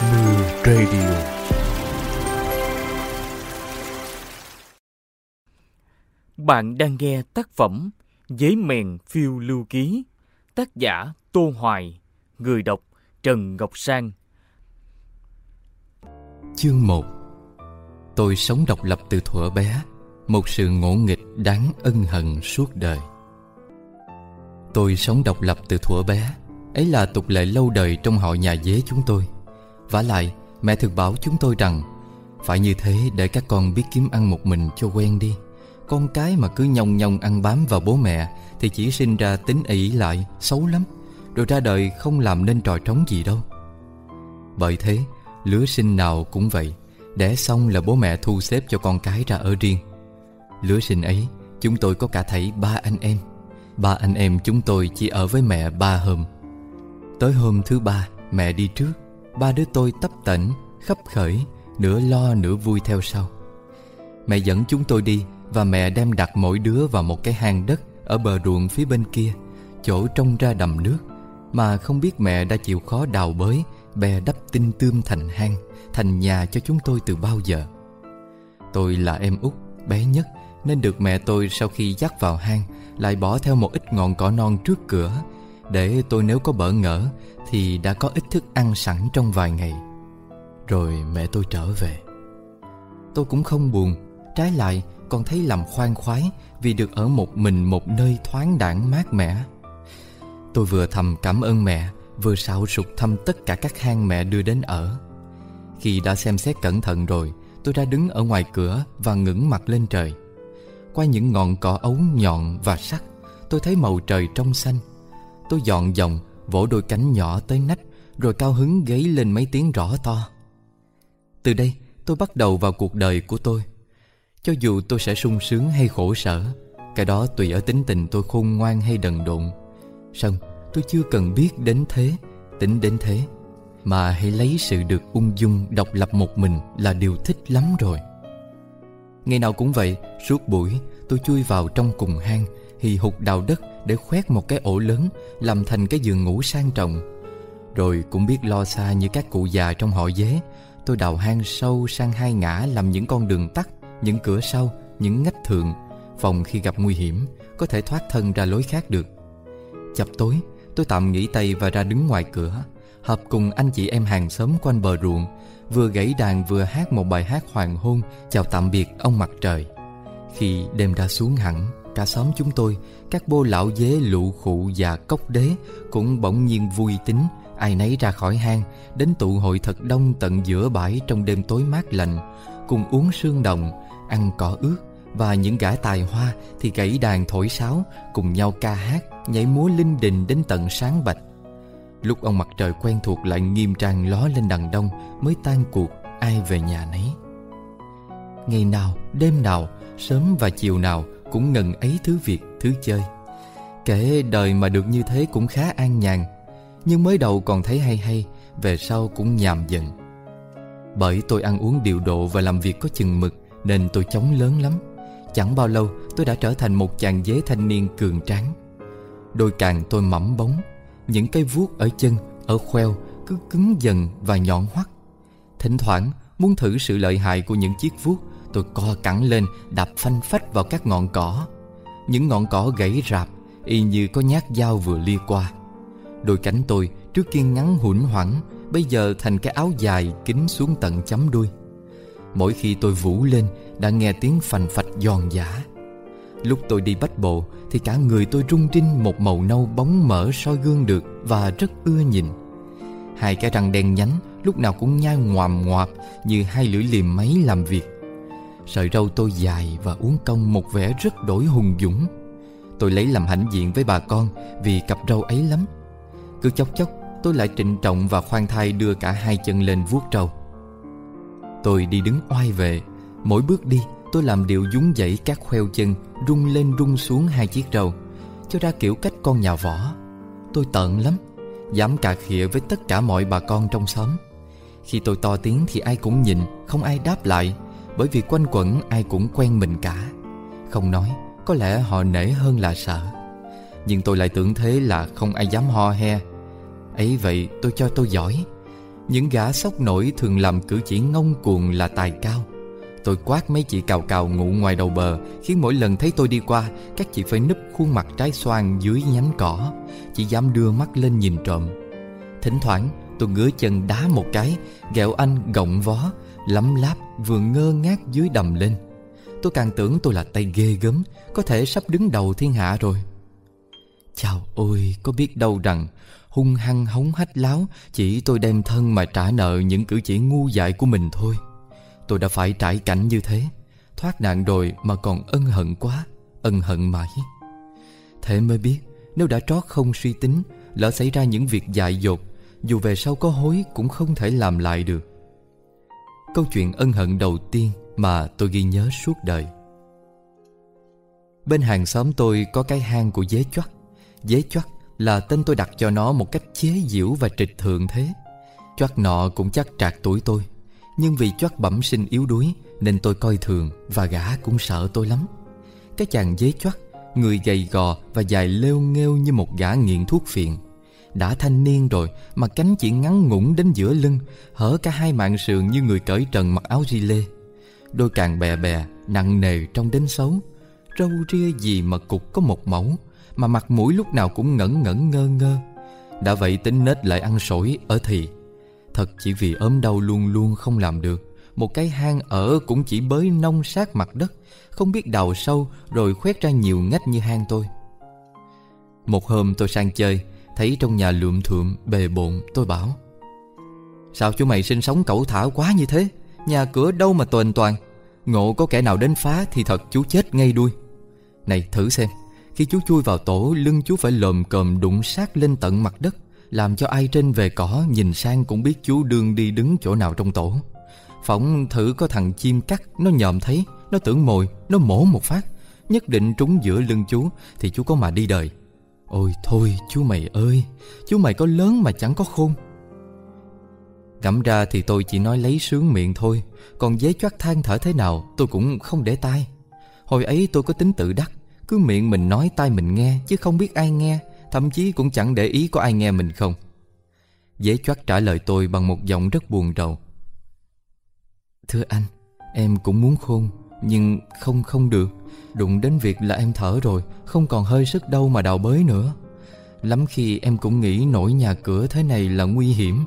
Mưa Radio. Bạn đang nghe tác phẩm Giấy mèn phiêu lưu ký Tác giả Tô Hoài Người đọc Trần Ngọc Sang. Chương 1 Tôi sống độc lập từ thuở bé Một sự ngỗ nghịch đáng ân hận suốt đời. Tôi sống độc lập từ thuở bé Ấy là tục lệ lâu đời trong họ nhà dế chúng tôi vả lại, mẹ thường bảo chúng tôi rằng, Phải như thế để các con biết kiếm ăn một mình cho quen đi. Con cái mà cứ nhông nhông ăn bám vào bố mẹ Thì chỉ sinh ra tính ỷ lại, xấu lắm. Rồi ra đời không làm nên trò trống gì đâu. Bởi thế, lứa sinh nào cũng vậy, Đẻ xong là bố mẹ thu xếp cho con cái ra ở riêng. Lứa sinh ấy, Chúng tôi có cả thảy ba anh em. Ba anh em chúng tôi chỉ ở với mẹ ba hôm. Tới hôm thứ ba, Mẹ đi trước. Ba đứa tôi tấp tỉnh Khắp khởi, Nửa lo, nửa vui theo sau. Mẹ dẫn chúng tôi đi Và mẹ đem đặt mỗi đứa vào một cái hang đất Ở bờ ruộng phía bên kia, Chỗ trông ra đầm nước Mà không biết mẹ đã chịu khó đào bới, Bè đắp tinh tươm thành hang, Thành nhà cho chúng tôi từ bao giờ. Tôi là em út, Bé nhất, Nên được mẹ tôi sau khi dắt vào hang, Lại bỏ theo một ít ngọn cỏ non trước cửa để tôi nếu có bỡ ngỡ, Thì đã có ít thức ăn sẵn trong vài ngày. Rồi mẹ tôi trở về. Tôi cũng không buồn, Trái lại còn thấy làm khoan khoái Vì được ở một mình một nơi thoáng đãng mát mẻ. Tôi vừa thầm cảm ơn mẹ, Vừa xạo sục thăm tất cả các hang mẹ đưa đến ở. Khi đã xem xét cẩn thận rồi, Tôi ra đứng ở ngoài cửa Và ngẩng mặt lên trời. Qua những ngọn cỏ ấu nhọn và sắc, Tôi thấy màu trời trong xanh. Tôi dọn dòng, Vỗ đôi cánh nhỏ tới nách, Rồi cao hứng gáy lên mấy tiếng rõ to. Từ đây, tôi bắt đầu vào cuộc đời của tôi. Cho dù tôi sẽ sung sướng hay khổ sở, Cái đó tùy ở tính tình tôi khôn ngoan hay đần độn. Xong tôi chưa cần biết đến thế, Tính đến thế, Mà hãy lấy sự được ung dung độc lập một mình là điều thích lắm rồi. Ngày nào cũng vậy, Suốt buổi, tôi chui vào trong cùng hang, Hì hục đào đất để khoét một cái ổ lớn, Làm thành cái giường ngủ sang trọng. Rồi cũng biết lo xa như các cụ già trong họ dế, Tôi đào hang sâu sang hai ngã Làm những con đường tắt, Những cửa sau, Những ngách thượng, Phòng khi gặp nguy hiểm, Có thể thoát thân ra lối khác được. Chập tối, Tôi tạm nghỉ tay và ra đứng ngoài cửa Hợp cùng anh chị em hàng xóm quanh bờ ruộng, Vừa gãy đàn vừa hát một bài hát hoàng hôn Chào tạm biệt ông mặt trời. Khi đêm đã xuống hẳn Cả xóm chúng tôi Các bô lão dế lụ khụ và cốc đế Cũng bỗng nhiên vui tính Ai nấy ra khỏi hang Đến tụ hội thật đông tận giữa bãi Trong đêm tối mát lạnh Cùng uống sương đồng Ăn cỏ ướt Và những gã tài hoa Thì gãy đàn thổi sáo Cùng nhau ca hát Nhảy múa linh đình đến tận sáng bạch. Lúc ông mặt trời quen thuộc lại nghiêm trang ló lên đằng đông Mới tan cuộc ai về nhà nấy. Ngày nào, đêm nào, sớm và chiều nào cũng ngần ấy thứ việc, thứ chơi. Kể đời mà được như thế cũng khá an nhàn Nhưng mới đầu còn thấy hay hay Về sau cũng nhàm dần. Bởi tôi ăn uống điều độ và làm việc có chừng mực Nên tôi chống lớn lắm. Chẳng bao lâu tôi đã trở thành một chàng dế thanh niên cường tráng. Đôi càng tôi mỏng bóng Những cái vuốt ở chân, ở khoeo Cứ cứng dần và nhọn hoắt. Thỉnh thoảng muốn thử sự lợi hại của những chiếc vuốt Tôi co cẳng lên, đạp phanh phách vào các ngọn cỏ. Những ngọn cỏ gãy rạp, Y như có nhát dao vừa lia qua. Đôi cánh tôi trước kia ngắn hủn hoẳng Bây giờ thành cái áo dài kín xuống tận chấm đuôi. Mỗi khi tôi vũ lên, Đã nghe tiếng phành phạch giòn giả Lúc tôi đi bách bộ, Thì cả người tôi rung rinh một màu nâu bóng mỡ soi gương được Và rất ưa nhìn. Hai cái răng đen nhánh Lúc nào cũng nhai ngoàm ngoạp Như hai lưỡi liềm máy làm việc. Sợi râu tôi dài và uốn cong Một vẻ rất đổi hùng dũng. Tôi lấy làm hãnh diện với bà con Vì cặp râu ấy lắm. Cứ chốc chốc, tôi lại trịnh trọng Và khoan thai đưa cả hai chân lên vuốt râu. Tôi đi đứng oai về Mỗi bước đi, tôi làm điệu dúng dãy các khoeo chân Rung lên rung xuống hai chiếc râu, Cho ra kiểu cách con nhà võ. Tôi tợn lắm, Dám cà khịa với tất cả mọi bà con trong xóm. Khi tôi to tiếng thì ai cũng nhìn, Không ai đáp lại. Bởi vì quanh quẩn ai cũng quen mình cả. Không nói, Có lẽ họ nể hơn là sợ. Nhưng tôi lại tưởng thế là không ai dám ho he. Ấy vậy, tôi cho tôi giỏi. Những gã sốc nổi thường làm cử chỉ ngông cuồng là tài cao. Tôi quát mấy chị cào cào ngủ ngoài đầu bờ, Khiến mỗi lần thấy tôi đi qua, Các chị phải núp khuôn mặt trái xoan dưới nhánh cỏ. Chỉ dám đưa mắt lên nhìn trộm. Thỉnh thoảng, tôi ngứa chân đá một cái Gẹo anh gọng vó Lắm láp vừa ngơ ngác dưới đầm lên. Tôi càng tưởng tôi là tay ghê gớm, Có thể sắp đứng đầu thiên hạ rồi. Chào ôi, có biết đâu rằng Hung hăng hống hách láo Chỉ tôi đem thân mà trả nợ Những cử chỉ ngu dại của mình thôi. Tôi đã phải trải cảnh như thế, Thoát nạn rồi mà còn ân hận quá, Ân hận mãi. Thế mới biết, Nếu đã trót không suy tính, Lỡ xảy ra những việc dại dột, Dù về sau có hối cũng không thể làm lại được. Câu chuyện ân hận đầu tiên Mà tôi ghi nhớ suốt đời. Bên hàng xóm tôi có cái hang của dế choắt Dế choắt là tên tôi đặt cho nó một cách chế giễu và trịch thượng thế. Choắt nọ cũng chắc trạc tuổi tôi, Nhưng vì choắt bẩm sinh yếu đuối Nên tôi coi thường và gã cũng sợ tôi lắm. Cái chàng dế choắt Người gầy gò và dài lêu nghêu như một gã nghiện thuốc phiện đã thanh niên rồi mà cánh chỉ ngắn ngủn đến giữa lưng Hở cả hai mạng sườn như người cởi trần mặc áo ri lê. Đôi càng bè bè, nặng nề trong đến xấu. Râu ria gì mà cục có một mẫu Mà mặt mũi lúc nào cũng ngẩn ngẩn ngơ ngơ. Đã vậy tính nết lại ăn sổi ở thì. Thật chỉ vì ốm đau luôn luôn không làm được Một cái hang ở cũng chỉ bới nông sát mặt đất Không biết đào sâu rồi khoét ra nhiều ngách như hang tôi. Một hôm tôi sang chơi Thấy trong nhà lượm thượm, bề bộn, tôi bảo, Sao chú mày sinh sống cẩu thả quá như thế? Nhà cửa đâu mà toàn toàn? Ngộ có kẻ nào đến phá thì thật chú chết ngay đuôi. Này, thử xem, Khi chú chui vào tổ, lưng chú phải lồm cồm đụng sát lên tận mặt đất, Làm cho ai trên về cỏ nhìn sang cũng biết chú đương đi đứng chỗ nào trong tổ. Phỏng thử có thằng chim cắt, Nó nhòm thấy, Nó tưởng mồi, Nó mổ một phát, Nhất định trúng giữa lưng chú, Thì chú có mà đi đời. Ôi thôi, chú mày ơi, Chú mày có lớn mà chẳng có khôn. Ngẫm ra thì tôi chỉ nói lấy sướng miệng thôi, Còn dế choát than thở thế nào Tôi cũng không để tai. Hồi ấy tôi có tính tự đắc, Cứ miệng mình nói tai mình nghe, Chứ không biết ai nghe, Thậm chí cũng chẳng để ý có ai nghe mình không. Dế choát trả lời tôi bằng một giọng rất buồn rầu. Thưa anh, Em cũng muốn khôn, Nhưng không không được. Đụng đến việc là em thở rồi, Không còn hơi sức đâu mà đào bới nữa. Lắm khi em cũng nghĩ nổi nhà cửa thế này là nguy hiểm,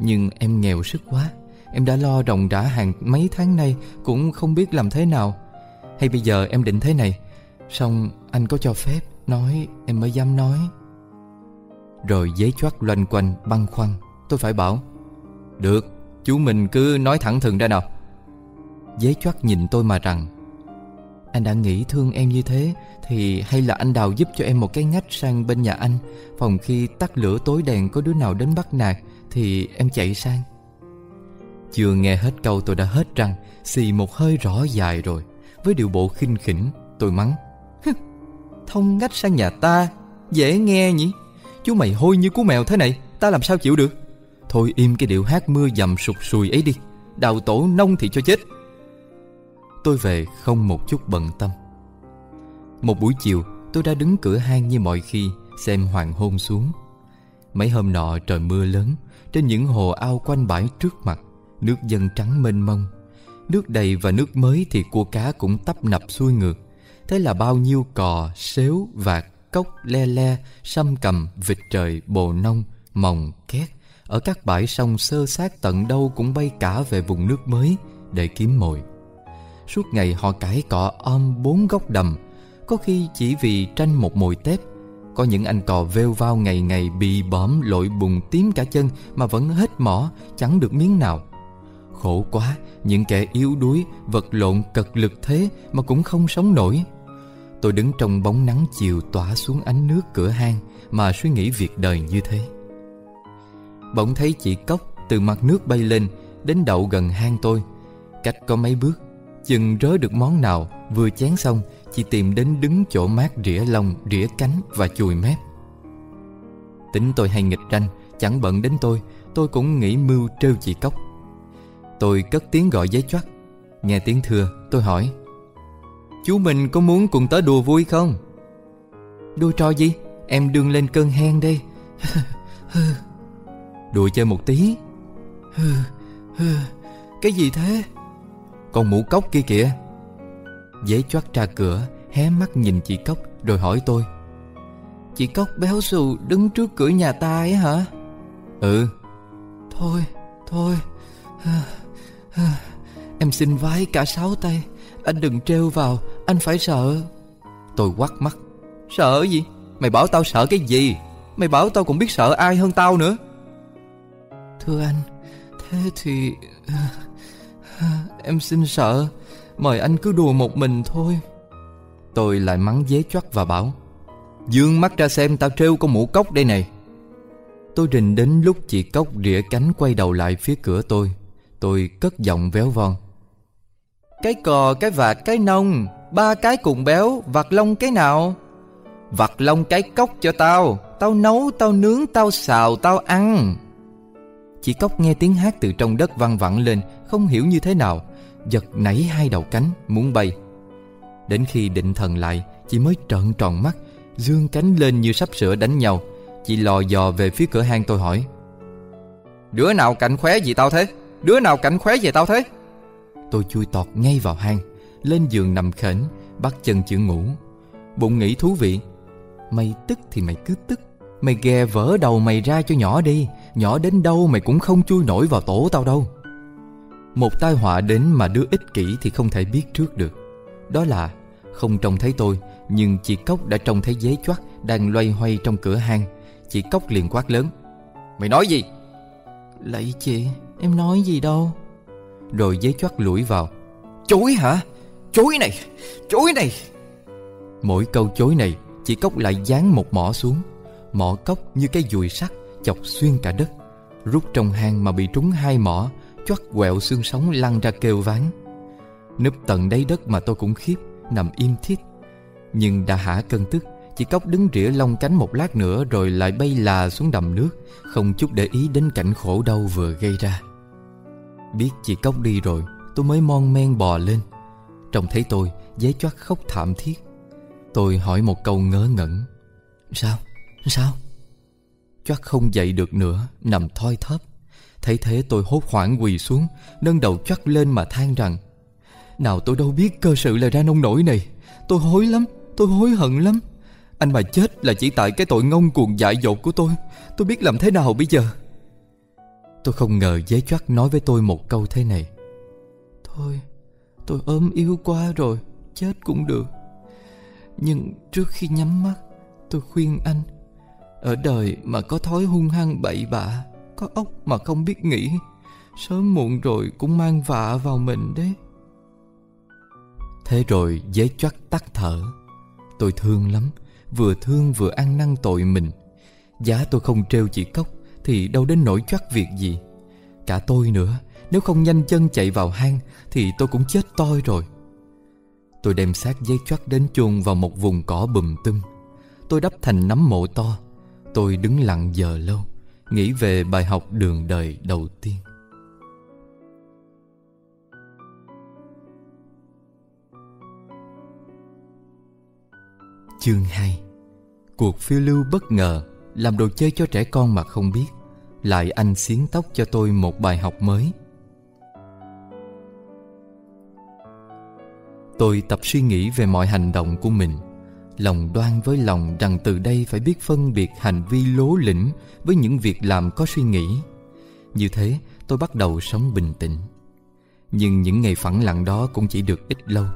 Nhưng em nghèo sức quá. Em đã lo ròng rã hàng mấy tháng nay, Cũng không biết làm thế nào. Hay bây giờ em định thế này? Xong anh có cho phép, Nói, em mới dám nói. Rồi giấy choát loanh quanh băn khoăn. Tôi phải bảo, Được, chú mình cứ nói thẳng thừng ra nào. Giấy choát nhìn tôi mà rằng anh đã nghĩ thương em như thế, Thì hay là anh đào giúp cho em một cái ngách sang bên nhà anh. Phòng khi tắt lửa tối đèn có đứa nào đến bắt nạt, Thì em chạy sang. Chưa nghe hết câu tôi đã hết răng Xì một hơi rõ dài rồi. Với điệu bộ khinh khỉnh, Tôi mắng. Thông ngách sang nhà ta, Dễ nghe nhỉ? Chú mày hôi như cú mèo thế này, Ta làm sao chịu được? Thôi im cái điệu hát mưa dầm sụt sùi ấy đi. Đào tổ nông thì cho chết. Tôi về không một chút bận tâm. Một buổi chiều Tôi đã đứng cửa hang như mọi khi Xem hoàng hôn xuống. Mấy hôm nọ trời mưa lớn Trên những hồ ao quanh bãi trước mặt Nước dần trắng mênh mông. Nước đầy và nước mới thì cua cá cũng tấp nập xuôi ngược. Thế là bao nhiêu cò, xéo vạt, cốc, le le, sâm cầm, vịt trời, bồ nông, mồng, két Ở các bãi sông sơ sát tận đâu cũng bay cả về vùng nước mới để kiếm mồi. Suốt ngày họ cãi cọ om bốn góc đầm. Có khi chỉ vì tranh một mồi tép. Có những anh cò vêu vao ngày ngày bị bõm lội bùn tím cả chân Mà vẫn hết mỏ, chẳng được miếng nào. Khổ quá, những kẻ yếu đuối, vật lộn cật lực thế mà cũng không sống nổi. Tôi đứng trong bóng nắng chiều tỏa xuống ánh nước cửa hang Mà suy nghĩ việc đời như thế. Bỗng thấy chị Cốc từ mặt nước bay lên Đến đậu gần hang tôi. Cách có mấy bước Chừng rớ được món nào, Vừa chén xong, Chị tìm đến đứng chỗ mát rỉa lông, Rỉa cánh và chùi mép. Tính tôi hay nghịch ranh, Chẳng bận đến tôi Tôi cũng nghĩ mưu trêu chị Cốc. Tôi cất tiếng gọi giấy choắt Nghe tiếng thưa, tôi hỏi, Chú mình có muốn cùng tớ đùa vui không? Đùa trò gì? Em đương lên cơn hen đây. Đùa chơi một tí. Cái gì thế? Con mũ cốc kia kìa. Dế choát ra cửa, Hé mắt nhìn chị Cốc, Rồi hỏi tôi. Chị Cốc béo xù đứng trước cửa nhà ta ấy hả? Ừ. Thôi thôi. Em xin vái cả sáu tay. Anh đừng trêu vào, Anh phải sợ. Tôi quắt mắt. Sợ gì? Mày bảo tao sợ cái gì? Mày bảo tao cũng biết sợ ai hơn tao nữa. Thưa anh, Thế thì Em xin sợ. Mời anh cứ đùa một mình thôi. Tôi lại mắng dế choắt và bảo Dương mắt ra xem tao trêu con mũ cốc đây này. Tôi rình đến lúc chị cốc rỉa cánh quay đầu lại phía cửa tôi. Tôi cất giọng véo von Cái cò, cái vạt, cái nông Ba cái cùng béo, vặt lông cái nào? Vặt lông cái cốc cho tao Tao nấu, tao nướng, tao xào, tao ăn. Chị cốc nghe tiếng hát từ trong đất văng vẳng lên Không hiểu như thế nào. Giật nảy hai đầu cánh, muốn bay. Đến khi định thần lại Chị mới trợn tròn mắt Dương cánh lên như sắp sửa đánh nhau. Chị lò dò về phía cửa hang tôi hỏi Đứa nào cạnh khóe gì tao thế? Đứa nào cạnh khóe gì tao thế? Tôi chui tọt ngay vào hang Lên giường nằm khển Bắt chân chữ ngủ. Bụng nghĩ thú vị. Mày tức thì mày cứ tức. Mày ghè vỡ đầu mày ra cho nhỏ đi. Nhỏ đến đâu mày cũng không chui nổi vào tổ tao đâu. Một tai họa đến mà đứa ích kỷ thì không thể biết trước được. Đó là không trông thấy tôi Nhưng chị Cốc đã trông thấy giấy choắt Đang loay hoay trong cửa hang. Chị Cốc liền quát lớn Mày nói gì? Lạy chị em nói gì đâu. Rồi giấy choắt lủi vào Chối hả? Chối này Chối này. Mỗi câu chối này Chị Cốc lại dán một mỏ xuống Mỏ cốc như cái dùi sắt Chọc xuyên cả đất. Rút trong hang mà bị trúng hai mỏ Choắt quẹo xương sống lăn ra kêu ván. Núp tận đáy đất mà tôi cũng khiếp Nằm im thiết, Nhưng đã hả cơn tức Chị Cốc đứng rỉa lông cánh một lát nữa Rồi lại bay là xuống đầm nước Không chút để ý đến cảnh khổ đau vừa gây ra. Biết chị Cốc đi rồi Tôi mới mon men bò lên. Trông thấy tôi Giấy choắt khóc thảm thiết. Tôi hỏi một câu ngớ ngẩn Sao? Sao? Choát không dậy được nữa Nằm thoi thóp. Thấy thế tôi hốt hoảng quỳ xuống Nâng đầu choát lên mà than rằng Nào tôi đâu biết cơ sự là ra nông nổi này. Tôi hối lắm Tôi hối hận lắm. Anh mà chết là chỉ tại cái tội ngông cuồng dại dột của tôi. Tôi biết làm thế nào bây giờ? Tôi không ngờ giấy choát nói với tôi một câu thế này. Thôi Tôi ốm yếu quá rồi Chết cũng được. Nhưng trước khi nhắm mắt Tôi khuyên anh ở đời mà có thói hung hăng bậy bạ Có ốc mà không biết nghĩ Sớm muộn rồi cũng mang vạ vào mình đấy. Thế rồi dế choắt tắt thở. Tôi thương lắm Vừa thương vừa ăn năn tội mình. Giá tôi không trêu chị Cốc Thì đâu đến nỗi choắt việc gì. Cả tôi nữa Nếu không nhanh chân chạy vào hang Thì tôi cũng chết toi rồi. Tôi đem xác dây choắt đến chôn vào một vùng cỏ bùm tưng, Tôi đắp thành nắm mộ to Tôi đứng lặng giờ lâu, Nghĩ về bài học đường đời đầu tiên. Chương 2 Cuộc phiêu lưu bất ngờ, Làm đồ chơi cho trẻ con mà không biết, Lại anh xiến tóc cho tôi một bài học mới. Tôi tập suy nghĩ về mọi hành động của mình Lòng đoan với lòng rằng từ đây phải biết phân biệt hành vi lố lĩnh Với những việc làm có suy nghĩ. Như thế, tôi bắt đầu sống bình tĩnh. Nhưng những ngày phẳng lặng đó cũng chỉ được ít lâu.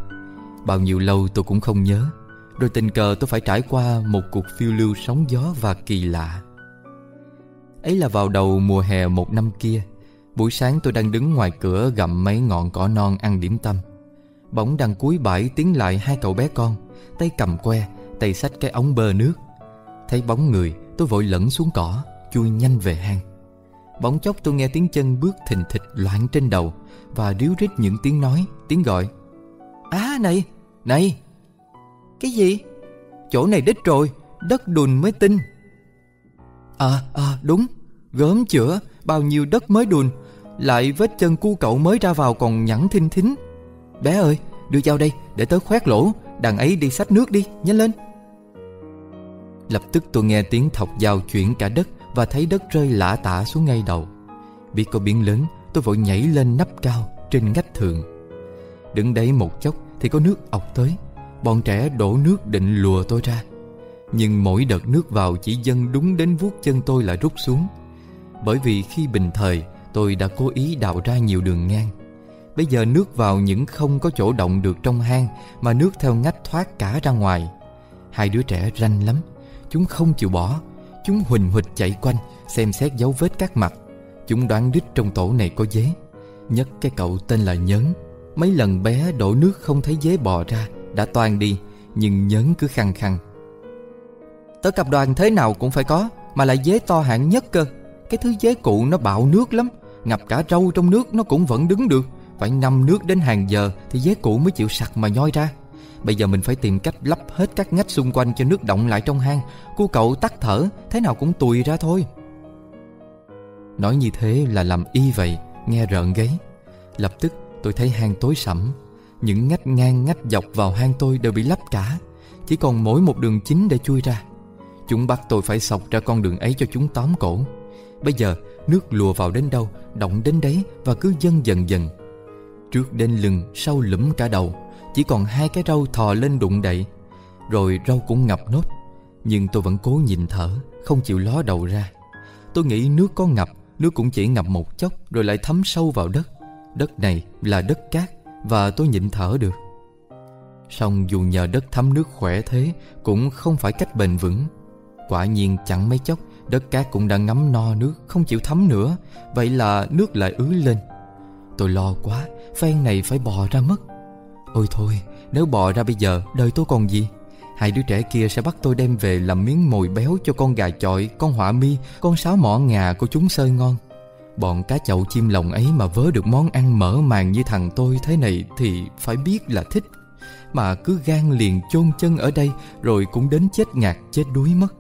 Bao nhiêu lâu tôi cũng không nhớ. Rồi tình cờ tôi phải trải qua một cuộc phiêu lưu sóng gió và kỳ lạ. Ấy là vào đầu mùa hè một năm kia, Buổi sáng tôi đang đứng ngoài cửa gặm mấy ngọn cỏ non ăn điểm tâm. Bỗng đằng cuối bãi tiến lại hai cậu bé con. Tay cầm que Tay xách cái ống bơ nước. Thấy bóng người tôi vội lẫn xuống cỏ Chui nhanh về hang. Bỗng chốc tôi nghe tiếng chân bước thình thịch loạn trên đầu Và ríu rít những tiếng nói Tiếng gọi. À này, này Cái gì? Chỗ này đích rồi Đất đùn mới tinh. À, à đúng Gớm chữa Bao nhiêu đất mới đùn. Lại vết chân cu cậu mới ra vào còn nhẵn thinh thính. Bé ơi đưa dao đây để tớ khoét lỗ Đằng ấy đi xách nước đi, nhanh lên. Lập tức tôi nghe tiếng thọc dao chuyển cả đất Và thấy đất rơi lả tả xuống ngay đầu. Biết có biến lớn, Tôi vội nhảy lên nắp cao Trên ngách thượng. Đứng đấy một chốc Thì có nước ọc tới. Bọn trẻ đổ nước định lùa tôi ra. Nhưng mỗi đợt nước vào chỉ dâng đúng đến vuốt chân tôi là rút xuống. Bởi vì khi bình thời, Tôi đã cố ý đào ra nhiều đường ngang. Bây giờ nước vào những không có chỗ động được trong hang Mà nước theo ngách thoát cả ra ngoài. Hai đứa trẻ ranh lắm, Chúng không chịu bỏ. Chúng huỳnh huỳnh chạy quanh, Xem xét dấu vết các mặt. Chúng đoán đích trong tổ này có dế. Nhất cái cậu tên là Nhấn. Mấy lần bé đổ nước không thấy dế bò ra, Đã toan đi, Nhưng Nhấn cứ khăng khăng. Tớ cặp đoàn thế nào cũng phải có, Mà lại dế to hạng nhất cơ. Cái thứ dế cụ nó bạo nước lắm, Ngập cả râu trong nước nó cũng vẫn đứng được. Phải ngâm nước đến hàng giờ Thì vé cũ mới chịu sặc mà nhoi ra. Bây giờ mình phải tìm cách lắp hết các ngách xung quanh cho nước động lại trong hang. Cô cậu tắt thở, Thế nào cũng tùy ra thôi. Nói như thế là làm y vậy, Nghe rợn gáy. Lập tức tôi thấy hang tối sẫm. Những ngách ngang, ngách dọc vào hang tôi đều bị lắp cả. Chỉ còn mỗi một đường chính để chui ra. Chúng bắt tôi phải sọc ra con đường ấy cho chúng tóm cổ. Bây giờ nước lùa vào đến đâu, Động đến đấy và cứ dâng dần dần. Trước đến lưng sau lũm cả đầu. Chỉ còn hai cái râu thò lên đụng đậy. Rồi râu cũng ngập nốt. Nhưng tôi vẫn cố nhìn thở, Không chịu ló đầu ra. Tôi nghĩ nước có ngập, Nước cũng chỉ ngập một chốc Rồi lại thấm sâu vào đất. Đất này là đất cát Và tôi nhịn thở được. Xong dù nhờ đất thấm nước khỏe thế, Cũng không phải cách bền vững. Quả nhiên chẳng mấy chốc, Đất cát cũng đã ngấm no nước, Không chịu thấm nữa. Vậy là nước lại ứ lên. Tôi lo quá Phen này phải bò ra mất Ôi thôi Nếu bò ra bây giờ Đời tôi còn gì Hai đứa trẻ kia sẽ bắt tôi đem về làm miếng mồi béo cho con gà chọi, con họa mi, con sáo mỏ ngà của chúng sơi ngon. Bọn cá chậu chim lồng ấy mà vớ được món ăn mở màng như thằng tôi thế này thì phải biết là thích. Mà cứ gan liền chôn chân ở đây rồi cũng đến chết ngạt chết đuối mất.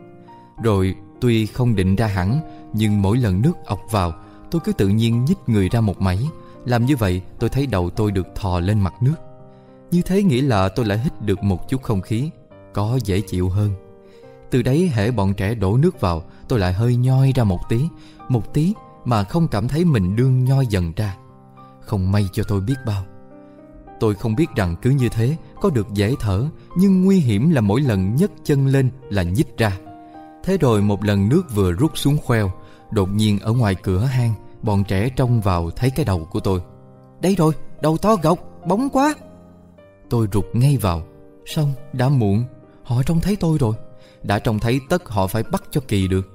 Rồi tuy không định ra hẳn nhưng mỗi lần nước ọc vào tôi cứ tự nhiên nhích người ra một mảy. Làm như vậy, tôi thấy đầu tôi được thò lên mặt nước. Như thế nghĩa là tôi lại hít được một chút không khí, có dễ chịu hơn. Từ đấy hễ bọn trẻ đổ nước vào, Tôi lại hơi nhoi ra một tí Một tí mà không cảm thấy mình đương nhoi dần ra. Không may cho tôi biết bao. Tôi không biết rằng cứ như thế Có được dễ thở, Nhưng nguy hiểm là mỗi lần nhấc chân lên là nhích ra. Thế rồi một lần nước vừa rút xuống khoeo, Đột nhiên ở ngoài cửa hang Bọn trẻ trông vào thấy cái đầu của tôi. Đây rồi, đầu to gọc, bóng quá. Tôi rụt ngay vào. Xong, đã muộn Họ trông thấy tôi rồi. Đã trông thấy tất họ phải bắt cho kỳ được.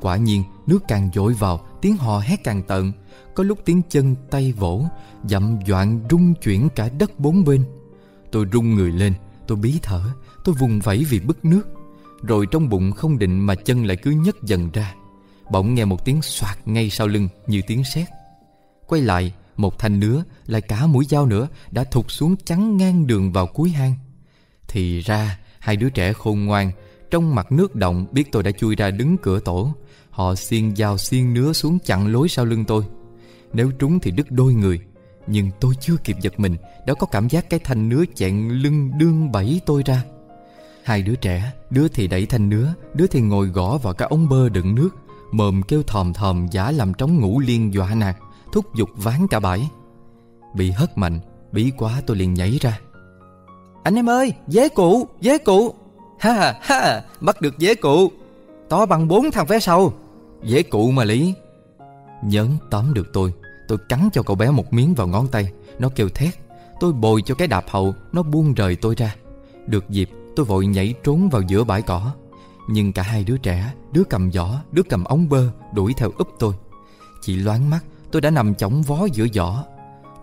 Quả nhiên nước càng dội vào Tiếng hò hét càng tận. Có lúc tiếng chân tay vỗ Dậm đoạn rung chuyển cả đất bốn bên. Tôi rung người lên Tôi bí thở Tôi vùng vẫy vì bức nước. Rồi trong bụng không định mà chân lại cứ nhấc dần ra. Bỗng nghe một tiếng soạt ngay sau lưng Như tiếng sét. Quay lại, Một thanh nứa, Lại cả mũi dao nữa, Đã thụt xuống chắn ngang đường vào cuối hang. Thì ra, Hai đứa trẻ khôn ngoan, Trong mặt nước động biết tôi đã chui ra đứng cửa tổ. Họ xiên dao xiên nứa xuống chặn lối sau lưng tôi. Nếu trúng thì đứt đôi người. Nhưng tôi chưa kịp giật mình, Đã có cảm giác cái thanh nứa chẹn lưng đương bẫy tôi ra. Hai đứa trẻ, Đứa thì đẩy thanh nứa, Đứa thì ngồi gõ vào cái ống bơ đựng nước. Mồm kêu thòm thòm giả làm trống ngủ liên dọa nạt Thúc giục ván cả bãi Bị hất mạnh Bí quá tôi liền nhảy ra anh em ơi, dế cụ, dế cụ. Ha ha, bắt được dế cụ. To bằng bốn thằng vé sau. Dế cụ mà lý. Nhấn tóm được tôi. Tôi cắn cho cậu bé một miếng vào ngón tay. Nó kêu thét. Tôi bồi cho cái đạp hậu, nó buông rời tôi ra. Được dịp, tôi vội nhảy trốn vào giữa bãi cỏ. Nhưng cả hai đứa trẻ, đứa cầm giỏ, đứa cầm ống bơ, đuổi theo úp tôi. Chỉ loáng mắt, tôi đã nằm chỏng vó giữa giỏ.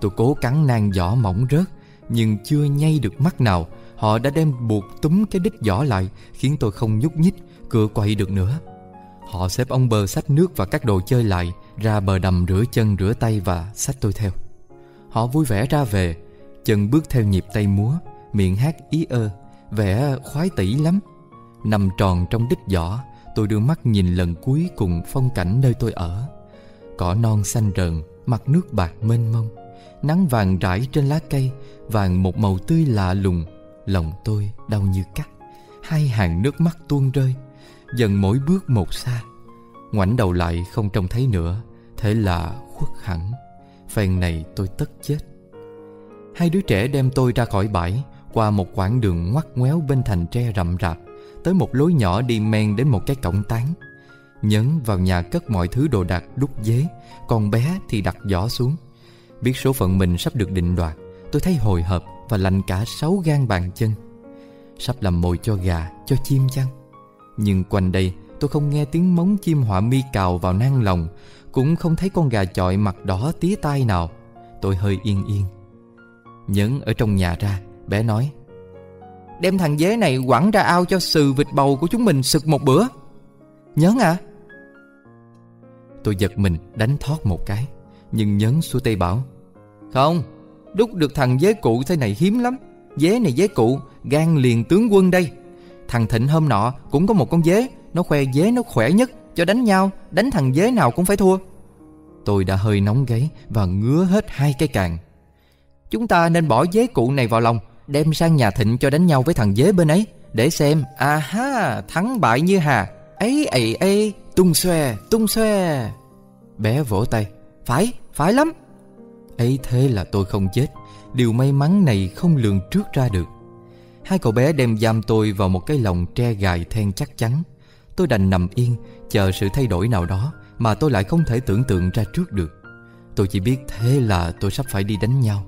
Tôi cố cắn nang giỏ mỏng rớt, nhưng chưa nhay được mắt nào. Họ đã đem buộc túm cái đít giỏ lại Khiến tôi không nhúc nhích Cựa quậy được nữa. Họ xếp ông bờ xách nước và các đồ chơi lại Ra bờ đầm rửa chân rửa tay và xách tôi theo. Họ vui vẻ ra về. Chân bước theo nhịp tay múa Miệng hát ý ơ Vẻ khoái tỉ lắm. Nằm tròn trong đít giỏ Tôi đưa mắt nhìn lần cuối cùng phong cảnh nơi tôi ở. Cỏ non xanh rờn, Mặt nước bạc mênh mông. Nắng vàng rải trên lá cây, Vàng một màu tươi lạ lùng. Lòng tôi đau như cắt, Hai hàng nước mắt tuôn rơi. Dần mỗi bước một xa, Ngoảnh đầu lại không trông thấy nữa. Thế là khuất hẳn, Phèn này tôi tất chết. Hai đứa trẻ đem tôi ra khỏi bãi, Qua một quãng đường ngoắt ngoéo bên thành tre rậm rạp. Tới một lối nhỏ đi men đến một cái cổng tán. Nhấn vào nhà cất mọi thứ đồ đạc đúc dế Còn bé thì đặt giỏ xuống. Biết số phận mình sắp được định đoạt Tôi thấy hồi hộp và lạnh cả sáu gan bàn chân. Sắp làm mồi cho gà, cho chim chăng? Nhưng quanh đây tôi không nghe tiếng móng chim họa mi cào vào nang lòng Cũng không thấy con gà chọi mặt đỏ tía tai nào. Tôi hơi yên yên. Nhấn ở trong nhà ra Bé nói Đem thằng dế này quẳng ra ao cho sừ vịt bầu của chúng mình sực một bữa. Nhấn à Tôi giật mình đánh thoát một cái, Nhưng nhấn xua tay bảo, Không, Đúc được thằng dế cụ thế này hiếm lắm. Dế này dế cụ, gan liền tướng quân đây. Thằng Thịnh hôm nọ cũng có một con dế, Nó khoe dế nó khỏe nhất, Cho đánh nhau, Đánh thằng dế nào cũng phải thua. Tôi đã hơi nóng gáy Và ngứa hết hai cái càng. Chúng ta nên bỏ dế cụ này vào lòng Đem sang nhà Thịnh cho đánh nhau với thằng dế bên ấy, Để xem À ha Thắng bại như hà. Ấy ấy ấy, tung xoe tung xoe bé vỗ tay, phải phải lắm. Ấy thế là tôi không chết. Điều may mắn này không lường trước ra được. Hai cậu bé đem giam tôi vào một cái lồng tre gài then chắc chắn. Tôi đành nằm yên, chờ sự thay đổi nào đó mà tôi lại không thể tưởng tượng ra trước được. Tôi chỉ biết thế là tôi sắp phải đi đánh nhau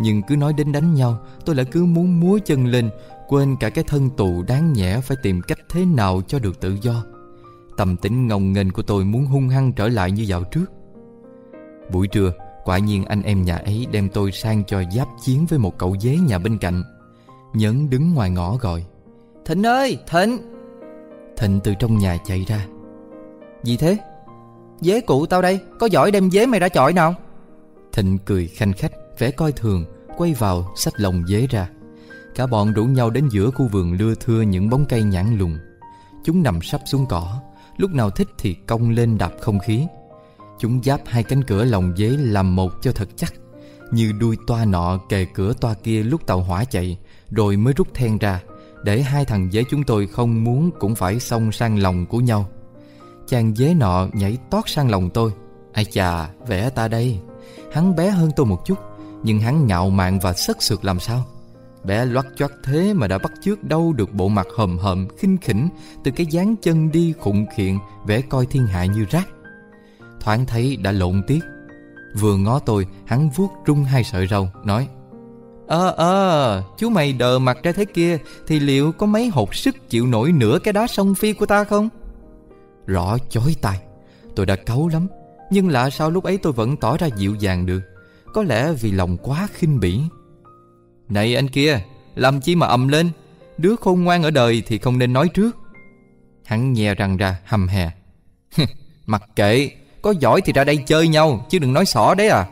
nhưng cứ nói đến đánh nhau, tôi lại cứ muốn múa chân lên, Quên cả cái thân tù đáng nhẽ phải tìm cách thế nào cho được tự do. Tâm tính ngông nghênh của tôi muốn hung hăng trở lại như dạo trước. Buổi trưa, Quả nhiên anh em nhà ấy đem tôi sang cho giáp chiến với một cậu dế nhà bên cạnh. Nhấn đứng ngoài ngõ gọi, Thịnh ơi, Thịnh! Thịnh từ trong nhà chạy ra. Gì thế? Dế cụ tao đây, Có giỏi đem dế mày ra chọi nào? Thịnh cười khanh khách vẻ coi thường Quay vào xách lồng dế ra. Cả bọn rủ nhau đến giữa khu vườn lưa thưa những bóng cây nhãn lùng. Chúng nằm sắp xuống cỏ Lúc nào thích thì cong lên đạp không khí. Chúng giáp hai cánh cửa lồng dế làm một cho thật chắc Như đuôi toa nọ kề cửa toa kia lúc tàu hỏa chạy Rồi mới rút then ra Để hai thằng dế chúng tôi không muốn cũng phải xông sang lòng của nhau. Chàng dế nọ nhảy tót sang lòng tôi. Ai chà, vẽ ta đây. Hắn bé hơn tôi một chút. Nhưng hắn ngạo mạn và sất sượt làm sao? Bé loắt choắt thế mà đã bắt chước đâu được bộ mặt hầm hầm, khinh khỉnh Từ cái dáng chân đi khụng khiện, vẻ coi thiên hạ như rác. Thoáng thấy đã lộn tiết. Vừa ngó tôi, hắn vuốt rung hai sợi râu, nói Ờ ờ, chú mày đờ mặt ra thế kia Thì liệu có mấy hột sức chịu nổi nửa cái đá sông phi của ta không? Rõ chói tai Tôi đã cáu lắm Nhưng lạ sao lúc ấy tôi vẫn tỏ ra dịu dàng được. Có lẽ vì lòng quá khinh bỉ. Này anh kia, Làm chi mà ầm lên? Đứa khôn ngoan ở đời thì không nên nói trước. Hắn nhè răng ra, hầm hè. Mặc kệ, Có giỏi thì ra đây chơi nhau, Chứ đừng nói xỏ đấy à.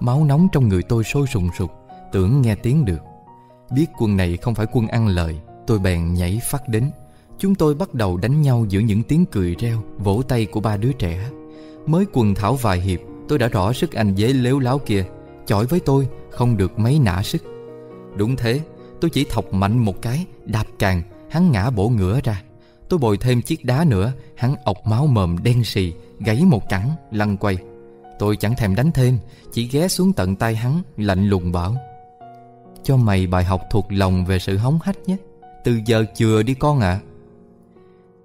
Máu nóng trong người tôi sôi sùng sục, Tưởng nghe tiếng được. Biết quân này không phải quân ăn lời, Tôi bèn nhảy phát đến. Chúng tôi bắt đầu đánh nhau giữa những tiếng cười reo, Vỗ tay của ba đứa trẻ. Mới quần thảo vài hiệp Tôi đã rõ sức anh dế lếu láo kia. Chọi với tôi, không được mấy nã sức. Đúng thế, Tôi chỉ thọc mạnh một cái, Đạp càng, Hắn ngã bổ ngửa ra. Tôi bồi thêm chiếc đá nữa, Hắn ọc máu mồm đen xì, Gãy một cẳng, Lăn quay. Tôi chẳng thèm đánh thêm, Chỉ ghé xuống tận tay hắn, Lạnh lùng bảo, Cho mày bài học thuộc lòng về sự hóng hách nhé. Từ giờ chừa đi con ạ. À.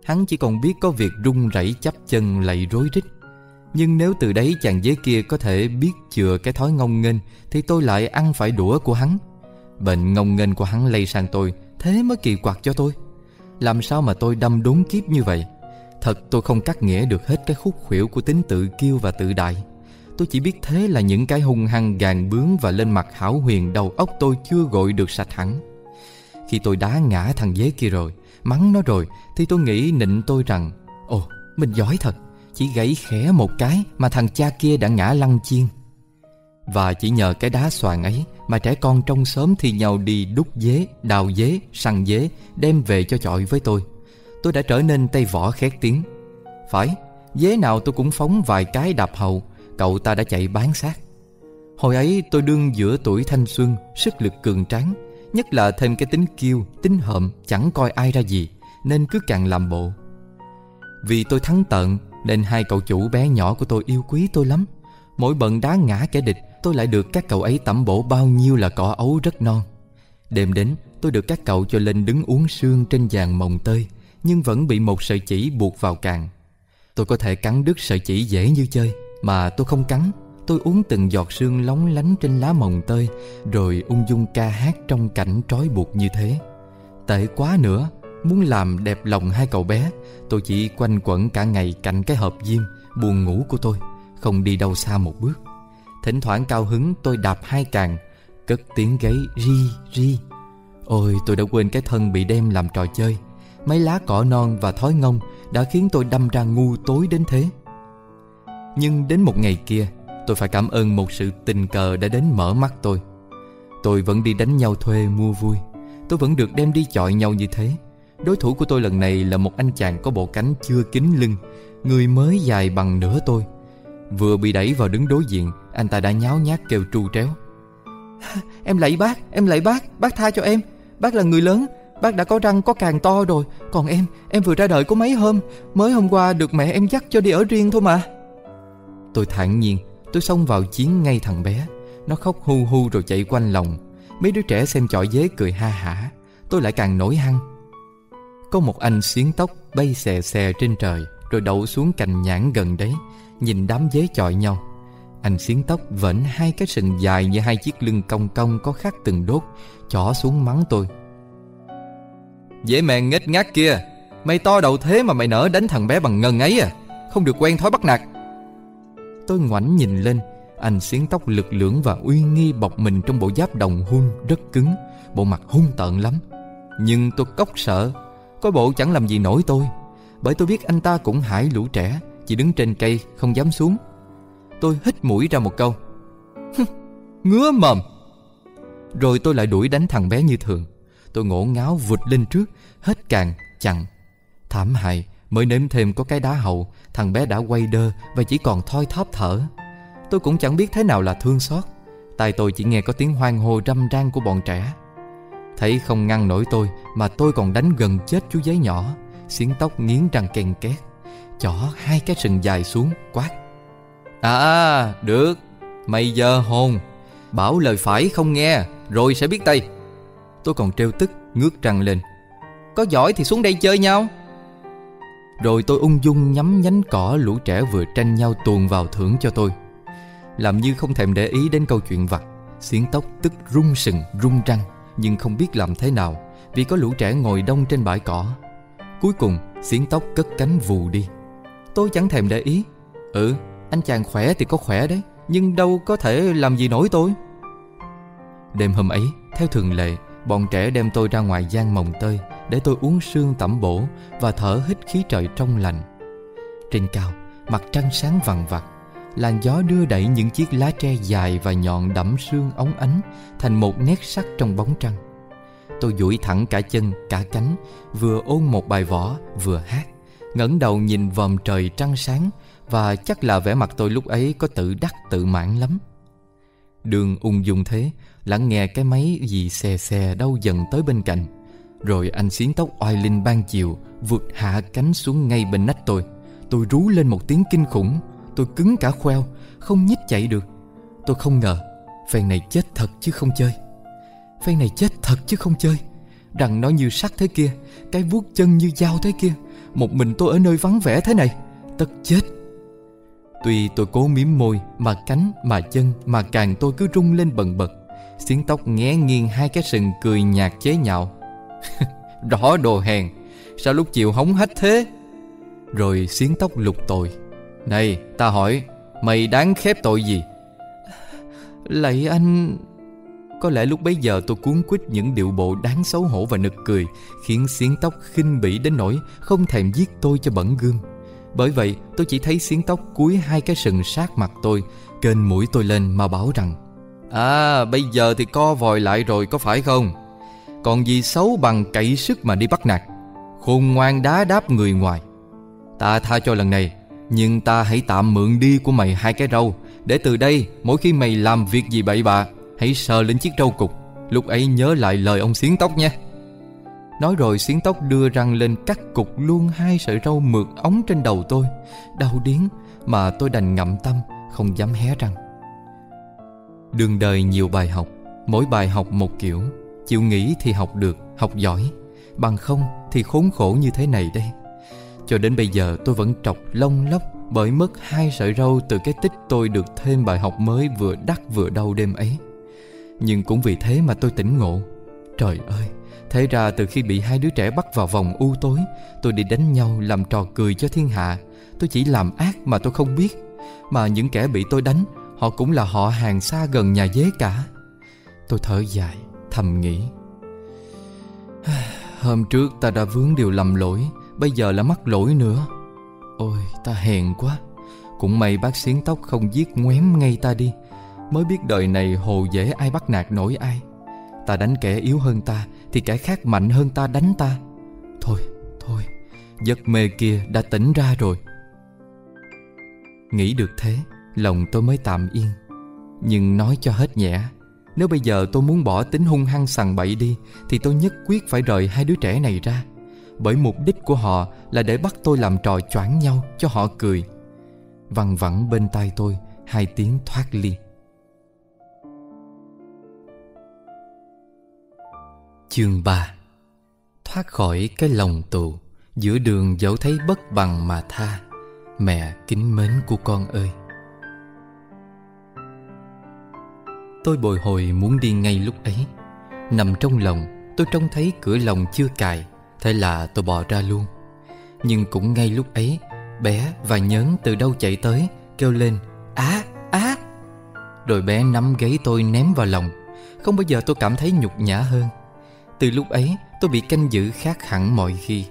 Hắn chỉ còn biết có việc run rẩy chắp chân lạy rối rít nhưng nếu từ đấy chàng dế kia có thể biết chừa cái thói ngông nghênh, Thì tôi lại ăn phải đũa của hắn. Bệnh ngông nghênh của hắn lây sang tôi, Thế mới kỳ quặc cho tôi. Làm sao mà tôi đâm đúng kiếp như vậy? Thật tôi không cắt nghĩa được hết cái khúc khuỷu của tính tự kiêu và tự đại. Tôi chỉ biết thế là những cái hung hăng gàn bướng và lên mặt hảo huyền đầu óc tôi chưa gội được sạch hẳn. Khi tôi đá ngã thằng dế kia rồi, Mắng nó rồi, Thì tôi nghĩ nịnh tôi rằng, Ồ, mình giỏi thật chỉ gãy khẽ một cái mà thằng cha kia đã ngã lăn chiên. Và chỉ nhờ cái đá xoàn ấy Mà trẻ con trong xóm thì nhau đi đúc dế, đào dế, săn dế Đem về cho chọi với tôi. Tôi đã trở nên tay võ khét tiếng. Phải, dế nào tôi cũng phóng vài cái đạp hậu Cậu ta đã chạy bán xác. Hồi ấy tôi đương giữa tuổi thanh xuân Sức lực cường tráng Nhất là thêm cái tính kiêu, tính hợm Chẳng coi ai ra gì Nên cứ càng làm bộ. Vì tôi thắng tận nên hai cậu chủ bé nhỏ của tôi yêu quý tôi lắm. Mỗi bận đá ngã kẻ địch, Tôi lại được các cậu ấy tẩm bổ bao nhiêu là cỏ ấu rất non. Đêm đến, tôi được các cậu cho lên đứng uống sương trên vàng mồng tơi, Nhưng vẫn bị một sợi chỉ buộc vào càng. Tôi có thể cắn đứt sợi chỉ dễ như chơi, Mà tôi không cắn. Tôi uống từng giọt sương lóng lánh trên lá mồng tơi, Rồi ung dung ca hát trong cảnh trói buộc như thế. Tệ quá nữa. Muốn làm đẹp lòng hai cậu bé, Tôi chỉ quanh quẩn cả ngày cạnh cái hộp diêm Buồn ngủ của tôi, Không đi đâu xa một bước. Thỉnh thoảng cao hứng, tôi đạp hai càng, Cất tiếng gáy ri ri. Ôi, tôi đã quên cái thân bị đem làm trò chơi. Mấy lá cỏ non và thói ngông Đã khiến tôi đâm ra ngu tối đến thế. Nhưng đến một ngày kia, Tôi phải cảm ơn một sự tình cờ đã đến mở mắt tôi. Tôi vẫn đi đánh nhau thuê mua vui. Tôi vẫn được đem đi chọi nhau như thế. Đối thủ của tôi lần này là một anh chàng có bộ cánh chưa kín lưng Người mới dài bằng nửa tôi. Vừa bị đẩy vào đứng đối diện Anh ta đã nháo nhác kêu tru tréo. Em lạy bác, em lạy bác, bác tha cho em. Bác là người lớn, bác đã có răng có càng to rồi. Còn em, em vừa ra đời có mấy hôm Mới hôm qua được mẹ em dắt cho đi ở riêng thôi mà. Tôi thản nhiên, tôi xông vào chiến ngay thằng bé. Nó khóc hu hu rồi chạy quanh lòng. Mấy đứa trẻ xem chọi dế cười ha hả. Tôi lại càng nổi hăng. Có một anh xiến tóc bay xè xè trên trời, Rồi đậu xuống cành nhãn gần đấy, Nhìn đám dế chọi nhau. Anh xiến tóc vẫn hai cái sừng dài Như hai chiếc lưng cong cong có khắc từng đốt, Chỏ xuống mắng tôi. Dễ mẹ nghếch ngác kia, Mày to đầu thế mà mày nỡ đánh thằng bé bằng ngân ấy à? Không được quen thói bắt nạt. Tôi ngoảnh nhìn lên, Anh xiến tóc lực lưỡng và uy nghi bọc mình trong bộ giáp đồng hun rất cứng, Bộ mặt hung tợn lắm. Nhưng tôi cốc sợ có bộ chẳng làm gì nổi tôi. Bởi tôi biết anh ta cũng hải lũ trẻ, Chỉ đứng trên cây không dám xuống. Tôi hít mũi ra một câu. Ngứa mầm. Rồi tôi lại đuổi đánh thằng bé như thường. Tôi ngổ ngáo vụt lên trước, Hết càng, chặn. Thảm hại, Mới nếm thêm có cái đá hậu, Thằng bé đã quay đơ Và chỉ còn thoi thóp thở. Tôi cũng chẳng biết thế nào là thương xót. Tai tôi chỉ nghe có tiếng hoang hô râm ran của bọn trẻ. Thấy không ngăn nổi tôi Mà tôi còn đánh gần chết chú giấy nhỏ Xiến tóc nghiến răng ken két, Chỏ hai cái sừng dài xuống quát. À, à được, Mày giờ hồn, Bảo lời phải không nghe, Rồi sẽ biết tay. Tôi còn trêu tức, ngước răng lên. Có giỏi thì xuống đây chơi nhau. Rồi tôi ung dung nhắm nhánh cỏ lũ trẻ vừa tranh nhau tuồn vào thưởng cho tôi. Làm như không thèm để ý đến câu chuyện vặt Xiến tóc tức rung sừng rung răng. Nhưng không biết làm thế nào, Vì có lũ trẻ ngồi đông trên bãi cỏ. Cuối cùng xiến tóc cất cánh vù đi. Tôi chẳng thèm để ý. Ừ anh chàng khỏe thì có khỏe đấy, Nhưng đâu có thể làm gì nổi tôi. Đêm hôm ấy, Theo thường lệ, Bọn trẻ đem tôi ra ngoài gian mồng tơi Để tôi uống sương tẩm bổ Và thở hít khí trời trong lành. Trên cao, Mặt trăng sáng vằn vặt Làn gió đưa đẩy những chiếc lá tre dài và nhọn đẫm sương óng ánh Thành một nét sắc trong bóng trăng. Tôi duỗi thẳng cả chân, cả cánh Vừa ôn một bài võ, vừa hát. Ngẩng đầu nhìn vòm trời trăng sáng Và chắc là vẻ mặt tôi lúc ấy có tự đắc tự mãn lắm. Đường ung dung thế Lắng nghe cái máy gì xè xè đâu dần tới bên cạnh. Rồi anh xiến tóc oai linh ban chiều Vụt hạ cánh xuống ngay bên nách tôi. Tôi rú lên một tiếng kinh khủng Tôi cứng cả khoeo, Không nhích chạy được. Tôi không ngờ, Phen này chết thật chứ không chơi. Phen này chết thật chứ không chơi. Đằng nó như sắt thế kia, Cái vuốt chân như dao thế kia, Một mình tôi ở nơi vắng vẻ thế này, Tất chết. Tuy tôi cố miếm môi, Mà cánh, mà chân, Mà càng tôi cứ rung lên bần bật. Xiến tóc nghé nghiêng hai cái sừng cười nhạt chế nhạo. Rõ đồ hèn, Sao lúc chiều hóng hết thế? Rồi xiến tóc lục tội này ta hỏi Mày đáng khép tội gì? Lạy anh Có lẽ lúc bấy giờ tôi cuốn quýt những điệu bộ đáng xấu hổ và nực cười Khiến xiến tóc khinh bỉ đến nỗi Không thèm giết tôi cho bẩn gương Bởi vậy tôi chỉ thấy xiến tóc cúi hai cái sừng sát mặt tôi Kênh mũi tôi lên mà bảo rằng À bây giờ thì co vòi lại rồi có phải không? Còn gì xấu bằng cậy sức mà đi bắt nạt? Khôn ngoan đá đáp người ngoài. Ta tha cho lần này nhưng ta hãy tạm mượn đi của mày hai cái râu. Để từ đây mỗi khi mày làm việc gì bậy bạ Hãy sờ lên chiếc râu cục. Lúc ấy nhớ lại lời ông xiến tóc nha. Nói rồi xiến tóc đưa răng lên cắt cục luôn hai sợi râu mượt ống trên đầu tôi. Đau điếng mà tôi đành ngậm tâm Không dám hé răng. Đường đời nhiều bài học Mỗi bài học một kiểu. Chịu nghĩ thì học được, học giỏi. Bằng không thì khốn khổ như thế này đây. Cho đến bây giờ tôi vẫn trọc lông lóc Bởi mất hai sợi râu từ cái tích tôi được thêm bài học mới vừa đắt vừa đau đêm ấy. Nhưng cũng vì thế mà tôi tỉnh ngộ. Trời ơi, Thế ra từ khi bị hai đứa trẻ bắt vào vòng u tối, Tôi đi đánh nhau làm trò cười cho thiên hạ. Tôi chỉ làm ác mà tôi không biết. Mà những kẻ bị tôi đánh, Họ cũng là họ hàng xa gần nhà dế cả. Tôi thở dài, Thầm nghĩ. Hôm trước ta đã vướng điều lầm lỗi Bây giờ là mắc lỗi nữa. Ôi ta hèn quá. Cũng may bác xiến tóc không giết ngoém ngay ta đi. Mới biết đời này hồ dễ ai bắt nạt nổi ai. Ta đánh kẻ yếu hơn ta Thì kẻ khác mạnh hơn ta đánh ta. Thôi, thôi Giấc mê kia đã tỉnh ra rồi. Nghĩ được thế Lòng tôi mới tạm yên. Nhưng nói cho hết nhẹ Nếu bây giờ tôi muốn bỏ tính hung hăng sằng bậy đi Thì tôi nhất quyết phải rời hai đứa trẻ này ra. Bởi mục đích của họ Là để bắt tôi làm trò choáng nhau Cho họ cười. Văng vẳng bên tai tôi, Hai tiếng thoát ly. Chương 3 Thoát khỏi cái lòng tù, Giữa đường dẫu thấy bất bằng mà tha. Mẹ kính mến của con ơi. Tôi bồi hồi muốn đi ngay lúc ấy. Nằm trong lòng, Tôi trông thấy cửa lòng chưa cài. Thế là tôi bỏ ra luôn. Nhưng cũng ngay lúc ấy, Bé và nhớn từ đâu chạy tới, Kêu lên, Á á! Rồi bé nắm gáy tôi ném vào lòng. Không bao giờ tôi cảm thấy nhục nhã hơn. Từ lúc ấy, tôi bị canh giữ khác hẳn mọi khi.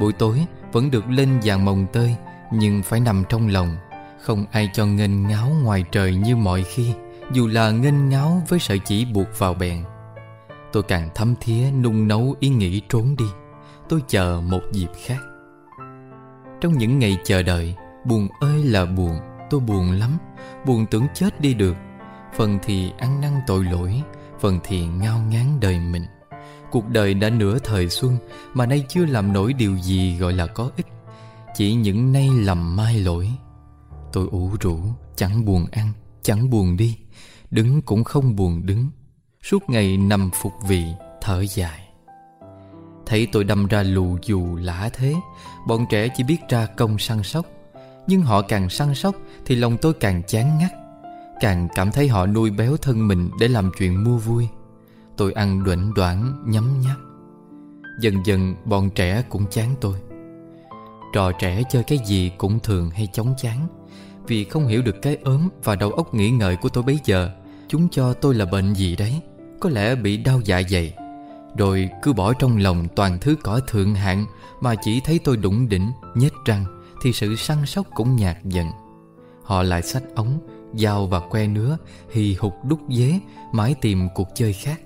Buổi tối vẫn được lên vàng mồng tơi, Nhưng phải nằm trong lòng. Không ai cho nghênh ngáo ngoài trời như mọi khi, Dù là nghênh ngáo với sợi chỉ buộc vào bèn. Tôi càng thấm thía nung nấu ý nghĩ trốn đi. Tôi chờ một dịp khác. Trong những ngày chờ đợi, Buồn ơi là buồn, Tôi buồn lắm. Buồn tưởng chết đi được. Phần thì ăn năn tội lỗi, Phần thì ngao ngán đời mình. Cuộc đời đã nửa thời xuân, Mà nay chưa làm nổi điều gì gọi là có ích. Chỉ những nay lầm mai lỗi. Tôi ủ rũ, Chẳng buồn ăn, Chẳng buồn đi. Đứng cũng không buồn đứng. Suốt ngày nằm phục vị Thở dài. Thấy tôi đâm ra lù dù lã thế. Bọn trẻ chỉ biết ra công săn sóc. Nhưng họ càng săn sóc Thì lòng tôi càng chán ngắt. Càng cảm thấy họ nuôi béo thân mình Để làm chuyện mua vui. Tôi ăn đuẩn đoạn nhấm nháp. Dần dần, bọn trẻ cũng chán tôi. Trò trẻ chơi cái gì cũng thường hay chóng chán. Vì không hiểu được cái ốm và đầu óc nghĩ ngợi của tôi bấy giờ, Chúng cho tôi là bệnh gì đấy? Có lẽ bị đau dạ dày. Rồi cứ bỏ trong lòng toàn thứ cỏ thượng hạng Mà chỉ thấy tôi đụng đỉnh, nhếch răng Thì sự săn sóc cũng nhạt dần. Họ lại xách ống, dao và que nứa Hì hục đúc dế Mãi tìm cuộc chơi khác.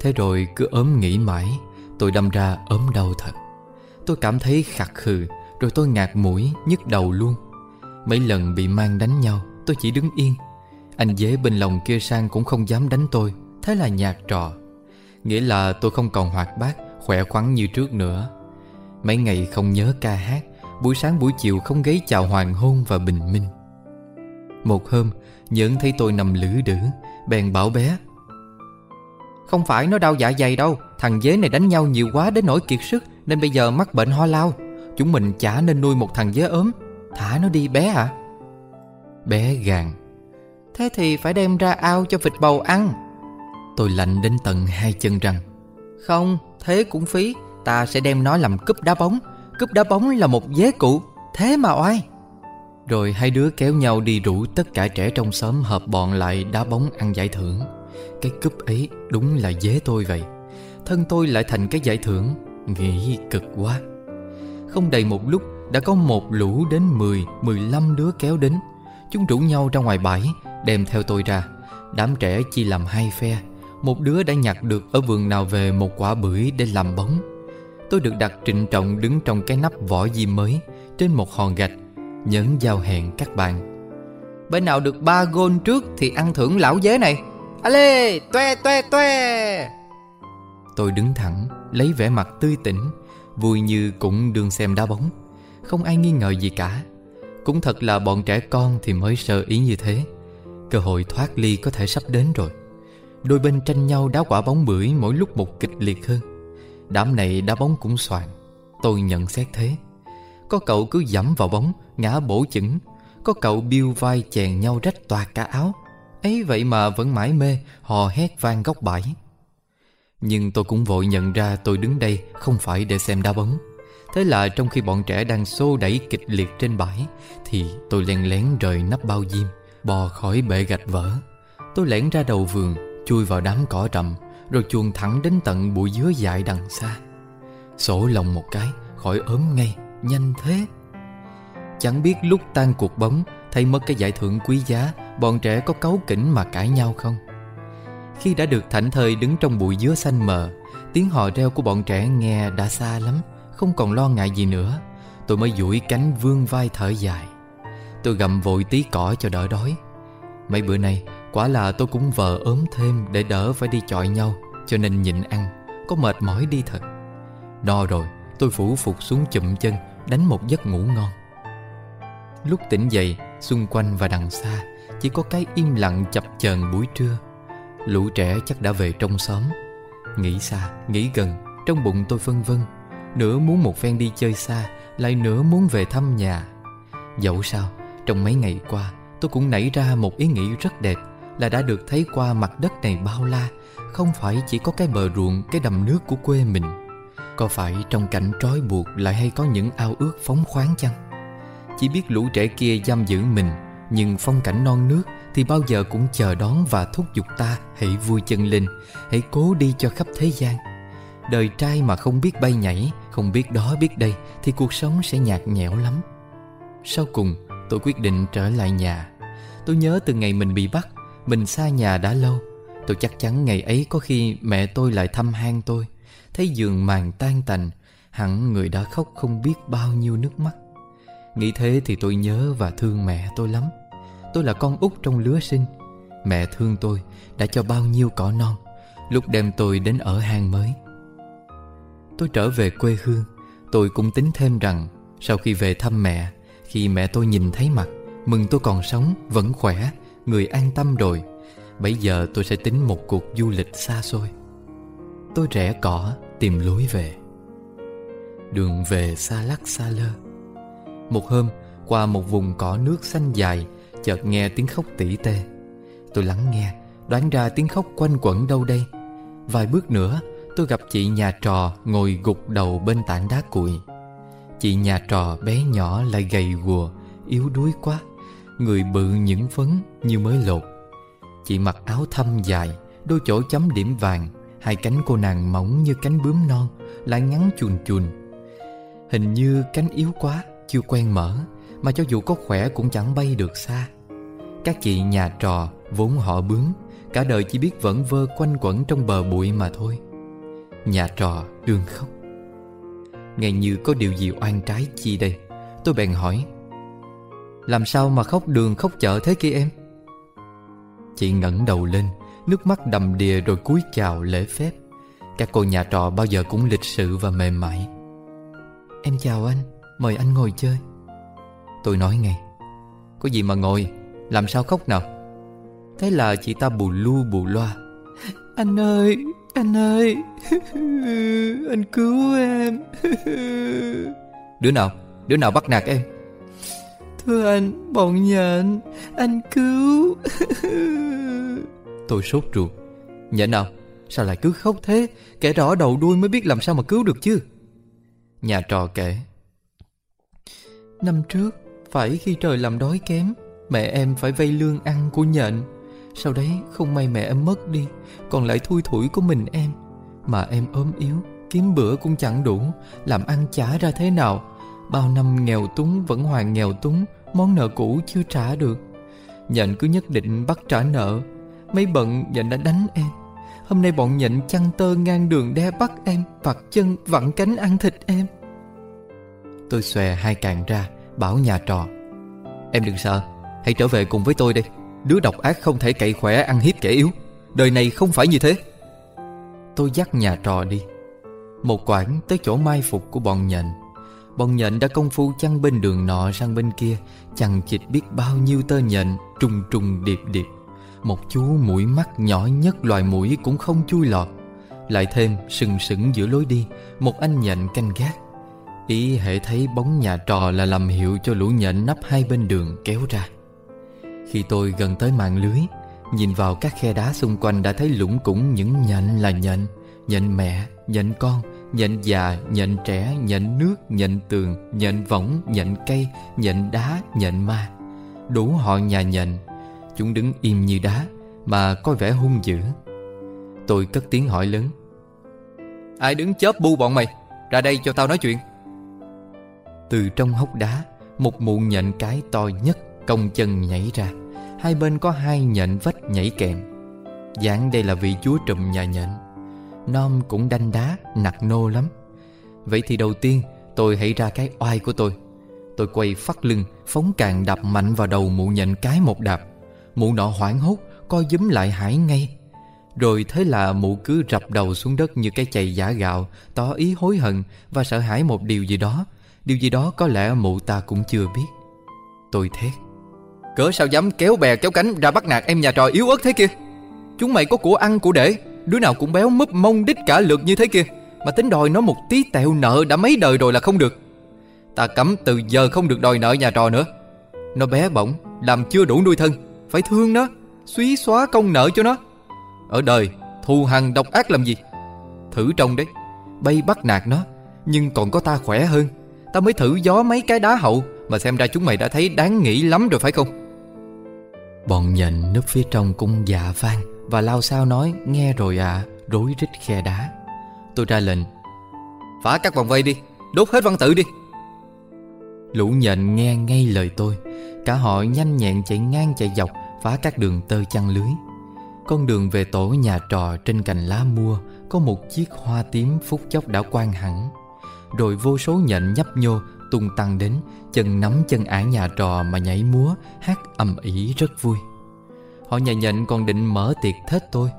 Thế rồi cứ ốm nghĩ mãi Tôi đâm ra ốm đau thật. Tôi cảm thấy khạc khừ Rồi tôi ngạt mũi, nhức đầu luôn. Mấy lần bị mang đánh nhau Tôi chỉ đứng yên. Anh dế bên lòng kia sang cũng không dám đánh tôi Thế là nhạt trò. Nghĩa là tôi không còn hoạt bát, Khỏe khoắn như trước nữa. Mấy ngày không nhớ ca hát, Buổi sáng buổi chiều không gáy chào hoàng hôn và bình minh. Một hôm, Nhớn thấy tôi nằm lử đử, Bèn bảo bé, Không phải nó đau dạ dày đâu, Thằng dế này đánh nhau nhiều quá đến nỗi kiệt sức, Nên bây giờ mắc bệnh ho lao Chúng mình chả nên nuôi một thằng dế ốm. Thả nó đi bé ạ. Bé gàn, Thế thì phải đem ra ao cho vịt bầu ăn. Tôi lạnh đến tận hai chân răng Không, thế cũng phí Ta sẽ đem nó làm cúp đá bóng. Cúp đá bóng là một dế cụ Thế mà oai. Rồi hai đứa kéo nhau đi rủ tất cả trẻ trong xóm hợp bọn lại đá bóng ăn giải thưởng. Cái cúp ấy đúng là dế tôi vậy. Thân tôi lại thành cái giải thưởng Nghĩ cực quá. Không đầy một lúc đã có một lũ đến 10, 15 đứa kéo đến. Chúng rủ nhau ra ngoài bãi Đem theo tôi ra. Đám trẻ chia làm hai phe một đứa đã nhặt được ở vườn nào về một quả bưởi để làm bóng. Tôi được đặt trịnh trọng đứng trong cái nắp vỏ diêm mới Trên một hòn gạch Nhấn giao hẹn các bạn. Bên nào được ba gôn trước Thì ăn thưởng lão dế này. Ale, toe toe toe. Tôi đứng thẳng Lấy vẻ mặt tươi tỉnh Vui như cũng đương xem đá bóng. Không ai nghi ngờ gì cả. Cũng thật là bọn trẻ con thì mới sơ ý như thế. Cơ hội thoát ly có thể sắp đến rồi. Đôi bên tranh nhau đá quả bóng bưởi mỗi lúc một kịch liệt hơn. Đám này đá bóng cũng soạn. Tôi nhận xét thế. Có cậu cứ dẫm vào bóng, Ngã bổ chững. Có cậu biêu vai chèn nhau rách toạc cả áo. Ấy vậy mà vẫn mãi mê, Hò hét vang góc bãi. Nhưng tôi cũng vội nhận ra tôi đứng đây Không phải để xem đá bóng. Thế là trong khi bọn trẻ đang xô đẩy kịch liệt trên bãi, Thì tôi len lén rời nắp bao diêm, Bò khỏi bệ gạch vỡ. Tôi lẻn ra đầu vườn Chui vào đám cỏ rậm, Rồi chuồn thẳng đến tận bụi dứa dại đằng xa. Sổ lòng một cái, Khỏi ốm ngay, Nhanh thế. Chẳng biết lúc tan cuộc bóng Thấy mất cái giải thưởng quý giá, Bọn trẻ có cấu kỉnh mà cãi nhau không? Khi đã được thảnh thơi đứng trong bụi dứa xanh mờ, Tiếng hò reo của bọn trẻ nghe đã xa lắm, Không còn lo ngại gì nữa. Tôi mới duỗi cánh vương vai thở dài. Tôi gặm vội tí cỏ cho đỡ đói. Mấy bữa nay Quả là tôi cũng vờ ốm thêm Để đỡ phải đi chọi nhau Cho nên nhịn ăn Có mệt mỏi đi thật. No rồi tôi phủ phục xuống chụm chân Đánh một giấc ngủ ngon. Lúc tỉnh dậy Xung quanh và đằng xa Chỉ có cái im lặng chập chờn buổi trưa. Lũ trẻ chắc đã về trong xóm. Nghĩ xa, nghĩ gần Trong bụng tôi phân vân Nửa muốn một phen đi chơi xa Lại nửa muốn về thăm nhà. Dẫu sao Trong mấy ngày qua Tôi cũng nảy ra một ý nghĩ rất đẹp. Là đã được thấy qua mặt đất này bao la, Không phải chỉ có cái bờ ruộng, Cái đầm nước của quê mình. Có phải trong cảnh trói buộc Lại hay có những ao ước phóng khoáng chăng? Chỉ biết lũ trẻ kia giam giữ mình, Nhưng phong cảnh non nước Thì bao giờ cũng chờ đón và thúc giục ta Hãy vui chân lên, Hãy cố đi cho khắp thế gian. Đời trai mà không biết bay nhảy, Không biết đó biết đây, Thì cuộc sống sẽ nhạt nhẽo lắm. Sau cùng, tôi quyết định trở lại nhà. Tôi nhớ từ ngày mình bị bắt mình xa nhà đã lâu Tôi chắc chắn ngày ấy có khi mẹ tôi lại thăm hang tôi. Thấy giường màn tan tành Hẳn người đã khóc không biết bao nhiêu nước mắt. Nghĩ thế thì tôi nhớ và thương mẹ tôi lắm. Tôi là con út trong lứa sinh. Mẹ thương tôi đã cho bao nhiêu cỏ non Lúc đem tôi đến ở hang mới. Tôi trở về quê hương Tôi cũng tính thêm rằng Sau khi về thăm mẹ Khi mẹ tôi nhìn thấy mặt Mừng tôi còn sống, vẫn khỏe Người an tâm rồi Bây giờ tôi sẽ tính một cuộc du lịch xa xôi. Tôi rẽ cỏ tìm lối về. Đường về xa lắc xa lơ. Một hôm, qua một vùng cỏ nước xanh dài, Chợt nghe tiếng khóc tỉ tê. Tôi lắng nghe, Đoán ra tiếng khóc quanh quẩn đâu đây. Vài bước nữa, tôi gặp chị nhà trò Ngồi gục đầu bên tảng đá cuội. Chị nhà trò bé nhỏ lại gầy guò Yếu đuối quá. Người bự những phấn như mới lột. Chị mặc áo thâm dài, Đôi chỗ chấm điểm vàng. Hai cánh cô nàng mỏng như cánh bướm non, Lại ngắn chùn chùn. Hình như cánh yếu quá, Chưa quen mở, Mà cho dù có khỏe cũng chẳng bay được xa. Các chị nhà trò vốn họ bướng, Cả đời chỉ biết vẫn vơ quanh quẩn trong bờ bụi mà thôi. Nhà trò đương khóc. Nghe như có điều gì oan trái chi đây? Tôi bèn hỏi làm sao mà khóc đường khóc chợ thế kia em? Chị ngẩng đầu lên, Nước mắt đầm đìa rồi cúi chào lễ phép. Các cô nhà trọ bao giờ cũng lịch sự và mềm mại. Em chào anh, Mời anh ngồi chơi. Tôi nói ngay, Có gì mà ngồi, Làm sao khóc nào? Thế là chị ta bù lu bù loa, Anh ơi Anh ơi, Anh cứu em. Đứa nào Đứa nào bắt nạt em? Thưa anh Bọn nhện Anh. Cứu. Tôi sốt ruột. Nhện nào Sao lại cứ khóc thế? Kẻ rõ đầu đuôi mới biết làm sao mà cứu được chứ. Nhà trò kể. Năm trước, Phải khi trời làm đói kém, Mẹ em phải vay lương ăn của nhện. Sau đấy, không may mẹ em mất đi, Còn lại thui thủi của mình em. Mà em ốm yếu, Kiếm bữa cũng chẳng đủ, Làm ăn trả ra thế nào. Bao năm nghèo túng vẫn hoàn nghèo túng Món nợ cũ chưa trả được. Nhện cứ nhất định bắt trả nợ. Mấy bận, nhện đã đánh em. Hôm nay bọn nhện chăn tơ ngang đường đe bắt em Vặt chân, vặn cánh ăn thịt em. Tôi xòe hai càng ra, Bảo nhà trò Em đừng sợ, Hãy trở về cùng với tôi đi. Đứa độc ác không thể cậy khỏe, ăn hiếp kẻ yếu. Đời này không phải như thế. Tôi dắt nhà trò đi. Một quãng tới chỗ mai phục của bọn nhện. Bọn nhện đã công phu chăn bên đường nọ sang bên kia Chằng chịt biết bao nhiêu tơ nhện Trùng trùng điệp điệp. Một chú mũi mắt nhỏ nhất loài mũi cũng không chui lọt. Lại thêm sừng sững giữa lối đi Một anh nhện canh gác. Ý hệ thấy bóng nhà trò là làm hiệu cho lũ nhện nắp hai bên đường kéo ra. Khi tôi gần tới mạng lưới Nhìn vào các khe đá xung quanh đã thấy lũng củng những nhện là nhện Nhện mẹ, nhện con, nhện già, nhện trẻ, nhện nước, nhện tường, nhện võng, nhện cây, nhện đá, nhện ma. Đủ họ nhà nhện. Chúng đứng im như đá Mà có vẻ hung dữ. Tôi cất tiếng hỏi lớn. Ai đứng chớp bu bọn mày? Ra đây cho tao nói chuyện. Từ trong hốc đá Một mụn nhện cái to nhất Cong chân nhảy ra. Hai bên có hai nhện vách nhảy kèm. Dáng đây là vị chúa trùm nhà nhện. Nom cũng đanh đá, Nặc nô lắm. Vậy thì đầu tiên, tôi hãy ra cái oai của tôi. Tôi quay phát lưng, Phóng càng đập mạnh vào đầu mụ nhện cái một đạp. Mụ nọ hoảng hốt, Co giấm lại hải ngay. Rồi thế là mụ cứ rập đầu xuống đất Như cái chày giả gạo, Tỏ ý hối hận Và sợ hãi một điều gì đó. Điều gì đó có lẽ mụ ta cũng chưa biết. Tôi thét. Cỡ sao dám kéo bè kéo cánh ra bắt nạt em nhà trò yếu ớt thế kia? Chúng mày có của ăn của để. Đứa nào cũng béo múp, mông đít cả lượt như thế kia. Mà tính đòi nó một tí tẹo nợ đã mấy đời rồi là không được. Ta cấm từ giờ không được đòi nợ nhà trò nữa. Nó bé bỏng, Làm chưa đủ nuôi thân. Phải thương nó Xúy xóa công nợ cho nó. Ở đời, thù hằn độc ác làm gì? Thử trông đấy, Bay bắt nạt nó. Nhưng còn có ta khỏe hơn. Ta mới thử gió mấy cái đá hậu, Mà xem ra chúng mày đã thấy đáng nghĩ lắm rồi phải không? Bọn nhện núp phía trong cũng dạ vang. Và lao sao nói, nghe rồi à Rối rít khe đá. Tôi ra lệnh, Phá các vòng vây đi, Đốt hết văn tự đi. Lũ nhện nghe ngay lời tôi. Cả họ nhanh nhẹn chạy ngang chạy dọc, Phá các đường tơ chăn lưới. Con đường về tổ nhà trò trên cành lá mua, Có một chiếc hoa tím phút chốc đã quang hẳn. Rồi vô số nhện nhấp nhô, tung tăng đến, Chân nắm chân ả nhà trò mà nhảy múa, Hát ầm ĩ rất vui. Họ nhà nhện còn định mở tiệc thết tôi.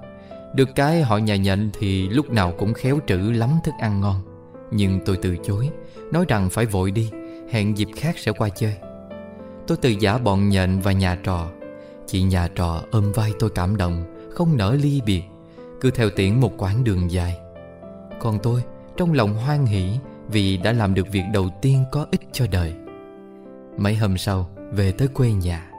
Được cái họ nhà nhện thì lúc nào cũng khéo trữ lắm thức ăn ngon. Nhưng tôi từ chối, Nói rằng phải vội đi, Hẹn dịp khác sẽ qua chơi. Tôi từ giả bọn nhện và nhà trò. Chị nhà trò ôm vai tôi cảm động, Không nỡ ly biệt, Cứ theo tiễn một quãng đường dài. Còn tôi, trong lòng hoan hỷ Vì đã làm được việc đầu tiên có ích cho đời. Mấy hôm sau, Về tới quê nhà.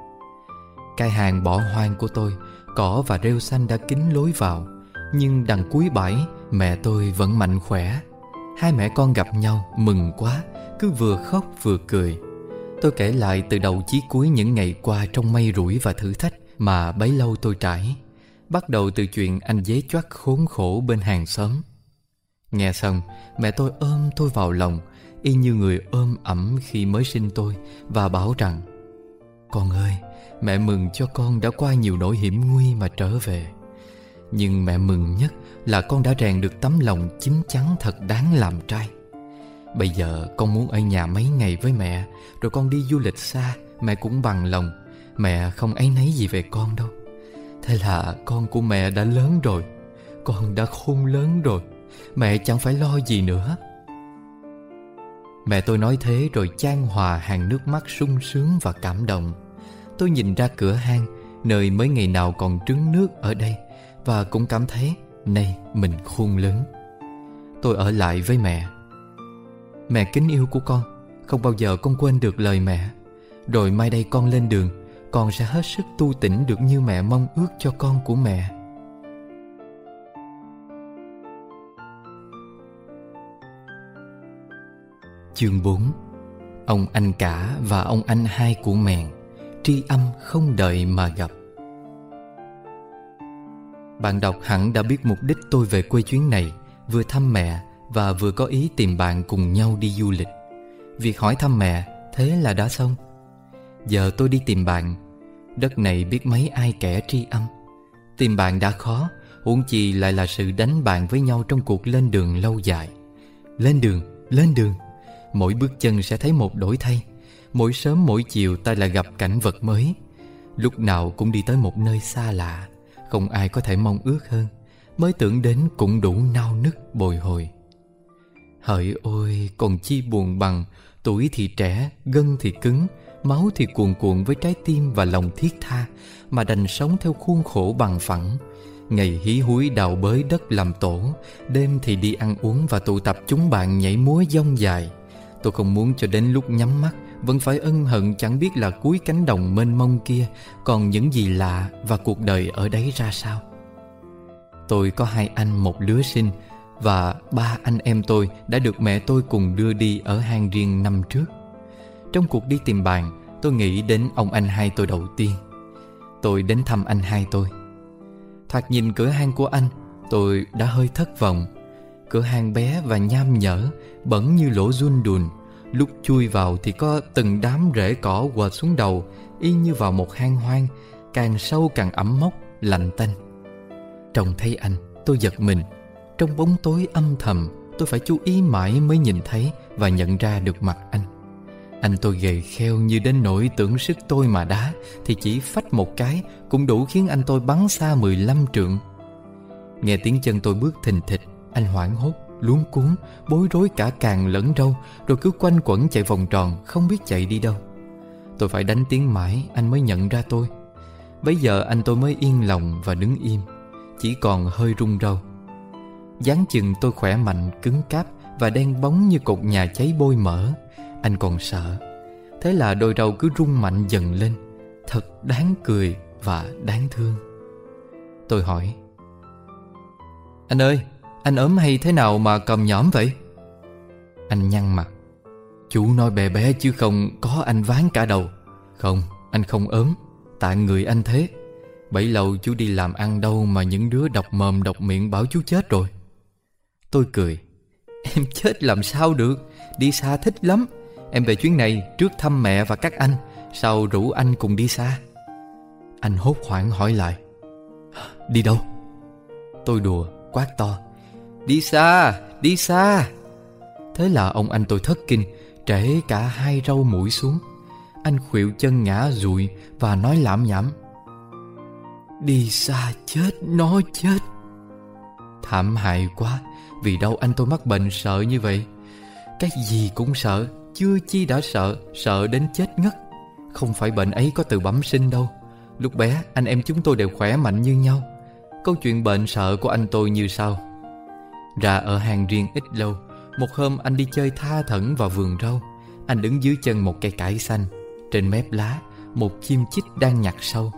Cái hàng bỏ hoang của tôi, Cỏ và rêu xanh đã kín lối vào. Nhưng đằng cuối bãi, Mẹ tôi vẫn mạnh khỏe. Hai mẹ con gặp nhau mừng quá, Cứ vừa khóc vừa cười. Tôi kể lại từ đầu chí cuối những ngày qua Trong mây rủi và thử thách Mà bấy lâu tôi trải. Bắt đầu từ chuyện anh dế choắt khốn khổ bên hàng xóm. Nghe xong, Mẹ tôi ôm tôi vào lòng, Y như người ôm ẩm khi mới sinh tôi, Và bảo rằng, Con ơi Mẹ mừng cho con đã qua nhiều nỗi hiểm nguy mà trở về. Nhưng mẹ mừng nhất là con đã rèn được tấm lòng chín chắn thật đáng làm trai. Bây giờ con muốn ở nhà mấy ngày với mẹ, Rồi con đi du lịch xa, Mẹ cũng bằng lòng. Mẹ không ấy nấy gì về con đâu. Thế là con của mẹ đã lớn rồi. Con đã khôn lớn rồi. Mẹ chẳng phải lo gì nữa. Mẹ tôi nói thế rồi chan hòa hàng nước mắt sung sướng và cảm động. Tôi nhìn ra cửa hang, Nơi mới ngày nào còn trứng nước ở đây, Và cũng cảm thấy Nay mình khôn lớn. Tôi ở lại với mẹ. Mẹ kính yêu của con, Không bao giờ con quên được lời mẹ. Rồi mai đây con lên đường, Con sẽ hết sức tu tỉnh được như mẹ mong ước cho con của mẹ. Chương 4 Ông anh cả và ông anh hai của mèn Tri âm không đợi mà gặp. Bạn đọc hẳn đã biết mục đích tôi về quê chuyến này Vừa thăm mẹ và vừa có ý tìm bạn cùng nhau đi du lịch. Việc hỏi thăm mẹ thế là đã xong. Giờ tôi đi tìm bạn. Đất này biết mấy ai kẻ tri âm. Tìm bạn đã khó Huống chi lại là sự đánh bạn với nhau trong cuộc lên đường lâu dài. Lên đường, lên đường. Mỗi bước chân sẽ thấy một đổi thay. Mỗi sớm mỗi chiều ta lại gặp cảnh vật mới. Lúc nào cũng đi tới một nơi xa lạ Không ai có thể mong ước hơn. Mới tưởng đến cũng đủ nao nức bồi hồi. Hỡi ôi còn chi buồn bằng Tuổi thì trẻ, gân thì cứng Máu thì cuồn cuộn với trái tim và lòng thiết tha Mà đành sống theo khuôn khổ bằng phẳng. Ngày hí húi đào bới đất làm tổ Đêm thì đi ăn uống và tụ tập chúng bạn nhảy múa dông dài. Tôi không muốn cho đến lúc nhắm mắt vẫn phải ân hận chẳng biết là cuối cánh đồng mênh mông kia Còn những gì lạ và cuộc đời ở đấy ra sao. Tôi có hai anh một đứa sinh Và ba anh em tôi đã được mẹ tôi cùng đưa đi ở hang riêng năm trước. Trong cuộc đi tìm bạn, Tôi nghĩ đến ông anh hai tôi đầu tiên. Tôi đến thăm anh hai tôi. Thoạt nhìn cửa hang của anh, Tôi đã hơi thất vọng. Cửa hang bé và nham nhở, Bẩn như lỗ run đùn. Lúc chui vào thì có từng đám rễ cỏ quệt xuống đầu Y như vào một hang hoang Càng sâu càng ẩm mốc, lạnh tanh. Trông thấy anh, tôi giật mình. Trong bóng tối âm thầm Tôi phải chú ý mãi mới nhìn thấy Và nhận ra được mặt anh. Anh tôi gầy kheo như đến nỗi tưởng sức tôi mà đá Thì chỉ phách một cái Cũng đủ khiến anh tôi bắn xa 15 trượng. Nghe tiếng chân tôi bước thình thịch Anh hoảng hốt, luống cuốn Bối rối cả càng lẫn râu Rồi cứ quanh quẩn chạy vòng tròn Không biết chạy đi đâu. Tôi phải đánh tiếng mãi Anh mới nhận ra tôi. Bây giờ anh tôi mới yên lòng và đứng im Chỉ còn hơi run râu. Dáng chừng tôi khỏe mạnh, cứng cáp Và đen bóng như cột nhà cháy bôi mỡ. Anh còn sợ. Thế là đôi râu cứ rung mạnh dần lên. Thật đáng cười và đáng thương. Tôi hỏi Anh ơi, anh ốm hay thế nào mà cầm nhõm vậy? Anh nhăn mặt. Chú nói bè bé chứ không có anh ván cả đầu. Không, anh không ốm. Tại người anh thế. Bấy lâu chú đi làm ăn đâu mà những đứa độc mồm độc miệng bảo chú chết rồi. Tôi cười. Em chết làm sao được? Đi xa thích lắm. Em về chuyến này trước thăm mẹ và các anh. Sau rủ anh cùng đi xa. Anh hốt hoảng hỏi lại. Đi đâu? Tôi đùa quát to. Đi xa đi xa. Thế là ông anh tôi thất kinh, Trễ cả hai râu mũi xuống. Anh khuỵu chân ngã rụi Và nói lảm nhảm. Đi xa chết, nó chết. Thảm hại quá, Vì đâu anh tôi mắc bệnh sợ như vậy? Cái gì cũng sợ, Chưa chi đã sợ Sợ đến chết ngất. Không phải bệnh ấy có từ bẩm sinh đâu. Lúc bé, anh em chúng tôi đều khỏe mạnh như nhau. Câu chuyện bệnh sợ của anh tôi như sau. Ra ở hàng riêng ít lâu, Một hôm anh đi chơi tha thẩn vào vườn rau. Anh đứng dưới chân một cây cải xanh, Trên mép lá Một chim chích đang nhặt sâu.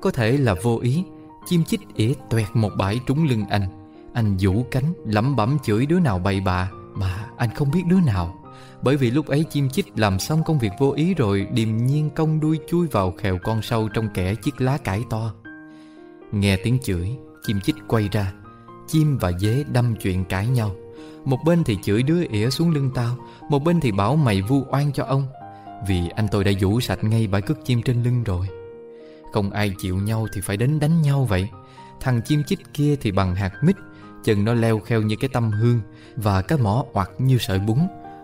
Có thể là vô ý, Chim chích ỉa toẹt một bãi trúng lưng anh. Anh vũ cánh, lẩm bẩm chửi đứa nào bậy bạ Mà anh không biết đứa nào. Bởi vì lúc ấy chim chích làm xong công việc vô ý rồi, Điềm nhiên cong đuôi chui vào khèo con sâu Trong kẻ chiếc lá cải to. Nghe tiếng chửi, Chim chích quay ra. Chim và dế đâm chuyện cãi nhau. Một bên thì chửi đứa ỉa xuống lưng tao, Một bên thì bảo mày vu oan cho ông. Vì anh tôi đã vũ sạch ngay bãi cước chim trên lưng rồi. Không ai chịu nhau thì phải đến đánh nhau vậy. Thằng chim chích kia thì bằng hạt mít Chân nó leo kheo như cái tâm hương Và cái mỏ hoặc như sợi bún.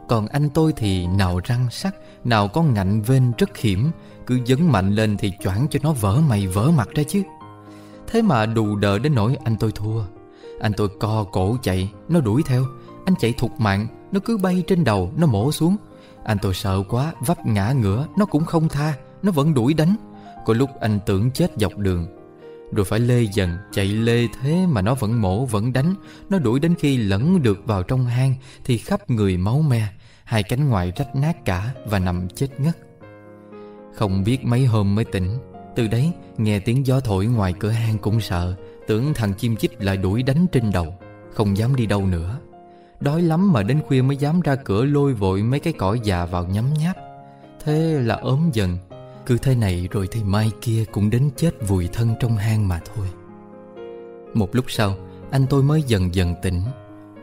Còn anh tôi thì nào răng sắc Nào có ngạnh vên rất hiểm, Cứ dấn mạnh lên thì choảng cho nó vỡ mày vỡ mặt ra chứ. Thế mà đù đờ đến nỗi anh tôi thua. Anh tôi co cổ chạy, Nó đuổi theo. Anh chạy thục mạng, Nó cứ bay trên đầu, Nó mổ xuống. Anh tôi sợ quá, Vấp ngã ngửa, Nó cũng không tha, Nó vẫn đuổi đánh. Có lúc anh tưởng chết dọc đường. Rồi phải lê dần, Chạy lê thế mà nó vẫn mổ, vẫn đánh. Nó đuổi đến khi lẫn được vào trong hang Thì khắp người máu me. Hai cánh ngoài rách nát cả Và nằm chết ngất. Không biết mấy hôm mới tỉnh. Từ đấy, nghe tiếng gió thổi ngoài cửa hang cũng sợ. Tưởng thằng chim chích lại đuổi đánh trên đầu, Không dám đi đâu nữa. Đói lắm mà đến khuya mới dám ra cửa lôi vội mấy cái cỏ già vào nhấm nháp. Thế là ốm dần, Cứ thế này rồi thì mai kia cũng đến chết vùi thân trong hang mà thôi. Một lúc sau, Anh tôi mới dần dần tỉnh.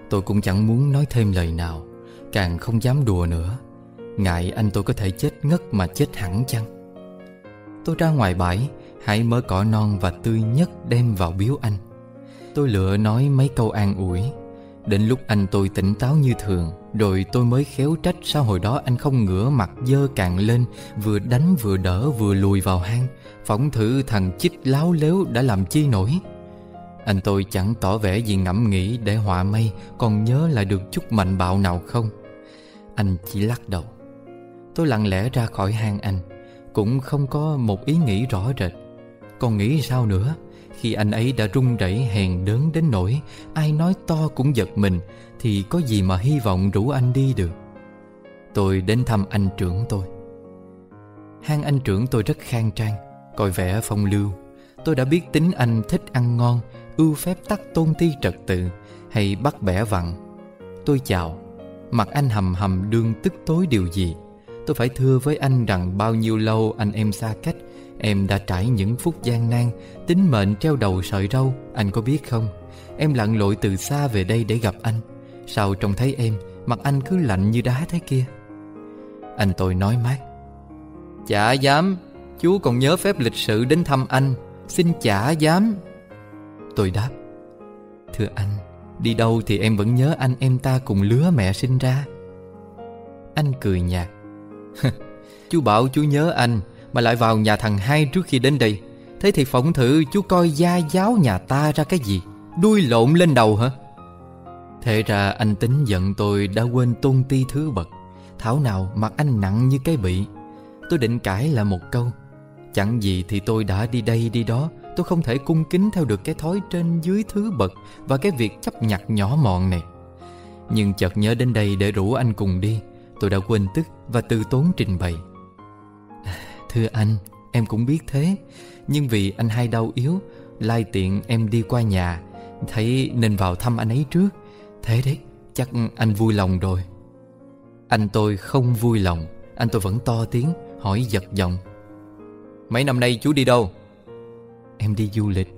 Tôi cũng chẳng muốn nói thêm lời nào, Càng không dám đùa nữa. Ngại anh tôi có thể chết ngất mà chết hẳn chăng? Tôi ra ngoài bãi Hãy mớ cỏ non và tươi nhất đem vào biếu anh. Tôi lựa nói mấy câu an ủi. Đến lúc anh tôi tỉnh táo như thường, Rồi tôi mới khéo trách Sao hồi đó anh không ngửa mặt dơ cạn lên, Vừa đánh vừa đỡ vừa lùi vào hang. Phỏng thử thằng chích láo lếu đã làm chi nổi. Anh tôi chẳng tỏ vẻ gì ngẫm nghĩ để họa mây Còn nhớ lại được chút mạnh bạo nào không? Anh chỉ lắc đầu. Tôi lặng lẽ ra khỏi hang anh. Cũng không có một ý nghĩ rõ rệt. Còn nghĩ sao nữa? Khi anh ấy đã run rẩy, hèn đớn đến nỗi Ai nói to cũng giật mình, Thì có gì mà hy vọng rủ anh đi được? Tôi đến thăm anh trưởng tôi. Hang anh trưởng tôi rất khang trang, Coi vẻ phong lưu. Tôi đã biết tính anh thích ăn ngon, Ưu phép tắc tôn ti trật tự, Hay bắt bẻ vặn. Tôi chào. Mặt anh hầm hầm đương tức tối điều gì? Tôi phải thưa với anh rằng bao nhiêu lâu anh em xa cách Em đã trải những phút gian nan, Tính mệnh treo đầu sợi râu, Anh có biết không? Em lặn lội từ xa về đây để gặp anh. Sao trông thấy em, Mặt anh cứ lạnh như đá thế kia? Anh tôi nói mát. Chả dám, Chú còn nhớ phép lịch sự đến thăm anh. Xin chả dám. Tôi đáp. Thưa anh, Đi đâu thì em vẫn nhớ anh em ta cùng lứa mẹ sinh ra. Anh cười nhạt. Chú bảo chú nhớ anh mà lại vào nhà thằng hai trước khi đến đây. Thế thì phỏng thử chú coi gia giáo nhà ta ra cái gì. Đuôi lộn lên đầu hả? Thế ra anh tính giận tôi đã quên tôn ti thứ bậc. Thảo nào mặt anh nặng như cái bị. Tôi định cãi là một câu. Chẳng gì thì tôi đã đi đây đi đó. Tôi không thể cung kính theo được cái thói trên dưới thứ bậc Và cái việc chấp nhặt nhỏ mọn này. Nhưng chợt nhớ đến đây để rủ anh cùng đi. Tôi đã quên tức và từ tốn trình bày. Thưa anh, em cũng biết thế. Nhưng vì anh hay đau yếu Lai tiện em đi qua nhà. Thấy nên vào thăm anh ấy trước. Thế đấy, chắc anh vui lòng rồi. Anh tôi không vui lòng. Anh tôi vẫn to tiếng Hỏi giật giọng. Mấy năm nay chú đi đâu? Em đi du lịch.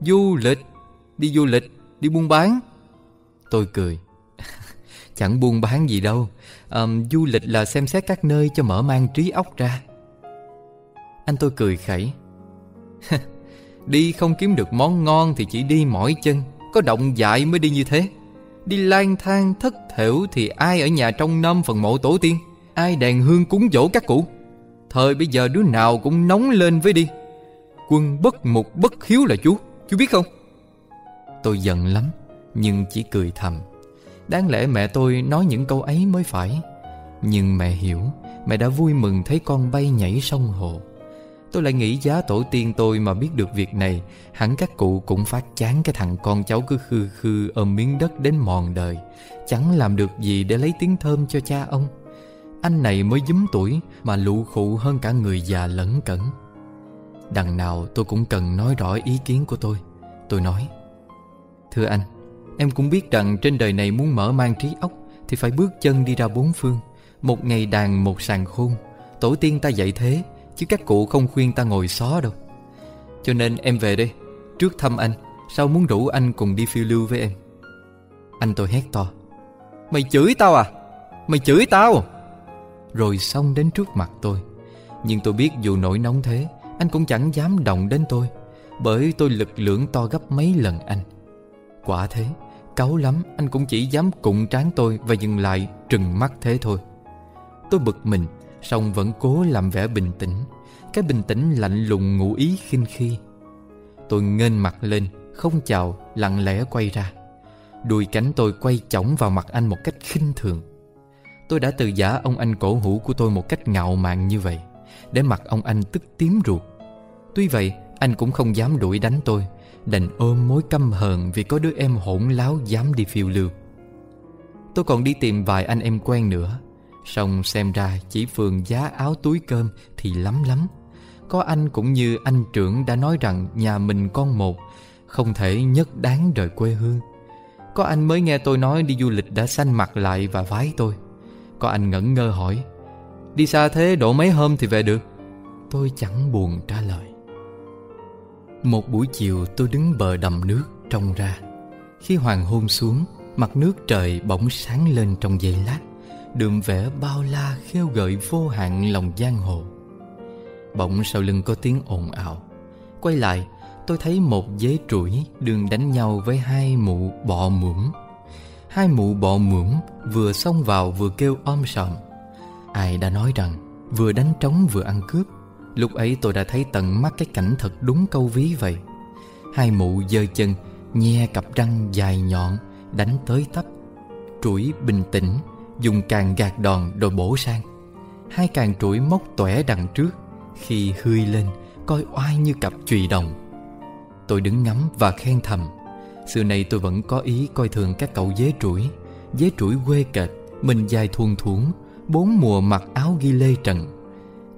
Du lịch? Đi du lịch? Đi buôn bán? Tôi cười. Chẳng buôn bán gì đâu. À, Du lịch là xem xét các nơi cho mở mang trí óc ra. Anh tôi cười khẩy. Đi không kiếm được món ngon thì chỉ đi mỏi chân. Có động dại mới đi như thế. Đi lang thang thất thểu thì ai ở nhà trong năm phần mộ tổ tiên? Ai đèn hương cúng dỗ các cụ? Thời bây giờ đứa nào cũng nóng lên với đi. Quân bất mục bất hiếu là chú. Chú biết không? Tôi giận lắm, Nhưng chỉ cười thầm. Đáng lẽ mẹ tôi nói những câu ấy mới phải. Nhưng mẹ hiểu, Mẹ đã vui mừng thấy con bay nhảy sông hồ. Tôi lại nghĩ giá tổ tiên tôi mà biết được việc này, Hẳn các cụ cũng phát chán cái thằng con cháu cứ khư khư ôm miếng đất đến mòn đời. Chẳng làm được gì để lấy tiếng thơm cho cha ông. Anh này mới dúm tuổi mà lụ khụ hơn cả người già lẫn cẩn. Đằng nào tôi cũng cần nói rõ ý kiến của tôi. Tôi nói, Thưa anh, Em cũng biết rằng trên đời này muốn mở mang trí óc Thì phải bước chân đi ra bốn phương. Một ngày đàn, một sàn khôn. Tổ tiên ta dạy thế Chứ các cụ không khuyên ta ngồi xó đâu. Cho nên em về đây, Trước thăm anh, sau muốn rủ anh cùng đi phiêu lưu với em. Anh tôi hét to, Mày chửi tao à? Mày chửi tao? Rồi xong đến trước mặt tôi. Nhưng tôi biết dù nổi nóng thế, Anh cũng chẳng dám động đến tôi, Bởi tôi lực lượng to gấp mấy lần anh. Quả thế, Cáu lắm, anh cũng chỉ dám cụng trán tôi Và dừng lại trừng mắt thế thôi. Tôi bực mình song vẫn cố làm vẻ bình tĩnh. Cái bình tĩnh lạnh lùng ngụ ý khinh khi. Tôi nghênh mặt lên, Không chào, lặng lẽ quay ra. Đuôi cánh tôi quay chổng vào mặt anh một cách khinh thường. Tôi đã từ giả ông anh cổ hủ của tôi một cách ngạo mạn như vậy, Để mặt ông anh tức tím ruột. Tuy vậy, anh cũng không dám đuổi đánh tôi, Đành ôm mối căm hờn vì có đứa em hỗn láo dám đi phiêu lưu. Tôi còn đi tìm vài anh em quen nữa Xong xem ra chỉ phường giá áo túi cơm thì lắm lắm. Có anh cũng như anh trưởng đã nói rằng nhà mình con một, Không thể nhất đáng rời quê hương. Có anh mới nghe tôi nói đi du lịch đã xanh mặt lại và vái tôi. Có anh ngẩn ngơ hỏi, Đi xa thế độ mấy hôm thì về được? Tôi chẳng buồn trả lời. Một buổi chiều tôi đứng bờ đầm nước trông ra. Khi hoàng hôn xuống, Mặt nước trời bỗng sáng lên trong giây lát. Đượm vẻ bao la khêu gợi vô hạn lòng giang hồ. Bỗng sau lưng có tiếng ồn ào. Quay lại, tôi thấy một dế trũi Đường đánh nhau với hai mụ bọ muỗng. Hai mụ bọ muỗng vừa xông vào vừa kêu om sòm. Ai đã nói rằng vừa đánh trống vừa ăn cướp. Lúc ấy tôi đã thấy tận mắt cái cảnh thật đúng câu ví vậy. Hai mụ giơ chân, nhe cặp răng dài nhọn, Đánh tới tấp. Trũi bình tĩnh Dùng càng gạt đòn rồi bổ sang. Hai càng trũi móc tỏe đằng trước, Khi hươi lên, Coi oai như cặp chùy đồng. Tôi đứng ngắm và khen thầm, Xưa nay tôi vẫn có ý coi thường các cậu dế trũi Dế trũi quê kệch Mình dài thuần thuống Bốn mùa mặc áo ghi lê trần.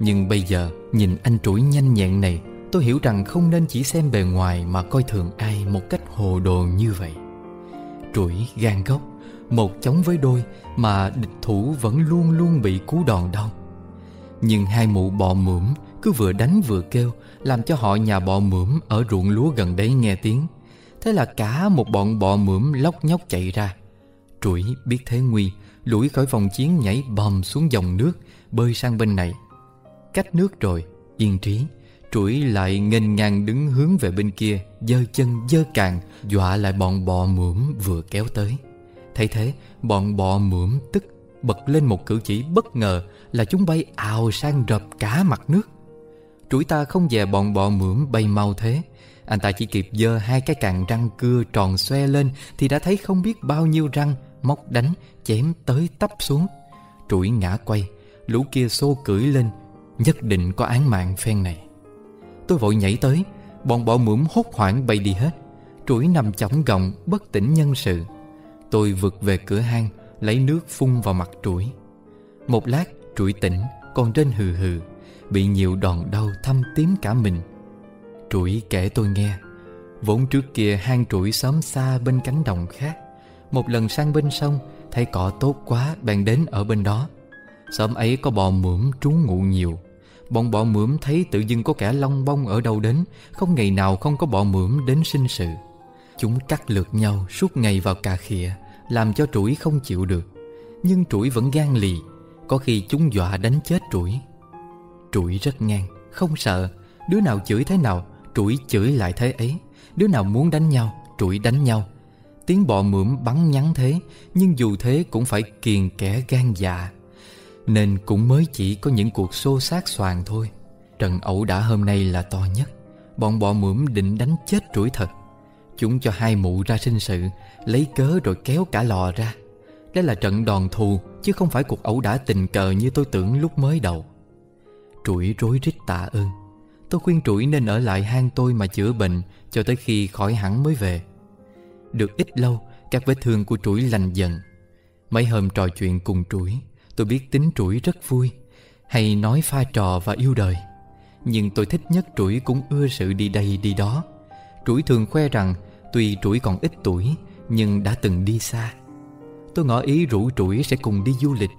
Nhưng bây giờ, nhìn anh trũi nhanh nhẹn này, Tôi hiểu rằng không nên chỉ xem bề ngoài Mà coi thường ai một cách hồ đồ như vậy. Trũi gan gốc một chống với đôi Mà địch thủ vẫn luôn luôn bị cú đòn đau. Nhưng hai mụ bọ mượm Cứ vừa đánh vừa kêu Làm cho họ nhà bọ mượm Ở ruộng lúa gần đấy nghe tiếng. Thế là cả một bọn bọ mượm lóc nhóc chạy ra. Trũi biết thế nguy Lủi khỏi vòng chiến nhảy bòm xuống dòng nước Bơi sang bên này. Cách nước rồi, yên trí Trũi lại nghênh ngang đứng hướng về bên kia giơ chân giơ càng Dọa lại bọn bọ mượm vừa kéo tới. Thấy thế bọn bọ mượm tức Bật lên một cử chỉ bất ngờ Là chúng bay ào sang rập cả mặt nước. Trũi ta không dè bọn bọ mượm bay mau thế. Anh ta chỉ kịp giơ hai cái càng răng cưa tròn xoe lên Thì đã thấy không biết bao nhiêu răng Móc đánh, chém tới tấp xuống. Trũi ngã quay Lũ kia xô cưỡi lên Nhất định có án mạng phen này. Tôi vội nhảy tới Bọn bọ mượm hốt hoảng bay đi hết. Trũi nằm chỏng gọng bất tỉnh nhân sự. Tôi vượt về cửa hang, Lấy nước phun vào mặt trũi Một lát trũi tỉnh Còn trên hừ hừ, Bị nhiều đòn đau thâm tím cả mình. Trũi kể tôi nghe, Vốn trước kia hang trũi xóm xa bên cánh đồng khác. Một lần sang bên sông, Thấy cỏ tốt quá, bèn đến ở bên đó. Xóm ấy có bò mượm trú ngụ nhiều. Bọn bọ mượm thấy tự dưng có kẻ long bông ở đâu đến, Không ngày nào không có bọ mượm đến sinh sự. Chúng cắt lượt nhau suốt ngày vào cà khịa, Làm cho trũi không chịu được. Nhưng trũi vẫn gan lì, Có khi chúng dọa đánh chết trũi Trũi rất ngang, Không sợ. Đứa nào chửi thế nào Trũi chửi lại thế ấy. Đứa nào muốn đánh nhau Trũi đánh nhau. Tiếng bọ mượm bắn nhắn thế, Nhưng dù thế cũng phải kiền kẻ gan dạ. Nên cũng mới chỉ có những cuộc xô xát xoàng thôi. Trận ẩu đả hôm nay là to nhất. Bọn bọ mượm định đánh chết trũi thật. Chúng cho hai mụ ra sinh sự, Lấy cớ rồi kéo cả lò ra. Đây là trận đòn thù, Chứ không phải cuộc ẩu đả tình cờ như tôi tưởng lúc mới đầu. Trũi rối rít tạ ơn. Tôi khuyên trũi nên ở lại hang tôi mà chữa bệnh, Cho tới khi khỏi hẳn mới về. Được ít lâu, Các vết thương của trũi lành dần. Mấy hôm trò chuyện cùng trũi Tôi biết tính trũi rất vui, Hay nói pha trò và yêu đời. Nhưng tôi thích nhất trũi cũng ưa sự đi đây đi đó. Trũi thường khoe rằng Tuy trũi còn ít tuổi, Nhưng đã từng đi xa. Tôi ngỏ ý rủ trũi sẽ cùng đi du lịch.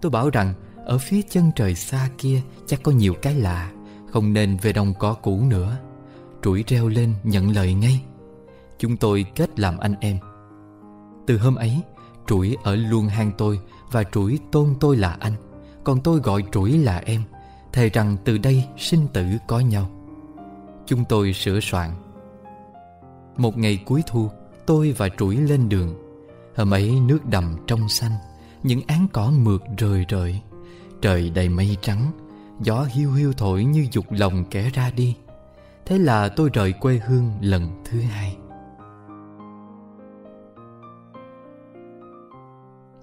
Tôi bảo rằng, Ở phía chân trời xa kia Chắc có nhiều cái lạ, Không nên về đồng cỏ cũ nữa. Trũi reo lên nhận lời ngay. Chúng tôi kết làm anh em. Từ hôm ấy Trũi ở luôn hang tôi và trũi tôn tôi là anh. Còn tôi gọi trũi là em, Thề rằng từ đây sinh tử có nhau. Chúng tôi sửa soạn. Một ngày cuối thu, Tôi và trũi lên đường. Hôm ấy nước đầm trong xanh, Những án cỏ mượt rời rời Trời đầy mây trắng, Gió hiu hiu thổi như dục lòng kẻ ra đi. Thế là tôi rời quê hương lần thứ hai.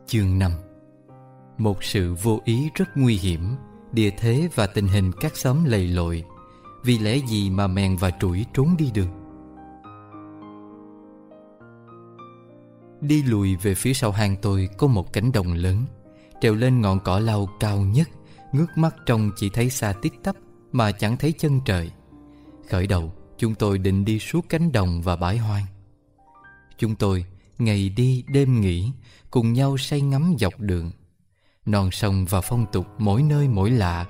Chương 5 một sự vô ý rất nguy hiểm, Địa thế và tình hình các xóm lầy lội. Vì lẽ gì mà mèn và trũi trốn đi được? Đi lùi về phía sau hang tôi Có một cánh đồng lớn Trèo lên ngọn cỏ lau cao nhất Ngước mắt trông chỉ thấy xa tít tắp Mà chẳng thấy chân trời. Khởi đầu chúng tôi định đi suốt cánh đồng và bãi hoang. Chúng tôi ngày đi đêm nghỉ Cùng nhau say ngắm dọc đường. Non sông và phong tục mỗi nơi mỗi lạ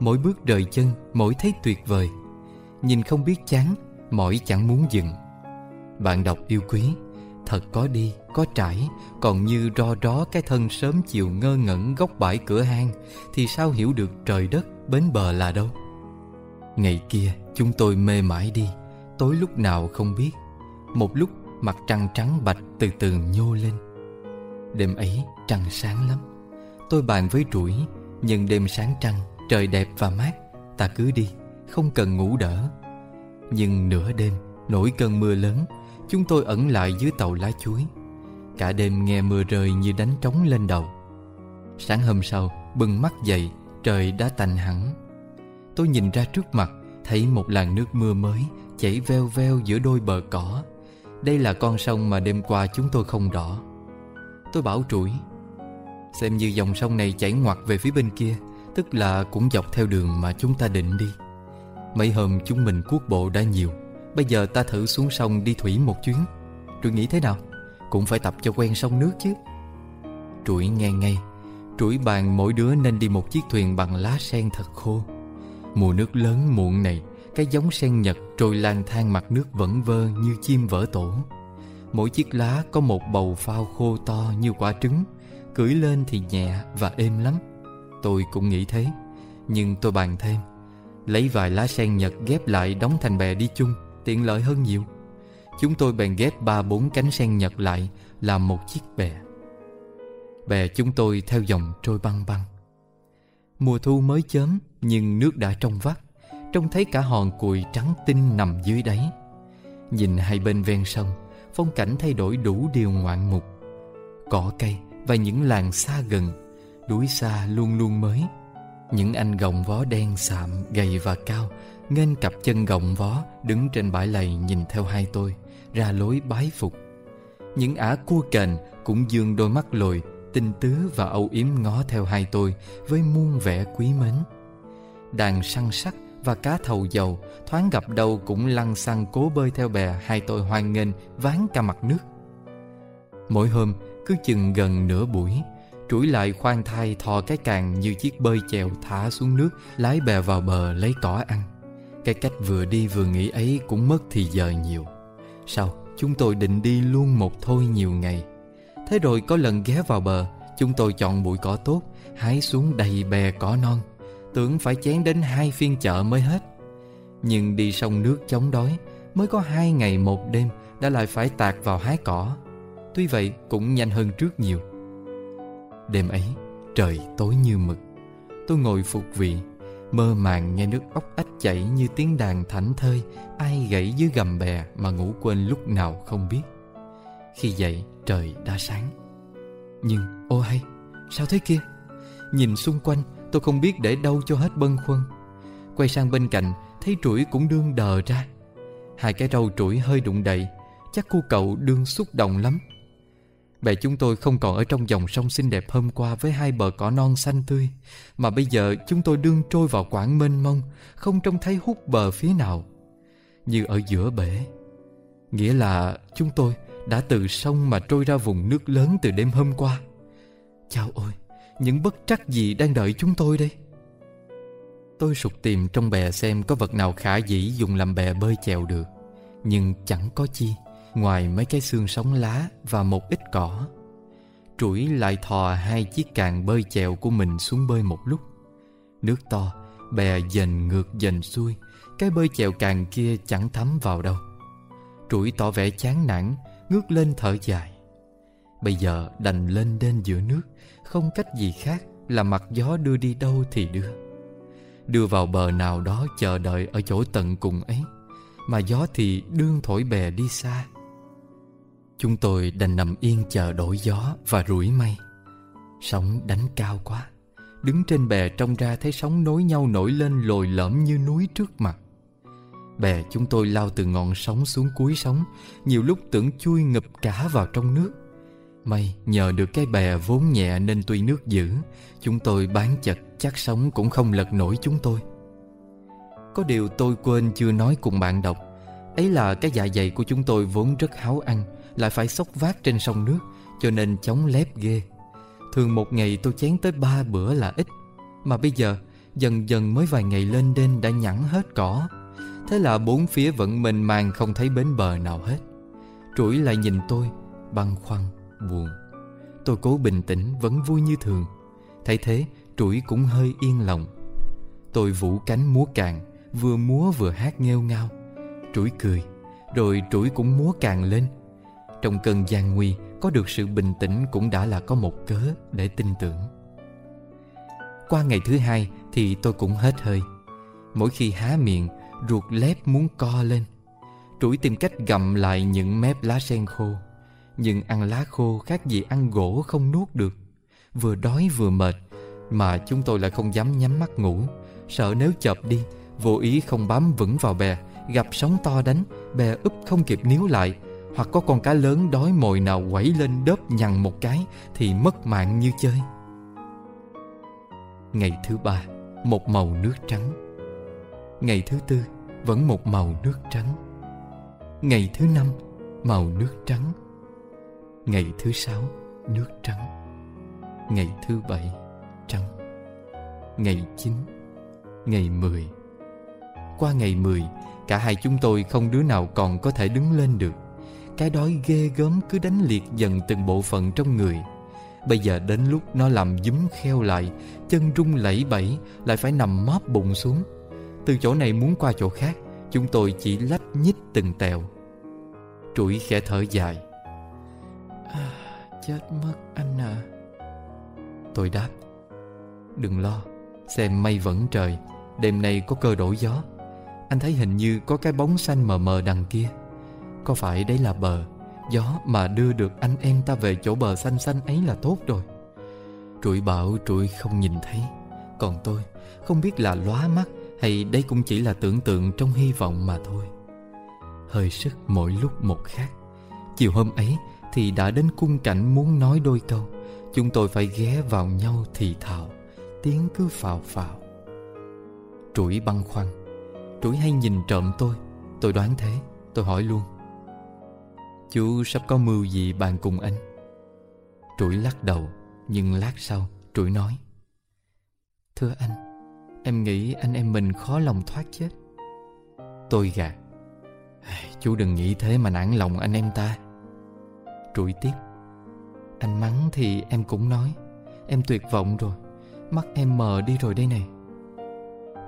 Mỗi bước rời chân mỗi thấy tuyệt vời. Nhìn không biết chán Mỏi chẳng muốn dừng. Bạn đọc yêu quý Thật có đi, có trải, Còn như ro ró cái thân sớm chiều ngơ ngẩn góc bãi cửa hang, Thì sao hiểu được trời đất bến bờ là đâu? Ngày kia, chúng tôi mê mãi đi, Tối lúc nào không biết. Một lúc, mặt trăng trắng bạch từ từ nhô lên. Đêm ấy, trăng sáng lắm. Tôi bàn với rủi Nhân đêm sáng trăng, Trời đẹp và mát, Ta cứ đi, Không cần ngủ đỡ. Nhưng nửa đêm, Nổi cơn mưa lớn, Chúng tôi ẩn lại dưới tàu lá chuối. Cả đêm nghe mưa rơi như đánh trống lên đầu. Sáng hôm sau, Bừng mắt dậy, Trời đã tạnh hẳn. Tôi nhìn ra trước mặt, Thấy một làn nước mưa mới Chảy veo veo giữa đôi bờ cỏ. Đây là con sông mà đêm qua chúng tôi không rõ. Tôi bảo trũi Xem như dòng sông này chảy ngoặt về phía bên kia, Tức là cũng dọc theo đường mà chúng ta định đi. Mấy hôm chúng mình cuốc bộ đã nhiều, Bây giờ ta thử xuống sông đi thủy một chuyến. Rồi nghĩ thế nào? Cũng phải tập cho quen sông nước chứ. Trụi nghe ngay Trũi bàn mỗi đứa nên đi một chiếc thuyền bằng lá sen thật khô. Mùa nước lớn muộn này, Cái giống sen nhật trôi lang thang mặt nước vẫn vơ như chim vỡ tổ. Mỗi chiếc lá có một bầu phao khô to như quả trứng, Cưỡi lên thì nhẹ và êm lắm. Tôi cũng nghĩ thế, Nhưng tôi bàn thêm, Lấy vài lá sen nhật ghép lại đóng thành bè đi chung, Tiện lợi hơn nhiều. Chúng tôi bèn ghép ba bốn cánh sen nhật lại Làm một chiếc bè. Bè chúng tôi theo dòng trôi băng băng. Mùa thu mới chớm Nhưng nước đã trong vắt Trông thấy cả hòn cùi trắng tinh nằm dưới đáy. Nhìn hai bên ven sông Phong cảnh thay đổi đủ điều ngoạn mục. Cỏ cây và những làng xa gần núi xa luôn luôn mới. Những anh gọng vó đen sạm, gầy và cao Nghênh cặp chân gọng vó Đứng trên bãi lầy nhìn theo hai tôi. Ra lối bái phục. Những ả cua kềnh cũng dương đôi mắt lồi, Tinh tứ và âu yếm ngó theo hai tôi Với muôn vẻ quý mến. Đàn săn sắc và cá thầu dầu Thoáng gặp đâu cũng lăn xăng cố bơi theo bè Hai tôi hoan nghênh ván cả mặt nước. Mỗi hôm, cứ chừng gần nửa buổi Trũi lại khoan thai thò cái càng như chiếc bơi chèo thả xuống nước, Lái bè vào bờ lấy cỏ ăn. Cái cách vừa đi vừa nghỉ ấy cũng mất thì giờ nhiều. Sau chúng tôi định đi luôn một thôi nhiều ngày. Thế rồi có lần ghé vào bờ, Chúng tôi chọn bụi cỏ tốt, Hái xuống đầy bè cỏ non. Tưởng phải chén đến hai phiên chợ mới hết. Nhưng đi sông nước chống đói, Mới có hai ngày một đêm Đã lại phải tạt vào hái cỏ. Tuy vậy cũng nhanh hơn trước nhiều. Đêm ấy, trời tối như mực. Tôi ngồi phục vị Mơ màng nghe nước ốc ách chảy Như tiếng đàn thảnh thơi, Ai gãy dưới gầm bè Mà ngủ quên lúc nào không biết. Khi dậy, trời đã sáng. Nhưng, ô hay, Sao thế kia? Nhìn xung quanh, tôi không biết để đâu cho hết bâng khuân Quay sang bên cạnh, Thấy trũi cũng đương đờ ra. Hai cái râu trũi hơi đụng đậy Chắc cô cậu đương xúc động lắm. Bè chúng tôi không còn ở trong dòng sông xinh đẹp hôm qua với hai bờ cỏ non xanh tươi. Mà bây giờ chúng tôi đương trôi vào quãng mênh mông Không trông thấy hút bờ phía nào. Như ở giữa bể. Nghĩa là chúng tôi đã từ sông mà trôi ra vùng nước lớn từ đêm hôm qua. Chao ôi, những bất trắc gì đang đợi chúng tôi đây? Tôi sục tìm trong bè xem có vật nào khả dĩ dùng làm bè bơi chèo được Nhưng chẳng có chi. Ngoài mấy cái xương sống lá và một ít cỏ. Trũi lại thò hai chiếc càng bơi chèo của mình xuống bơi một lúc. Nước to, bè dần ngược dần xuôi Cái bơi chèo càng kia chẳng thấm vào đâu. Trũi tỏ vẻ chán nản Ngước lên thở dài. Bây giờ đành lên đên giữa nước Không cách gì khác là mặt gió đưa đi đâu thì đưa. Đưa vào bờ nào đó chờ đợi ở chỗ tận cùng ấy Mà gió thì đương thổi bè đi xa. Chúng tôi đành nằm yên chờ đổi gió và rủi mây. Sóng đánh cao quá, Đứng trên bè trông ra thấy sóng nối nhau nổi lên lồi lõm như núi trước mặt. Bè chúng tôi lao từ ngọn sóng xuống cuối sóng, Nhiều lúc tưởng chui ngập cả vào trong nước. May nhờ được cái bè vốn nhẹ nên tuy nước dữ, Chúng tôi bán chật chắc sóng cũng không lật nổi chúng tôi. Có điều tôi quên chưa nói cùng bạn đọc, Ấy là cái dạ dày của chúng tôi vốn rất háo ăn lại phải xốc vác trên sông nước Cho nên chóng lép ghê. Thường một ngày tôi chén tới ba bữa là ít Mà bây giờ Dần dần mới vài ngày lên đên đã nhẵn hết cỏ. Thế là bốn phía vẫn mênh mang không thấy bến bờ nào hết. Trũi lại nhìn tôi Băn khoăn, buồn. Tôi cố bình tĩnh vẫn vui như thường. Thấy thế Trũi cũng hơi yên lòng. Tôi vũ cánh múa càng Vừa múa vừa hát nghêu ngao. Trũi cười Rồi trũi cũng múa càng lên trong cơn gian nguy, Có được sự bình tĩnh cũng đã là có một cớ để tin tưởng. Qua ngày thứ hai thì tôi cũng hết hơi. Mỗi khi há miệng, Ruột lép muốn co lên. Trũi tìm cách gặm lại những mép lá sen khô. Nhưng ăn lá khô khác gì ăn gỗ không nuốt được. Vừa đói vừa mệt, Mà chúng tôi lại không dám nhắm mắt ngủ. Sợ nếu chợp đi, Vô ý không bám vững vào bè, Gặp sóng to đánh, Bè úp không kịp níu lại hoặc có con cá lớn đói mồi nào quẩy lên đớp nhằn một cái Thì mất mạng như chơi. Ngày thứ ba, Một màu nước trắng. Ngày thứ tư, Vẫn một màu nước trắng. Ngày thứ năm, Màu nước trắng. Ngày thứ sáu, Nước trắng. Ngày thứ bảy, Trắng. Ngày chín, Ngày mười. Qua ngày mười, Cả hai chúng tôi không đứa nào còn có thể đứng lên được. Cái đói ghê gớm cứ đánh liệt dần từng bộ phận trong người. Bây giờ đến lúc nó làm dúm kheo lại Chân rung lẩy bẩy Lại phải nằm móp bụng xuống. Từ chỗ này muốn qua chỗ khác Chúng tôi chỉ lách nhích từng tèo. Trũi khẽ thở dài. À, Chết mất anh à Tôi đáp. Đừng lo Xem mây vẫn trời Đêm nay có cơ đổi gió. Anh thấy hình như có cái bóng xanh mờ mờ đằng kia có phải đấy là bờ, Gió mà đưa được anh em ta về chỗ bờ xanh xanh ấy là tốt rồi. Trụi bảo trụi không nhìn thấy. Còn tôi, không biết là lóa mắt Hay đây cũng chỉ là tưởng tượng trong hy vọng mà thôi. Hơi sức mỗi lúc một khác. Chiều hôm ấy thì đã đến cung cảnh muốn nói đôi câu. Chúng tôi phải ghé vào nhau thì thào. Tiếng cứ phào phào. Trũi băng khoăn. Trũi hay nhìn trộm tôi? Tôi đoán thế. Tôi hỏi luôn. Chú sắp có mưu gì bàn cùng anh? Trũi lắc đầu, Nhưng lát sau Trũi nói. Thưa anh, Em nghĩ anh em mình khó lòng thoát chết. Tôi gạt Chú đừng nghĩ thế mà nản lòng anh em ta. Trụi tiếp. Anh mắng thì em cũng nói. Em tuyệt vọng rồi. Mắt em mờ đi rồi đây này.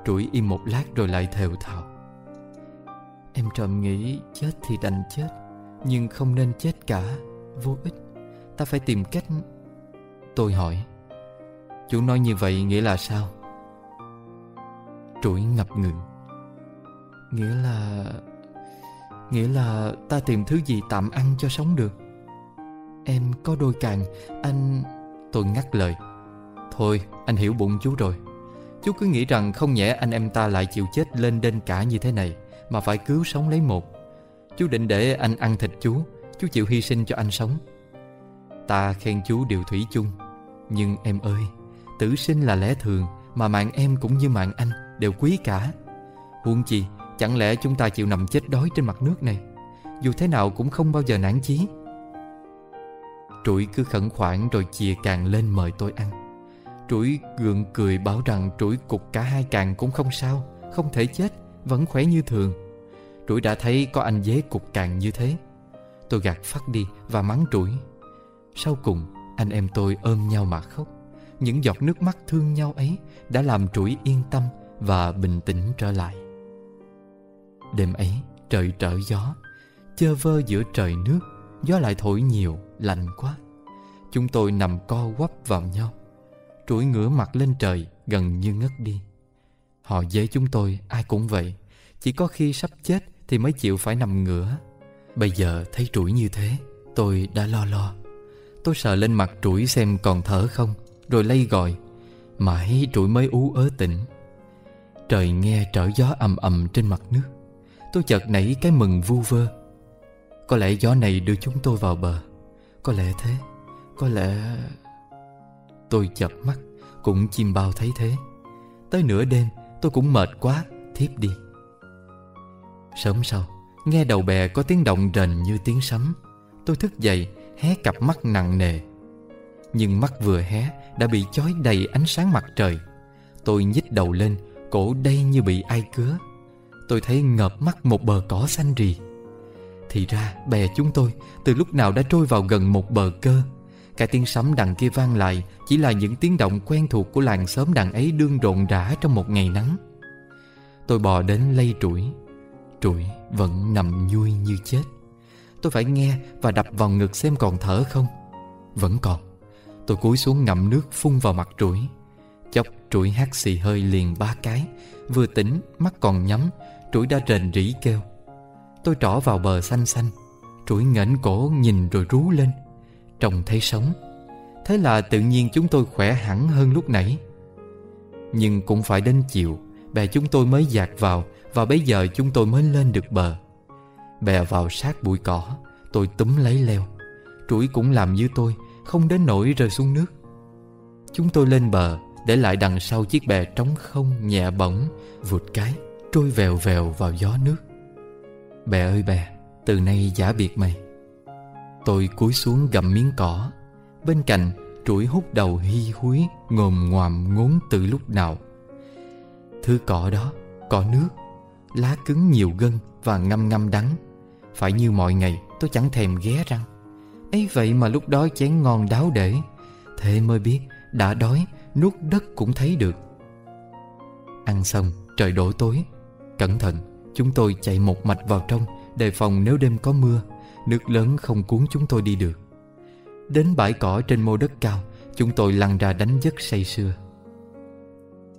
Trụi im một lát rồi lại thều thào. Em trộm nghĩ chết thì đành chết. Nhưng không nên chết cả, Vô ích. Ta phải tìm cách Tôi hỏi. Chú nói như vậy nghĩa là sao? Trũi ngập ngừng. Nghĩa là Nghĩa là ta tìm thứ gì tạm ăn cho sống được. Em có đôi càng, Anh... Tôi ngắt lời. Thôi, anh hiểu bụng chú rồi. Chú cứ nghĩ rằng không nhẽ anh em ta lại chịu chết lên đên cả như thế này, Mà phải cứu sống lấy một. Chú định để anh ăn thịt chú. Chú chịu hy sinh cho anh sống. Ta khen chú điều thủy chung. Nhưng em ơi, Tử sinh là lẽ thường, Mà mạng em cũng như mạng anh, Đều quý cả. Huống chi, Chẳng lẽ chúng ta chịu nằm chết đói trên mặt nước này? Dù thế nào cũng không bao giờ nản chí. Trũi cứ khẩn khoản rồi chìa càng lên mời tôi ăn. Trũi gượng cười bảo rằng trũi cục cả hai càng cũng không sao, Không thể chết, Vẫn khỏe như thường. Trũi đã thấy có anh dế cục càng như thế. Tôi gạt phát đi và mắng trũi Sau cùng anh em tôi ôm nhau mà khóc. Những giọt nước mắt thương nhau ấy Đã làm trũi yên tâm Và bình tĩnh trở lại. Đêm ấy trời trở gió. Chơ vơ giữa trời nước Gió lại thổi nhiều, lạnh quá. Chúng tôi nằm co quắp vào nhau. Trũi ngửa mặt lên trời Gần như ngất đi. Họ dế chúng tôi ai cũng vậy. Chỉ có khi sắp chết thì mới chịu phải nằm ngửa. Bây giờ thấy trũi như thế, Tôi đã lo lo. Tôi sờ lên mặt trũi xem còn thở không, Rồi lay gọi, Mãi trũi mới ú ớ tỉnh. Trời nghe trở gió ầm ầm trên mặt nước. Tôi chợt nảy cái mừng vu vơ. Có lẽ gió này đưa chúng tôi vào bờ. Có lẽ thế, Có lẽ... Tôi chợp mắt, Cũng chim bao thấy thế. Tới nửa đêm, tôi cũng mệt quá, Thiếp đi. Sớm sau, Nghe đầu bè có tiếng động rền như tiếng sấm. Tôi thức dậy, Hé cặp mắt nặng nề. Nhưng mắt vừa hé, Đã bị chói đầy ánh sáng mặt trời. Tôi nhích đầu lên, Cổ đây như bị ai cứa. Tôi thấy ngợp mắt một bờ cỏ xanh rì. Thì ra, bè chúng tôi Từ lúc nào đã trôi vào gần một bờ cơ. Cả tiếng sấm đằng kia vang lại Chỉ là những tiếng động quen thuộc của làng xóm đằng ấy đương rộn rã trong một ngày nắng. Tôi bò đến lây trũi trụi vẫn nằm nhui như chết. Tôi phải nghe và đập vào ngực xem còn thở không. Vẫn còn. Tôi cúi xuống ngậm nước phun vào mặt trụi. Chốc trụi hát xì hơi liền ba cái. Vừa tỉnh, mắt còn nhắm, Trụi đã rền rỉ kêu. Tôi trỏ vào bờ xanh xanh. Trụi nghển cổ nhìn rồi rú lên. Trông thấy sống. Thế là tự nhiên chúng tôi khỏe hẳn hơn lúc nãy. Nhưng cũng phải đến chiều, Bè chúng tôi mới dạt vào và bây giờ chúng tôi mới lên được bờ. Bè vào sát bụi cỏ, Tôi túm lấy leo. Trũi cũng làm như tôi, Không đến nỗi rơi xuống nước. Chúng tôi lên bờ, Để lại đằng sau chiếc bè trống không, nhẹ bỏng, Vụt cái, Trôi vèo vèo vào gió nước. Bè ơi bè, Từ nay giả biệt mày. Tôi cúi xuống gặm miếng cỏ. Bên cạnh Trũi hút đầu hi húi, Ngồm ngoàm ngốn từ lúc nào. Thứ cỏ đó, Cỏ nước Lá cứng nhiều gân và ngâm ngâm đắng. Phải như mọi ngày, tôi chẳng thèm ghé răng. Ấy vậy mà lúc đó chén ngon đáo để, Thế mới biết Đã đói, Nuốt đất cũng thấy được. Ăn xong, trời đổ tối. Cẩn thận, Chúng tôi chạy một mạch vào trong, Đề phòng nếu đêm có mưa, Nước lớn không cuốn chúng tôi đi được. Đến bãi cỏ trên mô đất cao, Chúng tôi lăn ra đánh giấc say sưa.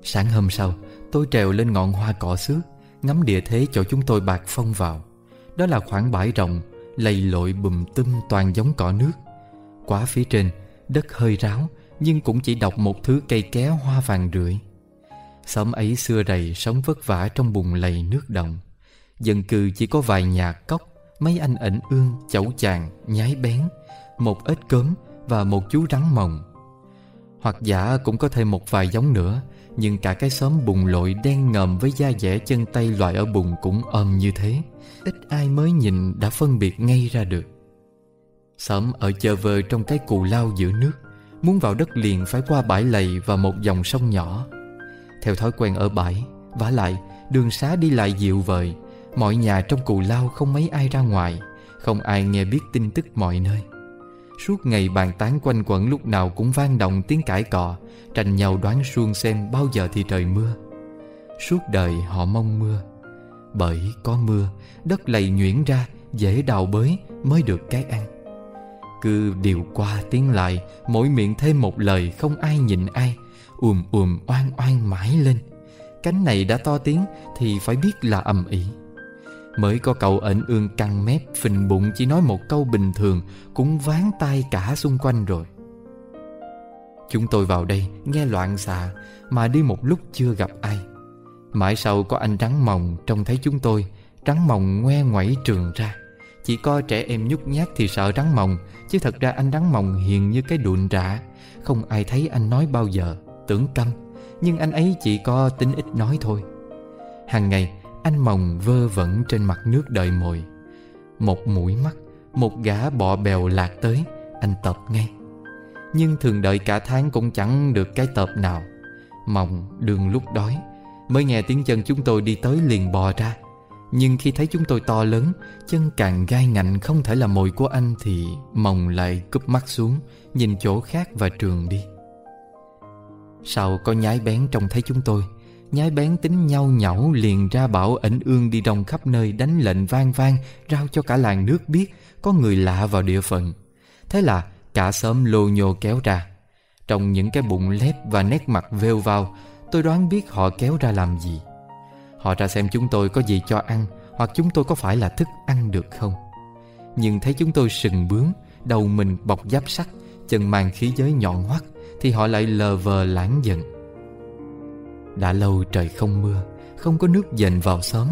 Sáng hôm sau, Tôi trèo lên ngọn hoa cỏ xước Ngắm địa thế chỗ chúng tôi bạc phong vào. Đó là khoảng bãi rộng Lầy lội bùm tum toàn giống cỏ nước. Quá phía trên Đất hơi ráo Nhưng cũng chỉ đọc một thứ cây ké hoa vàng rưỡi Xóm ấy xưa rầy sống vất vả trong bùn lầy nước đồng Dân cư chỉ có vài nhà cốc Mấy anh ẩn ương, chẩu chàng, nhái bén Một ít cớm và một chú rắn mồng. Hoặc giả cũng có thêm một vài giống nữa nhưng cả cái xóm bùng lội đen ngầm với da dẻ chân tay loại ở bùn cũng ôm như thế. Ít ai mới nhìn đã phân biệt ngay ra được. Xóm ở chờ vơ trong cái cù lao giữa nước, Muốn vào đất liền phải qua bãi lầy và một dòng sông nhỏ. Theo thói quen ở bãi, vả lại, đường xá đi lại dịu vời. Mọi nhà trong cù lao không mấy ai ra ngoài, Không ai nghe biết tin tức mọi nơi. Suốt ngày bàn tán quanh quẩn lúc nào cũng vang động tiếng cãi cọ, Tranh nhau đoán suông xem bao giờ thì trời mưa. Suốt đời họ mong mưa, Bởi có mưa, Đất lầy nhuyễn ra, Dễ đào bới mới được cái ăn. Cứ điều qua tiếng lại, Mỗi miệng thêm một lời không ai nhịn ai, ùm ùm oan oan mãi lên. Cánh này đã to tiếng Thì phải biết là ầm ĩ. Mới có cậu ẩn ương căng mép, Phình bụng, chỉ nói một câu bình thường, Cũng ván tay cả xung quanh rồi. Chúng tôi vào đây, nghe loạn xạ, Mà đi một lúc chưa gặp ai. Mãi sau có anh trắng mồng Trông thấy chúng tôi, Trắng mồng ngoe ngoẩy trường ra. Chỉ có trẻ em nhút nhát thì sợ trắng mồng Chứ thật ra anh trắng mồng hiền như cái đụn rã. Không ai thấy anh nói bao giờ, Tưởng câm, Nhưng anh ấy chỉ có tính ít nói thôi. Hàng ngày anh mồng vơ vẩn trên mặt nước đợi mồi. Một mũi mắt, Một gã bọ bèo lạc tới, Anh tập ngay. Nhưng thường đợi cả tháng cũng chẳng được cái tập nào. Mồng đường lúc đói, Mới nghe tiếng chân chúng tôi đi tới liền bò ra. Nhưng khi thấy chúng tôi to lớn, Chân càng gai ngạnh không thể là mồi của anh Thì mồng lại cúp mắt xuống, Nhìn chỗ khác và trường đi. Sau có nhái bén trông thấy chúng tôi? Nhái bén tính nhau nhẩu liền ra bảo ẩn ương đi đông khắp nơi đánh lệnh vang vang, Rao cho cả làng nước biết có người lạ vào địa phận. Thế là cả xóm lô nhô kéo ra. Trong những cái bụng lép và nét mặt vêu vào Tôi đoán biết họ kéo ra làm gì. Họ ra xem chúng tôi có gì cho ăn, Hoặc chúng tôi có phải là thức ăn được không. Nhưng thấy chúng tôi sừng bướm Đầu mình bọc giáp sắt, Chân mang khí giới nhọn hoắt, Thì họ lại lờ vờ lãng giận đã lâu trời không mưa, Không có nước dền vào xóm.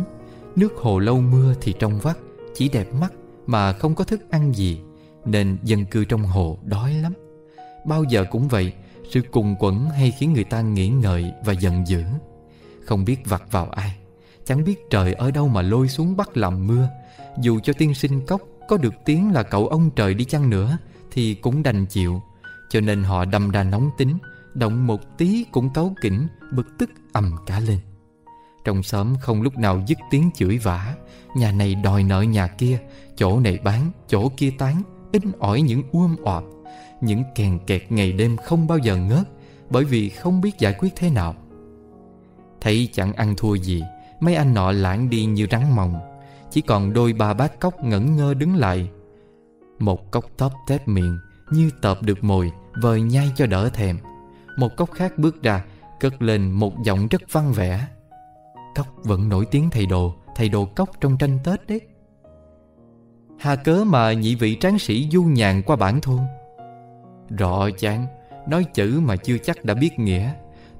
Nước hồ lâu mưa thì trong vắt, Chỉ đẹp mắt mà không có thức ăn gì, Nên dân cư trong hồ đói lắm. Bao giờ cũng vậy, Sự cùng quẩn hay khiến người ta nghĩ ngợi và giận dữ. Không biết vặt vào ai, Chẳng biết trời ở đâu mà lôi xuống bắt làm mưa. Dù cho tiên sinh cốc có được tiếng là cậu ông trời đi chăng nữa, Thì cũng đành chịu. Cho nên họ đâm ra nóng tính Động một tí cũng cáu kỉnh Bực tức ầm cả lên. Trong xóm không lúc nào dứt tiếng chửi vả Nhà này đòi nợ nhà kia Chỗ này bán, chỗ kia tán In ỏi những uôm oạp Những kèn kẹt ngày đêm không bao giờ ngớt Bởi vì không biết giải quyết thế nào. Thấy chẳng ăn thua gì Mấy anh nọ lãng đi như rắn mồng Chỉ còn đôi ba bát cốc ngẩn ngơ đứng lại. Một cốc tóp tép miệng Như tợp được mồi Vời nhai cho đỡ thèm một cốc khác bước ra, Cất lên một giọng rất văn vẻ. Cốc vẫn nổi tiếng thầy đồ Thầy đồ cốc trong tranh Tết đấy. Hà cớ mà nhị vị tráng sĩ du nhàn qua bản thôn? Rõ chán, Nói chữ mà chưa chắc đã biết nghĩa.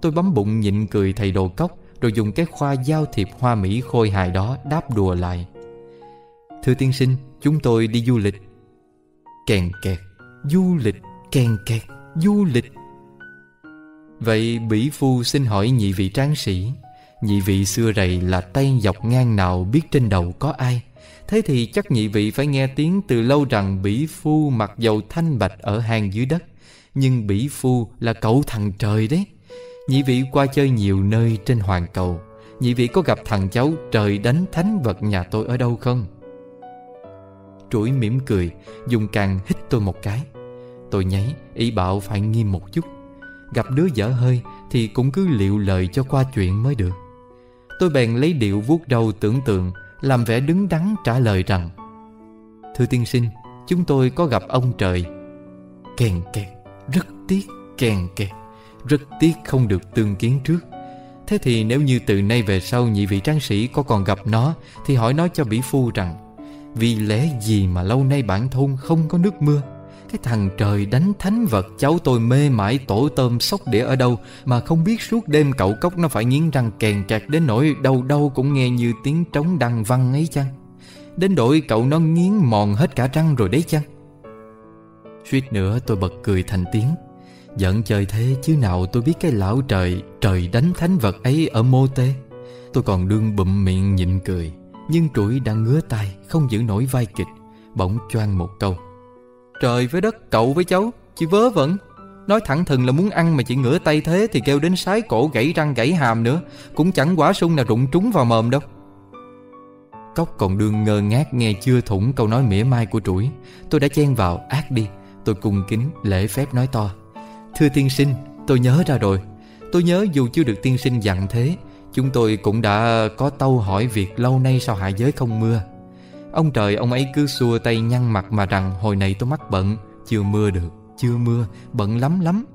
Tôi bấm bụng nhịn cười thầy đồ cốc, Rồi dùng cái khoa giao thiệp hoa mỹ khôi hài đó đáp đùa lại. Thưa tiên sinh, Chúng tôi đi du lịch. Kèn kẹt, Du lịch, Kèn kẹt, Du lịch. Vậy bỉ phu xin hỏi nhị vị tráng sĩ, Nhị vị xưa rầy là tay dọc ngang nào biết trên đầu có ai? Thế thì chắc nhị vị phải nghe tiếng từ lâu rằng bỉ phu mặc dầu thanh bạch ở hang dưới đất, Nhưng bỉ phu là cậu thằng trời đấy. Nhị vị qua chơi nhiều nơi trên hoàn cầu, Nhị vị có gặp thằng cháu trời đánh thánh vật nhà tôi ở đâu không? Trũi mỉm cười, Dùng càng hít tôi một cái. Tôi nháy, ý bảo phải nghiêm một chút. Gặp đứa dở hơi Thì cũng cứ liệu lời cho qua chuyện mới được. Tôi bèn lấy điệu vuốt đầu tưởng tượng, Làm vẻ đứng đắn trả lời rằng, Thưa tiên sinh, Chúng tôi có gặp ông trời. Kèn kẹt, Rất tiếc, kèn kẹt, Rất tiếc không được tương kiến trước. Thế thì nếu như từ nay về sau Nhị vị trang sĩ có còn gặp nó, Thì hỏi nó cho bỉ phu rằng, Vì lẽ gì mà lâu nay bản thôn không có nước mưa? Cái thằng trời đánh thánh vật, cháu tôi mê mãi tổ tôm sóc đĩa ở đâu Mà không biết suốt đêm cậu cốc nó phải nghiến răng kèn kẹt đến nỗi đâu đâu cũng nghe như tiếng trống đăng văng ấy chăng? Đến đội cậu nó nghiến mòn hết cả răng rồi đấy chăng? Suýt nữa tôi bật cười thành tiếng. Giận trời thế chứ nào tôi biết cái lão trời Trời đánh thánh vật ấy ở mô tê. Tôi còn đương bụm miệng nhịn cười, Nhưng trũi đang ngứa tay, Không giữ nổi vai kịch, Bỗng choang một câu. Trời với đất, cậu với cháu, Chị vớ vẩn. Nói thẳng thừng là muốn ăn mà chị ngửa tay thế Thì kêu đến sái cổ gãy răng gãy hàm nữa. Cũng chẳng quả sung nào rụng trúng vào mồm đâu. Cốc còn đương ngơ ngác nghe chưa thủng câu nói mỉa mai của trũi Tôi đã chen vào, ác đi, Tôi cung kính lễ phép nói to. Thưa tiên sinh, tôi nhớ ra rồi. Tôi nhớ dù chưa được tiên sinh dặn thế, Chúng tôi cũng đã có tâu hỏi việc lâu nay sao hạ giới không mưa. Ông trời ông ấy cứ xua tay nhăn mặt mà rằng hồi này tôi mắc bận Chưa mưa được, chưa mưa, bận lắm lắm.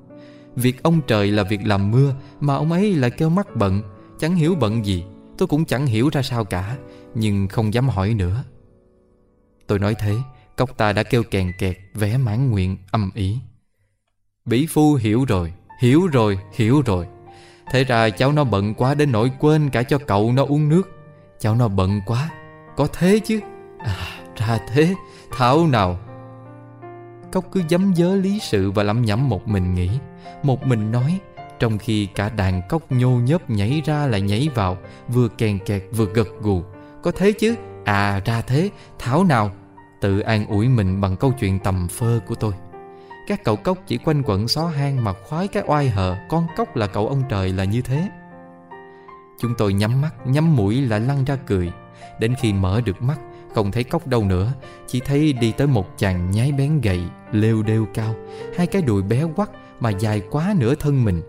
Việc ông trời là việc làm mưa Mà ông ấy lại kêu mắc bận Chẳng hiểu bận gì Tôi cũng chẳng hiểu ra sao cả Nhưng không dám hỏi nữa. Tôi nói thế Cốc ta đã kêu kèn kẹt Vẽ mãn nguyện âm ý. Bỉ phu hiểu rồi Hiểu rồi, hiểu rồi. Thế ra cháu nó bận quá đến nỗi quên cả cho cậu nó uống nước. Cháu nó bận quá Có thế chứ? À ra thế, Thảo nào. Cốc cứ dấm dớ lý sự và lẩm nhẩm một mình nghĩ. Một mình nói, Trong khi cả đàn cốc nhô nhớp nhảy ra lại nhảy vào, Vừa kèn kẹt vừa gật gù. Có thế chứ? À ra thế. Thảo nào? Tự an ủi mình bằng câu chuyện tầm phơ của tôi. Các cậu cốc chỉ quanh quẩn xó hang Mà khoái cái oai hờ, Con cốc là cậu ông trời là như thế. Chúng tôi nhắm mắt, Nhắm mũi lại lăn ra cười. Đến khi mở được mắt không thấy cốc đâu nữa Chỉ thấy đi tới một chàng nhái bén gầy Lêu đêu cao. Hai cái đùi bé quắt mà dài quá nửa thân mình.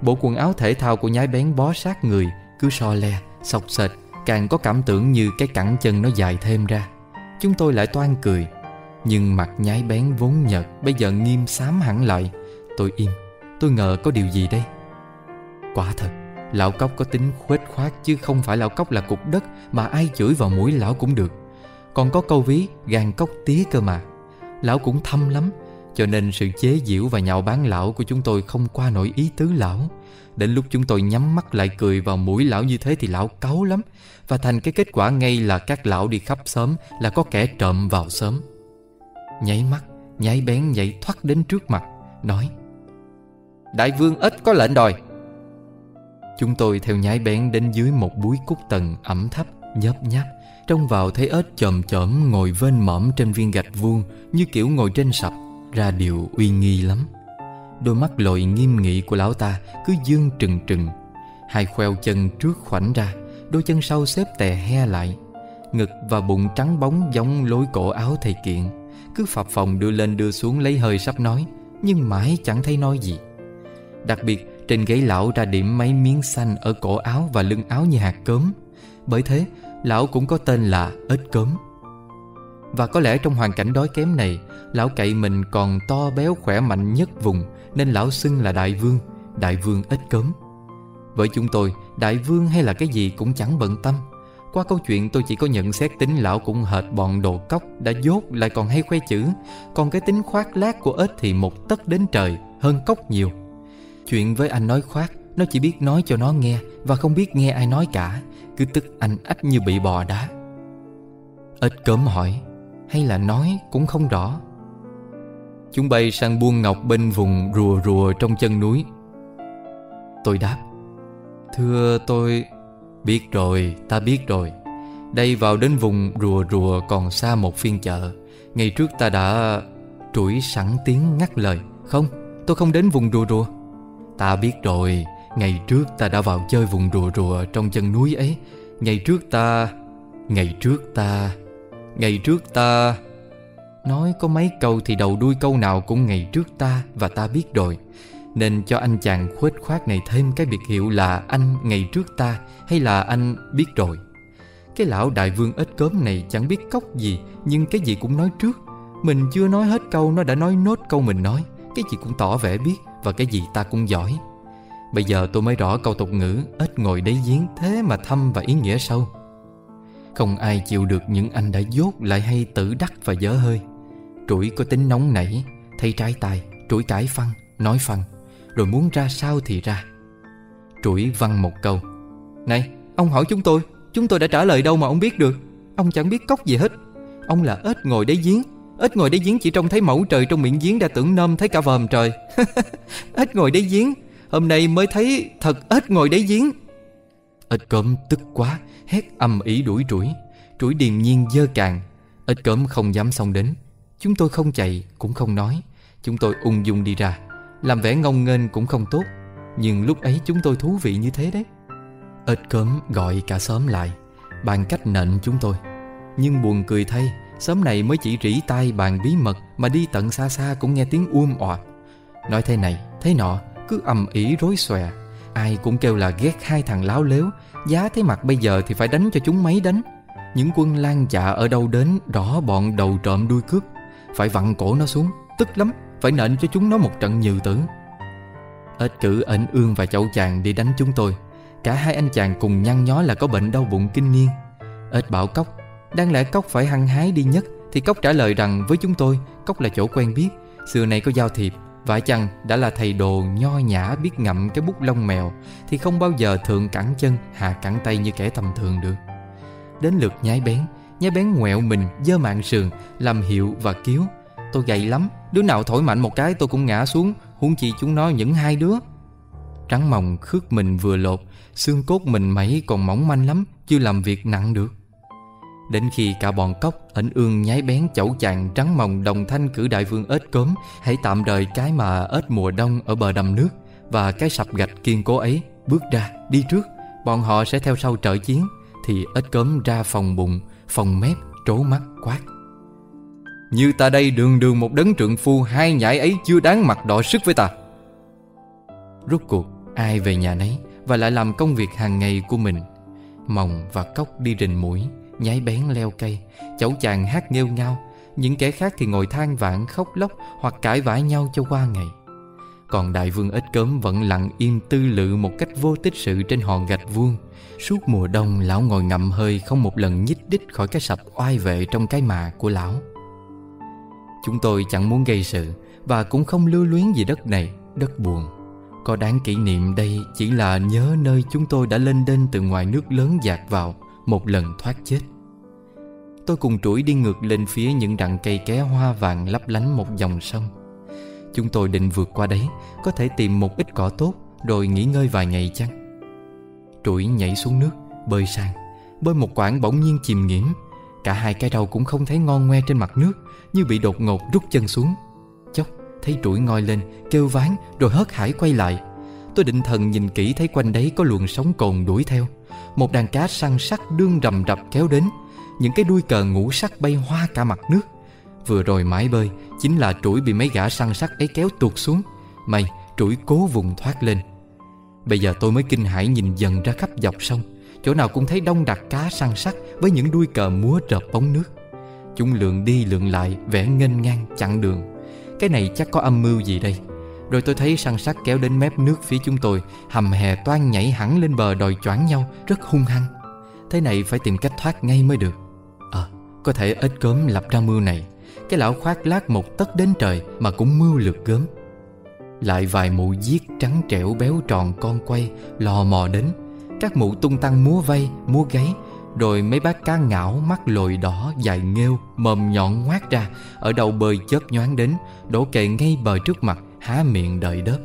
Bộ quần áo thể thao của nhái bén bó sát người Cứ so le, sọc sệt Càng có cảm tưởng như cái cẳng chân nó dài thêm ra. Chúng tôi lại toan cười Nhưng mặt nhái bén vốn nhợt Bây giờ nghiêm xám hẳn lại. Tôi im Tôi ngờ có điều gì đây? Quả thật Lão cốc có tính khuếch khoát Chứ không phải lão cốc là cục đất Mà ai chửi vào mũi lão cũng được còn có câu ví gan cốc tía cơ mà. Lão cũng thâm lắm Cho nên sự chế giễu và nhạo báng lão của chúng tôi không qua nổi ý tứ lão. Đến lúc chúng tôi nhắm mắt lại cười vào mũi lão như thế thì lão cáu lắm Và thành cái kết quả ngay là các lão đi khắp sớm là có kẻ trộm vào sớm Nháy mắt, nháy bén nhảy thoát đến trước mặt Nói Đại vương ít có lệnh đòi. Chúng tôi theo nhái bén đến dưới một búi cúc tầng ẩm thấp, nhớp nháp. Trông vào thấy ếch chồm chởm ngồi vên mõm trên viên gạch vuông, Như kiểu ngồi trên sập, Ra điều uy nghi lắm. Đôi mắt lội nghiêm nghị của lão ta Cứ dương trừng trừng. Hai khoeo chân trước khoảnh ra, Đôi chân sau xếp tè he lại. Ngực và bụng trắng bóng giống lối cổ áo thầy kiện. Cứ phập phòng đưa lên đưa xuống lấy hơi sắp nói, Nhưng mãi chẳng thấy nói gì. Đặc biệt, trên gáy lão ra điểm mấy miếng xanh Ở cổ áo và lưng áo như hạt cớm. Bởi thế Lão cũng có tên là ếch cớm Và có lẽ trong hoàn cảnh đói kém này, Lão cậy mình còn to béo khỏe mạnh nhất vùng, Nên lão xưng là đại vương Đại vương ếch cớm Với chúng tôi, Đại vương hay là cái gì cũng chẳng bận tâm. Qua câu chuyện, tôi chỉ có nhận xét tính lão cũng hệt bọn đồ cốc Đã dốt lại còn hay khoe chữ. Còn cái tính khoác lác của ếch thì một tấc đến trời, Hơn cốc nhiều. Chuyện với anh nói khoác, Nó chỉ biết nói cho nó nghe Và không biết nghe ai nói cả. Cứ tức anh ách như bị bò đá. Ếch cớm hỏi Hay là nói cũng không rõ? Chúng bay sang buôn ngọc bên vùng rùa rùa trong chân núi. Tôi đáp Thưa tôi Biết rồi, ta biết rồi. Đây vào đến vùng rùa rùa còn xa một phiên chợ. Ngày trước ta đã trũi sẵn tiếng ngắt lời. Không, tôi không đến vùng rùa rùa. Ta biết rồi Ngày trước ta đã vào chơi vùng rùa rùa trong chân núi ấy. Ngày trước ta, Ngày trước ta, Ngày trước ta. Nói có mấy câu thì đầu đuôi câu nào cũng ngày trước ta và ta biết rồi. Nên cho anh chàng khuếch khoát này thêm cái biệt hiệu là anh ngày trước ta hay là anh biết rồi. Cái lão đại vương ếch cớm này chẳng biết cốc gì, Nhưng cái gì cũng nói trước. Mình chưa nói hết câu, nó đã nói nốt câu mình nói. Cái gì cũng tỏ vẻ biết Và cái gì ta cũng giỏi. Bây giờ tôi mới rõ câu tục ngữ Ếch ngồi đáy giếng thế mà thâm và ý nghĩa sâu. Không ai chịu được những anh đã dốt Lại hay tự đắc và dở hơi. Trũi có tính nóng nảy, Thấy trái tay Trũi cãi phăng, Nói phăng, Rồi muốn ra sao thì ra. Trũi văng một câu, Này, ông hỏi chúng tôi Chúng tôi đã trả lời đâu mà ông biết được? Ông chẳng biết cốc gì hết. Ông là ếch ngồi đáy giếng Ếch ngồi đáy giếng chỉ trông thấy mẫu trời trong miệng giếng đã tưởng nôm thấy cả vòm trời. Ếch ngồi đáy giếng Hôm nay mới thấy thật ếch ngồi đáy giếng. Ếch cơm tức quá Hét âm ý đuổi trũi Trũi điềm nhiên dơ càng. Ếch cơm không dám xông đến. Chúng tôi không chạy cũng không nói. Chúng tôi ung dung đi ra. Làm vẻ ngông nghênh cũng không tốt. Nhưng lúc ấy chúng tôi thú vị như thế đấy. Ếch cớm gọi cả xóm lại Bàn cách nện chúng tôi. Nhưng buồn cười thay Xóm này mới chỉ rỉ tai bàn bí mật Mà đi tận xa xa cũng nghe tiếng um ọt Nói thế này, thế nọ cứ ầm ĩ rối xòe. Ai cũng kêu là ghét hai thằng láo lếu. Giá thế mặt bây giờ thì phải đánh cho chúng mấy đánh. Những quân lan chạ ở đâu đến Rõ bọn đầu trộm đuôi cướp Phải vặn cổ nó xuống. Tức lắm, Phải nện cho chúng nó một trận nhừ tử. Ếch cử ẩn ương và chậu chàng đi đánh chúng tôi. Cả hai anh chàng cùng nhăn nhó là có bệnh đau bụng kinh niên Ếch bảo Cốc, Đáng lẽ Cốc phải hăng hái đi nhất, Thì Cốc trả lời rằng với chúng tôi, Cốc là chỗ quen biết. Xưa này có giao thiệp Vả chăng đã là thầy đồ nho nhã biết ngậm cái bút lông mèo Thì không bao giờ thượng cẳng chân, hạ cẳng tay như kẻ tầm thường được? Đến lượt nhái bén Nhái bén ngoẹo mình, dơ mạng sườn, Làm hiệu và kiếu Tôi gầy lắm, Đứa nào thổi mạnh một cái tôi cũng ngã xuống, Huống chi chúng nó những hai đứa. Trắng mồng khước mình vừa lột, Xương cốt mình mẩy còn mỏng manh lắm, Chưa làm việc nặng được. Đến khi cả bọn cốc ẩn ương nhái bén chẩu chàng trắng mồng đồng thanh cử đại vương ếch cốm Hãy tạm đời cái mà ếch mùa đông ở bờ đầm nước Và cái sập gạch kiên cố ấy Bước ra, đi trước. Bọn họ sẽ theo sau trợ chiến. Thì ếch cốm ra phòng bụng, phòng mép, trố mắt quát. Như ta đây đường đường một đấng trượng phu Hai nhãi ấy chưa đáng mặt đọ sức với ta. Rốt cuộc ai về nhà nấy Và lại làm công việc hàng ngày của mình. Mồng và cốc đi rình mũi. Nhái bén leo cây. Cháu chàng hát nghêu ngao. Những kẻ khác thì ngồi than vãn, khóc lóc Hoặc cãi vã nhau cho qua ngày. Còn đại vương ếch cớm vẫn lặng im tư lự Một cách vô tích sự trên hòn gạch vuông. Suốt mùa đông, lão ngồi ngậm hơi Không một lần nhích đích khỏi cái sập oai vệ Trong cái mạ của lão. Chúng tôi chẳng muốn gây sự Và cũng không lưu luyến gì đất này, Đất buồn. Có đáng kỷ niệm đây chỉ là nhớ nơi chúng tôi đã lên đên từ ngoài nước lớn dạt vào. Một lần thoát chết. Tôi cùng trũi đi ngược lên phía những đặng cây ké hoa vàng lấp lánh một dòng sông. Chúng tôi định vượt qua đấy, Có thể tìm một ít cỏ tốt, Rồi nghỉ ngơi vài ngày chăng? Trũi nhảy xuống nước, Bơi sang. Bơi một quãng bỗng nhiên chìm nghiễm Cả hai cái đầu cũng không thấy ngon ngoe trên mặt nước, Như bị đột ngột rút chân xuống. Chốc, Thấy trũi ngoi lên, Kêu ván rồi hớt hải quay lại. Tôi định thần nhìn kỹ thấy quanh đấy có luồng sóng cồn đuổi theo. Một đàn cá săn sắc đương rầm rập kéo đến. Những cái đuôi cờ ngũ sắc bay hoa cả mặt nước. Vừa rồi mãi bơi, Chính là trũi bị mấy gã săn sắc ấy kéo tuột xuống. May trũi cố vùng thoát lên. Bây giờ tôi mới kinh hãi nhìn dần ra khắp dọc sông. Chỗ nào cũng thấy đông đặc cá săn sắc Với những đuôi cờ múa rợp bóng nước. Chúng lượn đi lượn lại Vẽ nghênh ngang chặn đường. Cái này chắc có âm mưu gì đây? Rồi tôi thấy săn sắc kéo đến mép nước phía chúng tôi Hầm hè toan nhảy hẳn lên bờ đòi choáng nhau Rất hung hăng. Thế này phải tìm cách thoát ngay mới được. Ờ có thể ếch cớm lập ra mưu này. Cái lão khoác lát một tấc đến trời Mà cũng mưu lượt gớm. Lại vài mụ giết trắng trẻo béo tròn con quay Lò mò đến. Các mụ tung tăng múa vây, múa gáy. Rồi mấy bác cá ngảo mắt lồi đỏ dài nghêu Mồm nhọn ngoát ra Ở đầu bơi chớp nhoáng đến Đổ kệ ngay bờ trước mặt. Há miệng đợi đớp.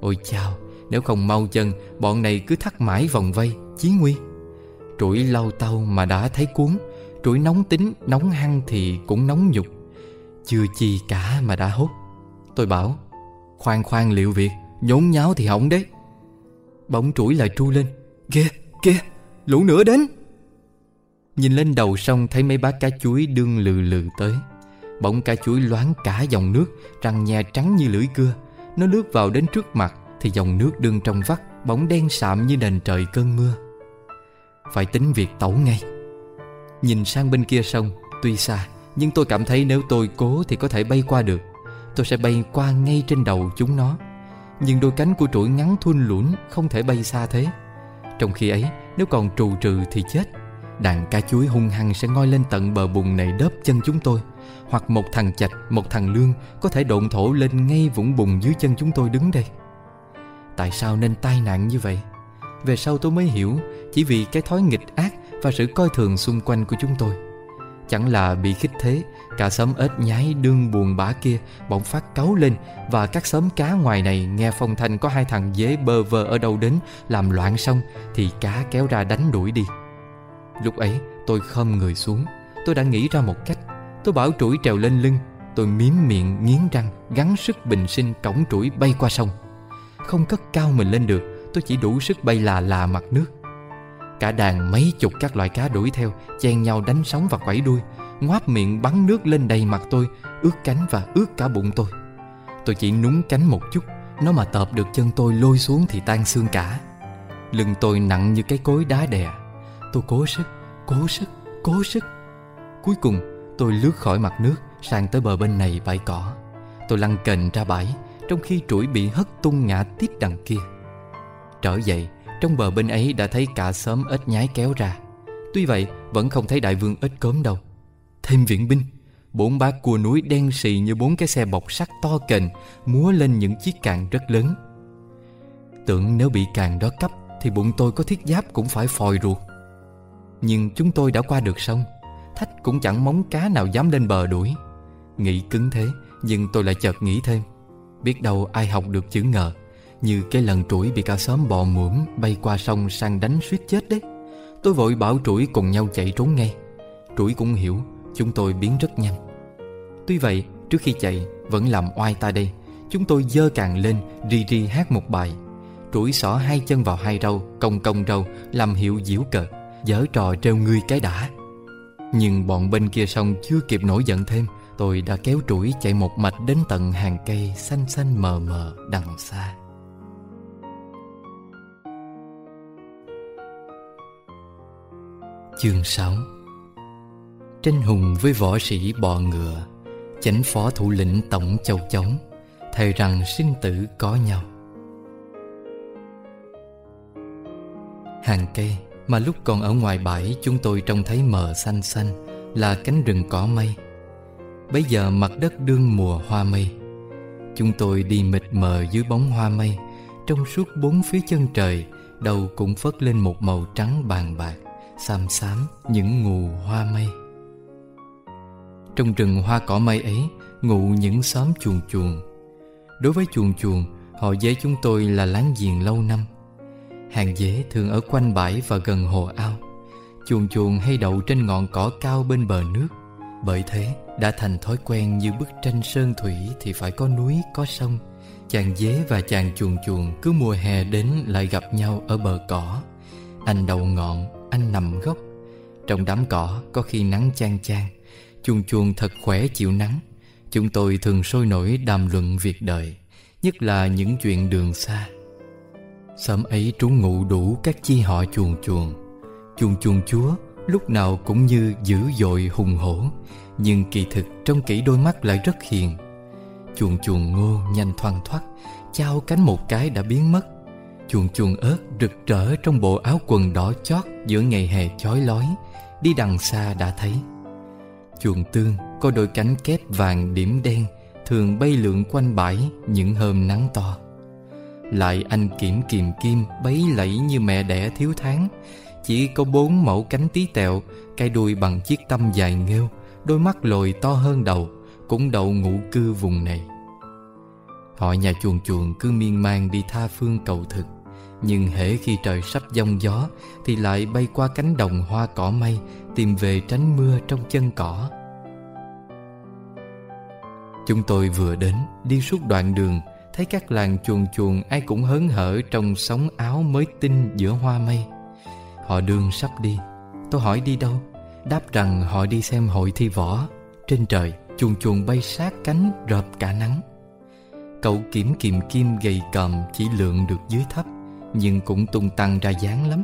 Ôi chao Nếu không mau chân Bọn này cứ thắt mãi vòng vây Chí nguy. Trũi lau tâu mà đã thấy cuốn Trũi nóng tính, nóng hăng thì cũng nóng nhục. Chưa chi cả mà đã hốt. Tôi bảo Khoan khoan liệu việc Nhốn nháo thì hỏng đấy. Bỗng trũi lại tru lên Kìa, kìa, lũ nữa đến. Nhìn lên đầu sông thấy mấy bác cá chuối đương lừ lừ tới. Bỗng cá chuối loáng cả dòng nước, Răng nhà trắng như lưỡi cưa. Nó lướt vào đến trước mặt Thì dòng nước đương trong vắt, Bỗng đen sạm như nền trời cơn mưa. Phải tính việc tẩu ngay. Nhìn sang bên kia sông, Tuy xa, Nhưng tôi cảm thấy nếu tôi cố thì có thể bay qua được. Tôi sẽ bay qua ngay trên đầu chúng nó. Nhưng đôi cánh của trũi ngắn thun lũn Không thể bay xa thế. Trong khi ấy, nếu còn trù trừ thì chết. Đàn cá chuối hung hăng sẽ ngoi lên tận bờ bùn này đớp chân chúng tôi. Hoặc một thằng chạch, một thằng lương Có thể độn thổ lên ngay vũng bùn dưới chân chúng tôi đứng đây. Tại sao nên tai nạn như vậy? Về sau tôi mới hiểu Chỉ vì cái thói nghịch ác Và sự coi thường xung quanh của chúng tôi. Chẳng là bị khích thế Cả xóm ếch nhái đương buồn bã kia Bỗng phát cáu lên Và các xóm cá ngoài này Nghe phong thanh có hai thằng dế bơ vơ ở đâu đến Làm loạn xong Thì cá kéo ra đánh đuổi đi. Lúc ấy tôi khom người xuống Tôi đã nghĩ ra một cách. Tôi bảo trũi trèo lên lưng Tôi miếm miệng nghiến răng Gắn sức bình sinh cổng trũi bay qua sông. Không cất cao mình lên được Tôi chỉ đủ sức bay là là mặt nước. Cả đàn mấy chục các loại cá đuổi theo Chen nhau đánh sóng và quẩy đuôi Ngoáp miệng bắn nước lên đầy mặt tôi Ướt cánh và ướt cả bụng tôi. Tôi chỉ núng cánh một chút Nó mà tợp được chân tôi lôi xuống thì tan xương cả. Lưng tôi nặng như cái cối đá đè. Tôi cố sức, cố sức, cố sức. Cuối cùng tôi lướt khỏi mặt nước, Sang tới bờ bên này bãi cỏ. Tôi lăn kềnh ra bãi, Trong khi trũi bị hất tung ngã tiếp đằng kia. Trở dậy Trong bờ bên ấy đã thấy cả xóm ếch nhái kéo ra. Tuy vậy, vẫn không thấy đại vương ếch cớm đâu. Thêm viện binh, Bốn bác cua núi đen xì như bốn cái xe bọc sắt to kềnh, Múa lên những chiếc càng rất lớn. Tưởng nếu bị càng đó cấp, Thì bụng tôi có thiết giáp cũng phải phòi ruột. Nhưng chúng tôi đã qua được sông Thách cũng chẳng móng cá nào dám lên bờ đuổi. Nghĩ cứng thế, Nhưng tôi lại chợt nghĩ thêm. Biết đâu ai học được chữ ngờ, Như cái lần trũi bị cả xóm bò muỗm Bay qua sông sang đánh suýt chết đấy. Tôi vội bảo trũi cùng nhau chạy trốn ngay. Trũi cũng hiểu, Chúng tôi biến rất nhanh. Tuy vậy, trước khi chạy, Vẫn làm oai ta đây. Chúng tôi dơ càng lên, ri ri hát một bài. Trũi xỏ hai chân vào hai râu, Cong cong râu, Làm hiệu diễu cợt. Giở trò treo ngươi cái đã. Nhưng bọn bên kia sông chưa kịp nổi giận thêm, Tôi đã kéo trũi chạy một mạch đến tận hàng cây xanh xanh mờ mờ đằng xa. Chương 6 Tranh hùng với võ sĩ bò ngựa, Chánh phó thủ lĩnh tổng châu chống Thề rằng sinh tử có nhau. Hàng cây mà lúc còn ở ngoài bãi, Chúng tôi trông thấy mờ xanh xanh, Là cánh rừng cỏ mây. Bây giờ mặt đất đương mùa hoa mây. Chúng tôi đi mịt mờ dưới bóng hoa mây. Trong suốt bốn phía chân trời, Đầu cũng phất lên một màu trắng bàn bạc, Xám xám những ngù hoa mây. Trong rừng hoa cỏ mây ấy Ngụ những xóm chuồng chuồng. Đối với chuồng chuồng, Họ dễ chúng tôi là láng giềng lâu năm. Hàng dế thường ở quanh bãi và gần hồ ao. Chuồn chuồn hay đậu trên ngọn cỏ cao bên bờ nước. Bởi thế đã thành thói quen như bức tranh sơn thủy Thì phải có núi, có sông. Chàng dế và chàng chuồn chuồn cứ mùa hè đến lại gặp nhau ở bờ cỏ. Anh đầu ngọn, anh nằm gốc. Trong đám cỏ có khi nắng chang chang. Chuồn chuồn thật khỏe chịu nắng. Chúng tôi thường sôi nổi đàm luận việc đời Nhất là những chuyện đường xa. Sớm ấy trú ngụ đủ các chi họ chuồn chuồn, chuồn chuồn chúa lúc nào cũng như dữ dội hùng hổ Nhưng kỳ thực trong kỹ đôi mắt lại rất hiền. Chuồn chuồn ngô nhanh thoăn thoắt Trao cánh một cái đã biến mất. Chuồn chuồn ớt rực rỡ trong bộ áo quần đỏ chót Giữa ngày hè chói lói Đi đằng xa đã thấy. Chuồn tương có đôi cánh kép vàng điểm đen Thường bay lượn quanh bãi những hôm nắng to. Lại anh kiểm kiềm kim, bấy lẫy như mẹ đẻ thiếu tháng. Chỉ có bốn mẫu cánh tí tẹo, Cái đuôi bằng chiếc tâm dài nghêu, Đôi mắt lồi to hơn đầu, Cũng đậu ngụ cư vùng này. Họ nhà chuồn chuồn cứ miên man đi tha phương cầu thực. Nhưng hễ khi trời sắp giông gió, Thì lại bay qua cánh đồng hoa cỏ mây, Tìm về tránh mưa trong chân cỏ. Chúng tôi vừa đến, Đi suốt đoạn đường Thấy các làng chuồn chuồn ai cũng hớn hở Trong sóng áo mới tinh giữa hoa mây. Họ đường sắp đi. Tôi hỏi đi đâu? Đáp rằng họ đi xem hội thi võ. Trên trời chuồn chuồn bay sát cánh, rợp cả nắng. Cậu kiểm kìm kim gầy còm chỉ lượng được dưới thấp, Nhưng cũng tung tăng ra dáng lắm.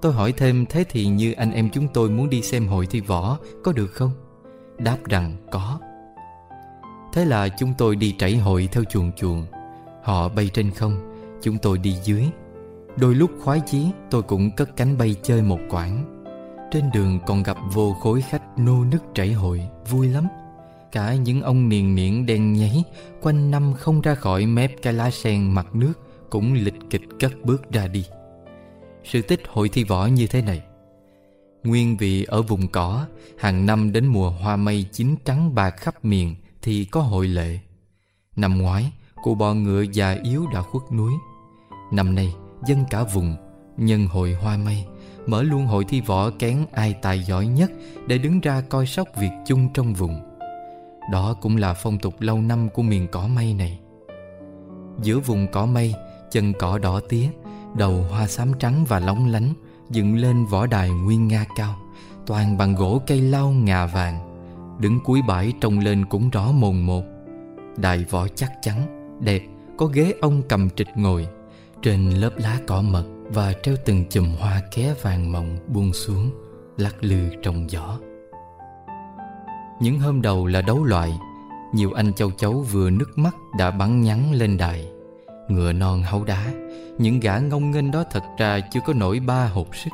Tôi hỏi thêm, thế thì như anh em chúng tôi muốn đi xem hội thi võ Có được không? Đáp rằng, có. Thế là chúng tôi đi trảy hội theo chuồng chuồng. Họ bay trên không, Chúng tôi đi dưới. Đôi lúc khoái chí, tôi cũng cất cánh bay chơi một quãng. Trên đường còn gặp vô khối khách nô nức trảy hội, Vui lắm. Cả những ông niền miệng đen nháy, Quanh năm không ra khỏi mép cái lá sen mặt nước, Cũng lịch kịch cất bước ra đi. Sự tích hội thi võ như thế này. Nguyên vì ở vùng cỏ, Hàng năm đến mùa hoa mây chín trắng bạc khắp miền. Thì có hội lệ. Năm ngoái Cụ bò ngựa già yếu đã khuất núi. Năm nay, dân cả vùng, Nhân hội hoa mây, Mở luôn hội thi võ kén ai tài giỏi nhất Để đứng ra coi sóc việc chung trong vùng. Đó cũng là phong tục lâu năm của miền cỏ mây này. Giữa vùng cỏ mây, Chân cỏ đỏ tía, Đầu hoa xám trắng và lóng lánh, Dựng lên võ đài nguyên nga cao, Toàn bằng gỗ cây lau ngà vàng. Đứng cuối bãi trông lên cũng rõ mồn một. Đài võ chắc chắn, Đẹp, Có ghế ông cầm trịch ngồi. Trên lớp lá cỏ mật Và treo từng chùm hoa ké vàng mộng buông xuống, Lắc lư trong gió. Những hôm đầu là đấu loại, Nhiều anh châu chấu vừa nước mắt đã bắn nhắn lên đài. Ngựa non hấu đá, Những gã ngông nghênh đó thật ra chưa có nổi ba hột sức.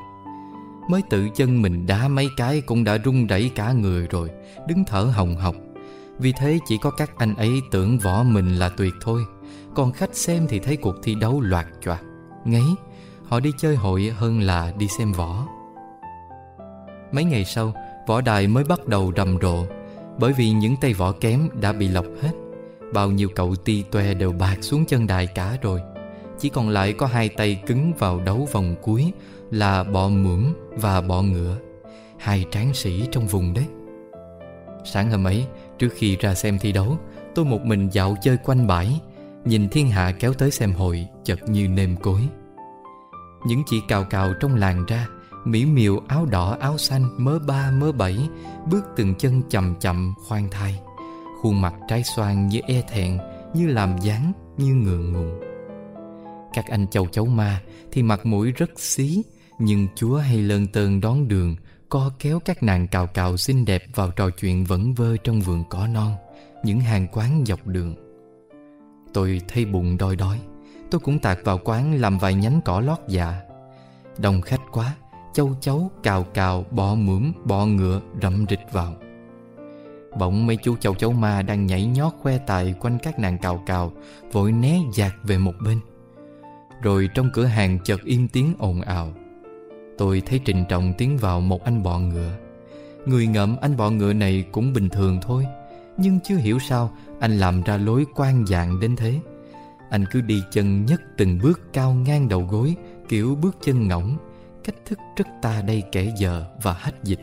Mới tự chân mình đá mấy cái cũng đã run rẩy cả người rồi, Đứng thở hồng hộc. Vì thế chỉ có các anh ấy tưởng võ mình là tuyệt thôi. Còn khách xem thì thấy cuộc thi đấu loạt choạc. Ngấy, Họ đi chơi hội hơn là đi xem võ. Mấy ngày sau, Võ đài mới bắt đầu rầm rộ, bởi vì những tay võ kém đã bị lọc hết. Bao nhiêu cậu ti toe đều bạc xuống chân đài cả rồi. Chỉ còn lại có hai tay cứng vào đấu vòng cuối Là bọ mượm và bọ ngựa, Hai tráng sĩ trong vùng đấy. Sáng hôm ấy, Trước khi ra xem thi đấu, Tôi một mình dạo chơi quanh bãi, Nhìn thiên hạ kéo tới xem hội Chật như nêm cối. Những chị cào cào trong làng ra, mỹ miều áo đỏ áo xanh, mớ ba, mớ bảy, bước từng chân chậm chậm, khoan thai. Khuôn mặt trái xoan như e thẹn, như làm dáng, như ngượng ngùng. Các anh châu chấu ma thì mặt mũi rất xí nhưng chúa hay lơn tơn đón đường co kéo các nàng cào cào xinh đẹp vào trò chuyện vẩn vơ trong vườn cỏ non, những hàng quán dọc đường. Tôi thấy bụng đói đói, tôi cũng tạt vào quán làm vài nhánh cỏ lót dạ. Đông khách quá, châu chấu cào cào bọ mướm bọ ngựa rậm rịch vào. Bỗng mấy chú châu chấu ma đang nhảy nhót khoe tài quanh các nàng cào cào, vội né dạt về một bên. Rồi trong cửa hàng chợt im tiếng ồn ào tôi thấy trình trọng tiến vào một anh bọ ngựa. Người ngậm anh bọ ngựa này cũng bình thường thôi, nhưng chưa hiểu sao anh làm ra lối quan dạng đến thế. Anh cứ đi chân nhất từng bước cao ngang đầu gối, kiểu bước chân ngỗng, cách thức rất ta đây kẻ giờ và hách dịch.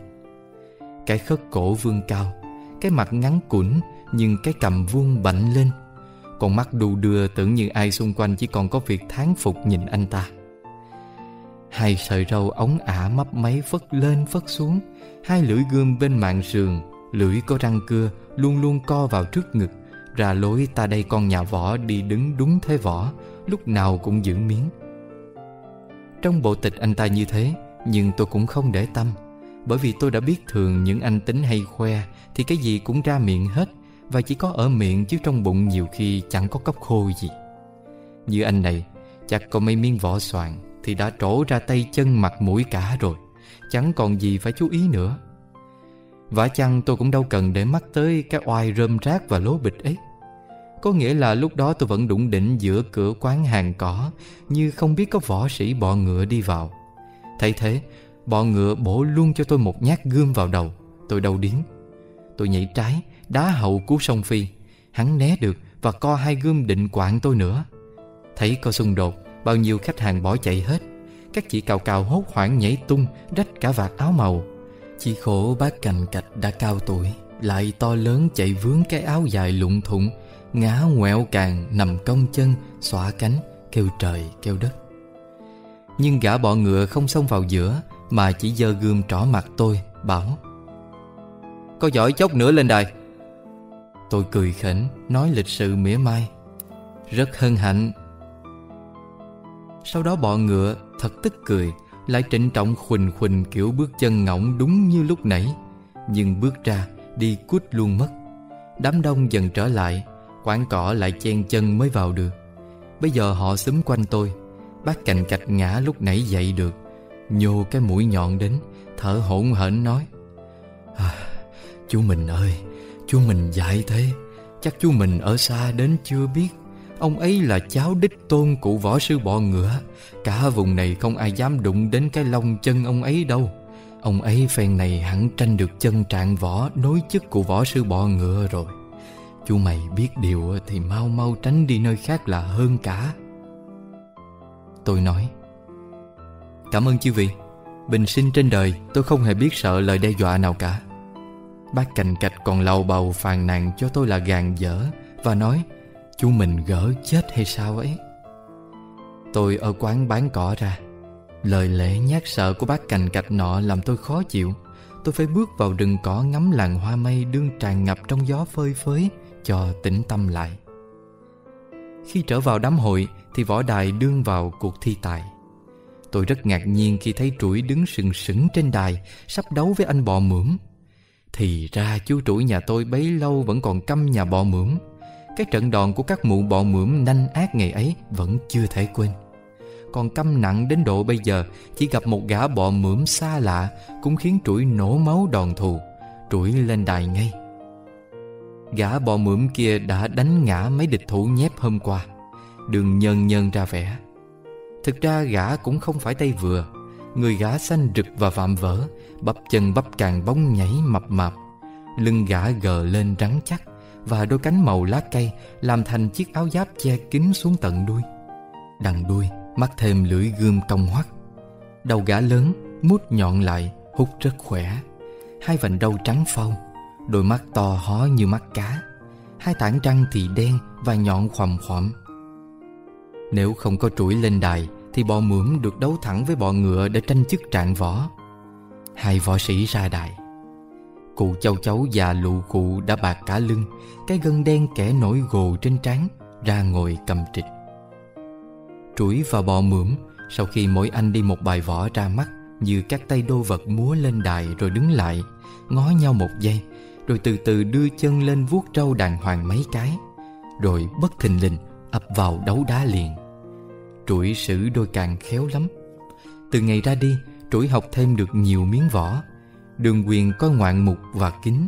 Cái khớp cổ vương cao, cái mặt ngắn củn, nhưng cái cầm vuông bạnh lên. Còn mắt đù đưa tưởng như ai xung quanh chỉ còn có việc thán phục nhìn anh ta hai sợi râu ống ả mấp máy phất lên phất xuống. Hai lưỡi gươm bên mạng sườn, lưỡi có răng cưa, luôn luôn co vào trước ngực. Ra lối, ta đây con nhà võ đi đứng đúng thế võ, lúc nào cũng giữ miếng. Trong bộ tịch anh ta như thế, Nhưng tôi cũng không để tâm. Bởi vì tôi đã biết thường những anh tính hay khoe, Thì cái gì cũng ra miệng hết, Và chỉ có ở miệng chứ trong bụng nhiều khi chẳng có cốc khô gì. Như anh này, Chắc có mấy miếng vỏ xoàn thì đã trổ ra tay chân mặt mũi cả rồi. Chẳng còn gì phải chú ý nữa. Vả chăng tôi cũng đâu cần để mắt tới cái oai rơm rác và lố bịch ấy. Có nghĩa là lúc đó tôi vẫn đụng đỉnh giữa cửa quán hàng cỏ Như không biết có võ sĩ bọ ngựa đi vào. Thấy thế, bọ ngựa bổ luôn cho tôi một nhát gươm vào đầu. Tôi đau điếng. Tôi nhảy trái, đá hậu cú sông phi. Hắn né được và co hai gươm định quạng tôi nữa. Thấy có xung đột, bao nhiêu khách hàng bỏ chạy hết Các chị cào cào hốt hoảng nhảy tung, rách cả vạt áo màu. Chỉ khổ bác cành cạch đã cao tuổi Lại to lớn chạy vướng cái áo dài lụng thụng Ngã ngoẹo càng nằm cong chân Xõa cánh kêu trời kêu đất. Nhưng gã bọ ngựa không xông vào giữa Mà chỉ giơ gươm trỏ mặt tôi Bảo Có giỏi chốc nữa lên đài. Tôi cười khỉnh Nói lịch sự mỉa mai Rất hân hạnh sau đó bọ ngựa thật tức cười lại trịnh trọng khuỳnh khuỳnh kiểu bước chân ngỗng đúng như lúc nãy. Nhưng bước ra đi cút luôn mất. Đám đông dần trở lại Quán cỏ lại chen chân mới vào được. Bây giờ họ xúm quanh tôi. Bác cành cạch ngã lúc nãy dậy được. Nhô cái mũi nhọn đến Thở hổn hển nói à, Chú mình ơi Chú mình dạy thế. Chắc chú mình ở xa đến chưa biết. Ông ấy là cháu đích tôn cụ võ sư bọ ngựa. Cả vùng này không ai dám đụng đến cái lông chân ông ấy đâu. Ông ấy phen này hẳn tranh được chân trạng võ Nối chức của võ sư bọ ngựa rồi. Chú mày biết điều thì mau mau tránh đi nơi khác là hơn cả. Tôi nói, Cảm ơn chư vị. Bình sinh trên đời, tôi không hề biết sợ lời đe dọa nào cả. Bác cành cạch còn lầu bầu phàn nàn cho tôi là gàn dở Và nói Chú mình gỡ chết hay sao ấy? Tôi ở quán bán cỏ ra. Lời lẽ nhát sợ của bác cành cạch nọ làm tôi khó chịu. Tôi phải bước vào rừng cỏ ngắm làng hoa mây đương tràn ngập trong gió phơi phới Cho tĩnh tâm lại. Khi trở vào đám hội thì võ đài đương vào cuộc thi tài. Tôi rất ngạc nhiên khi thấy trũi đứng sừng sững trên đài, Sắp đấu với anh bò mượm Thì ra chú trũi nhà tôi bấy lâu vẫn còn căm nhà bò mượm cái trận đòn của các mụ bọ mượm nanh ác ngày ấy vẫn chưa thể quên. Còn căm nặng đến độ bây giờ, Chỉ gặp một gã bọ mượm xa lạ Cũng khiến trũi nổ máu đòn thù, Trũi lên đài ngay. Gã bọ mượm kia đã đánh ngã mấy địch thủ nhép hôm qua. Đường nhân nhân ra vẻ. Thực ra gã cũng không phải tay vừa. Người gã xanh rực và vạm vỡ, Bắp chân bắp càng bóng nhảy mập mạp. Lưng gã gờ lên rắn chắc và đôi cánh màu lá cây làm thành chiếc áo giáp che kín xuống tận đuôi. Đằng đuôi mắc thêm lưỡi gươm cong hoắt. Đầu gã lớn, mút nhọn lại, hút rất khỏe. Hai vành đầu trắng phau, đôi mắt to hó như mắt cá. Hai tảng răng thì đen và nhọn khoằm khoằm. Nếu không có chuỗi lên đài thì bò mượm được đấu thẳng với bò ngựa để tranh chức trạng võ. Hai võ sĩ ra đài Cụ châu cháu già lụ cụ đã bạc cả lưng, Cái gân đen kẻ nổi gồ trên trán, Ra ngồi cầm trịch. Trũi và bò mượm Sau khi mỗi anh đi một bài võ ra mắt, Như các tay đô vật múa lên đài rồi đứng lại, Ngó nhau một giây, Rồi từ từ đưa chân lên vuốt trâu đàng hoàng mấy cái, Rồi bất thình lình ập vào đấu đá liền. Trũi sử đôi càng khéo lắm. Từ ngày ra đi Trũi học thêm được nhiều miếng võ. Đường quyền có ngoạn mục và kính.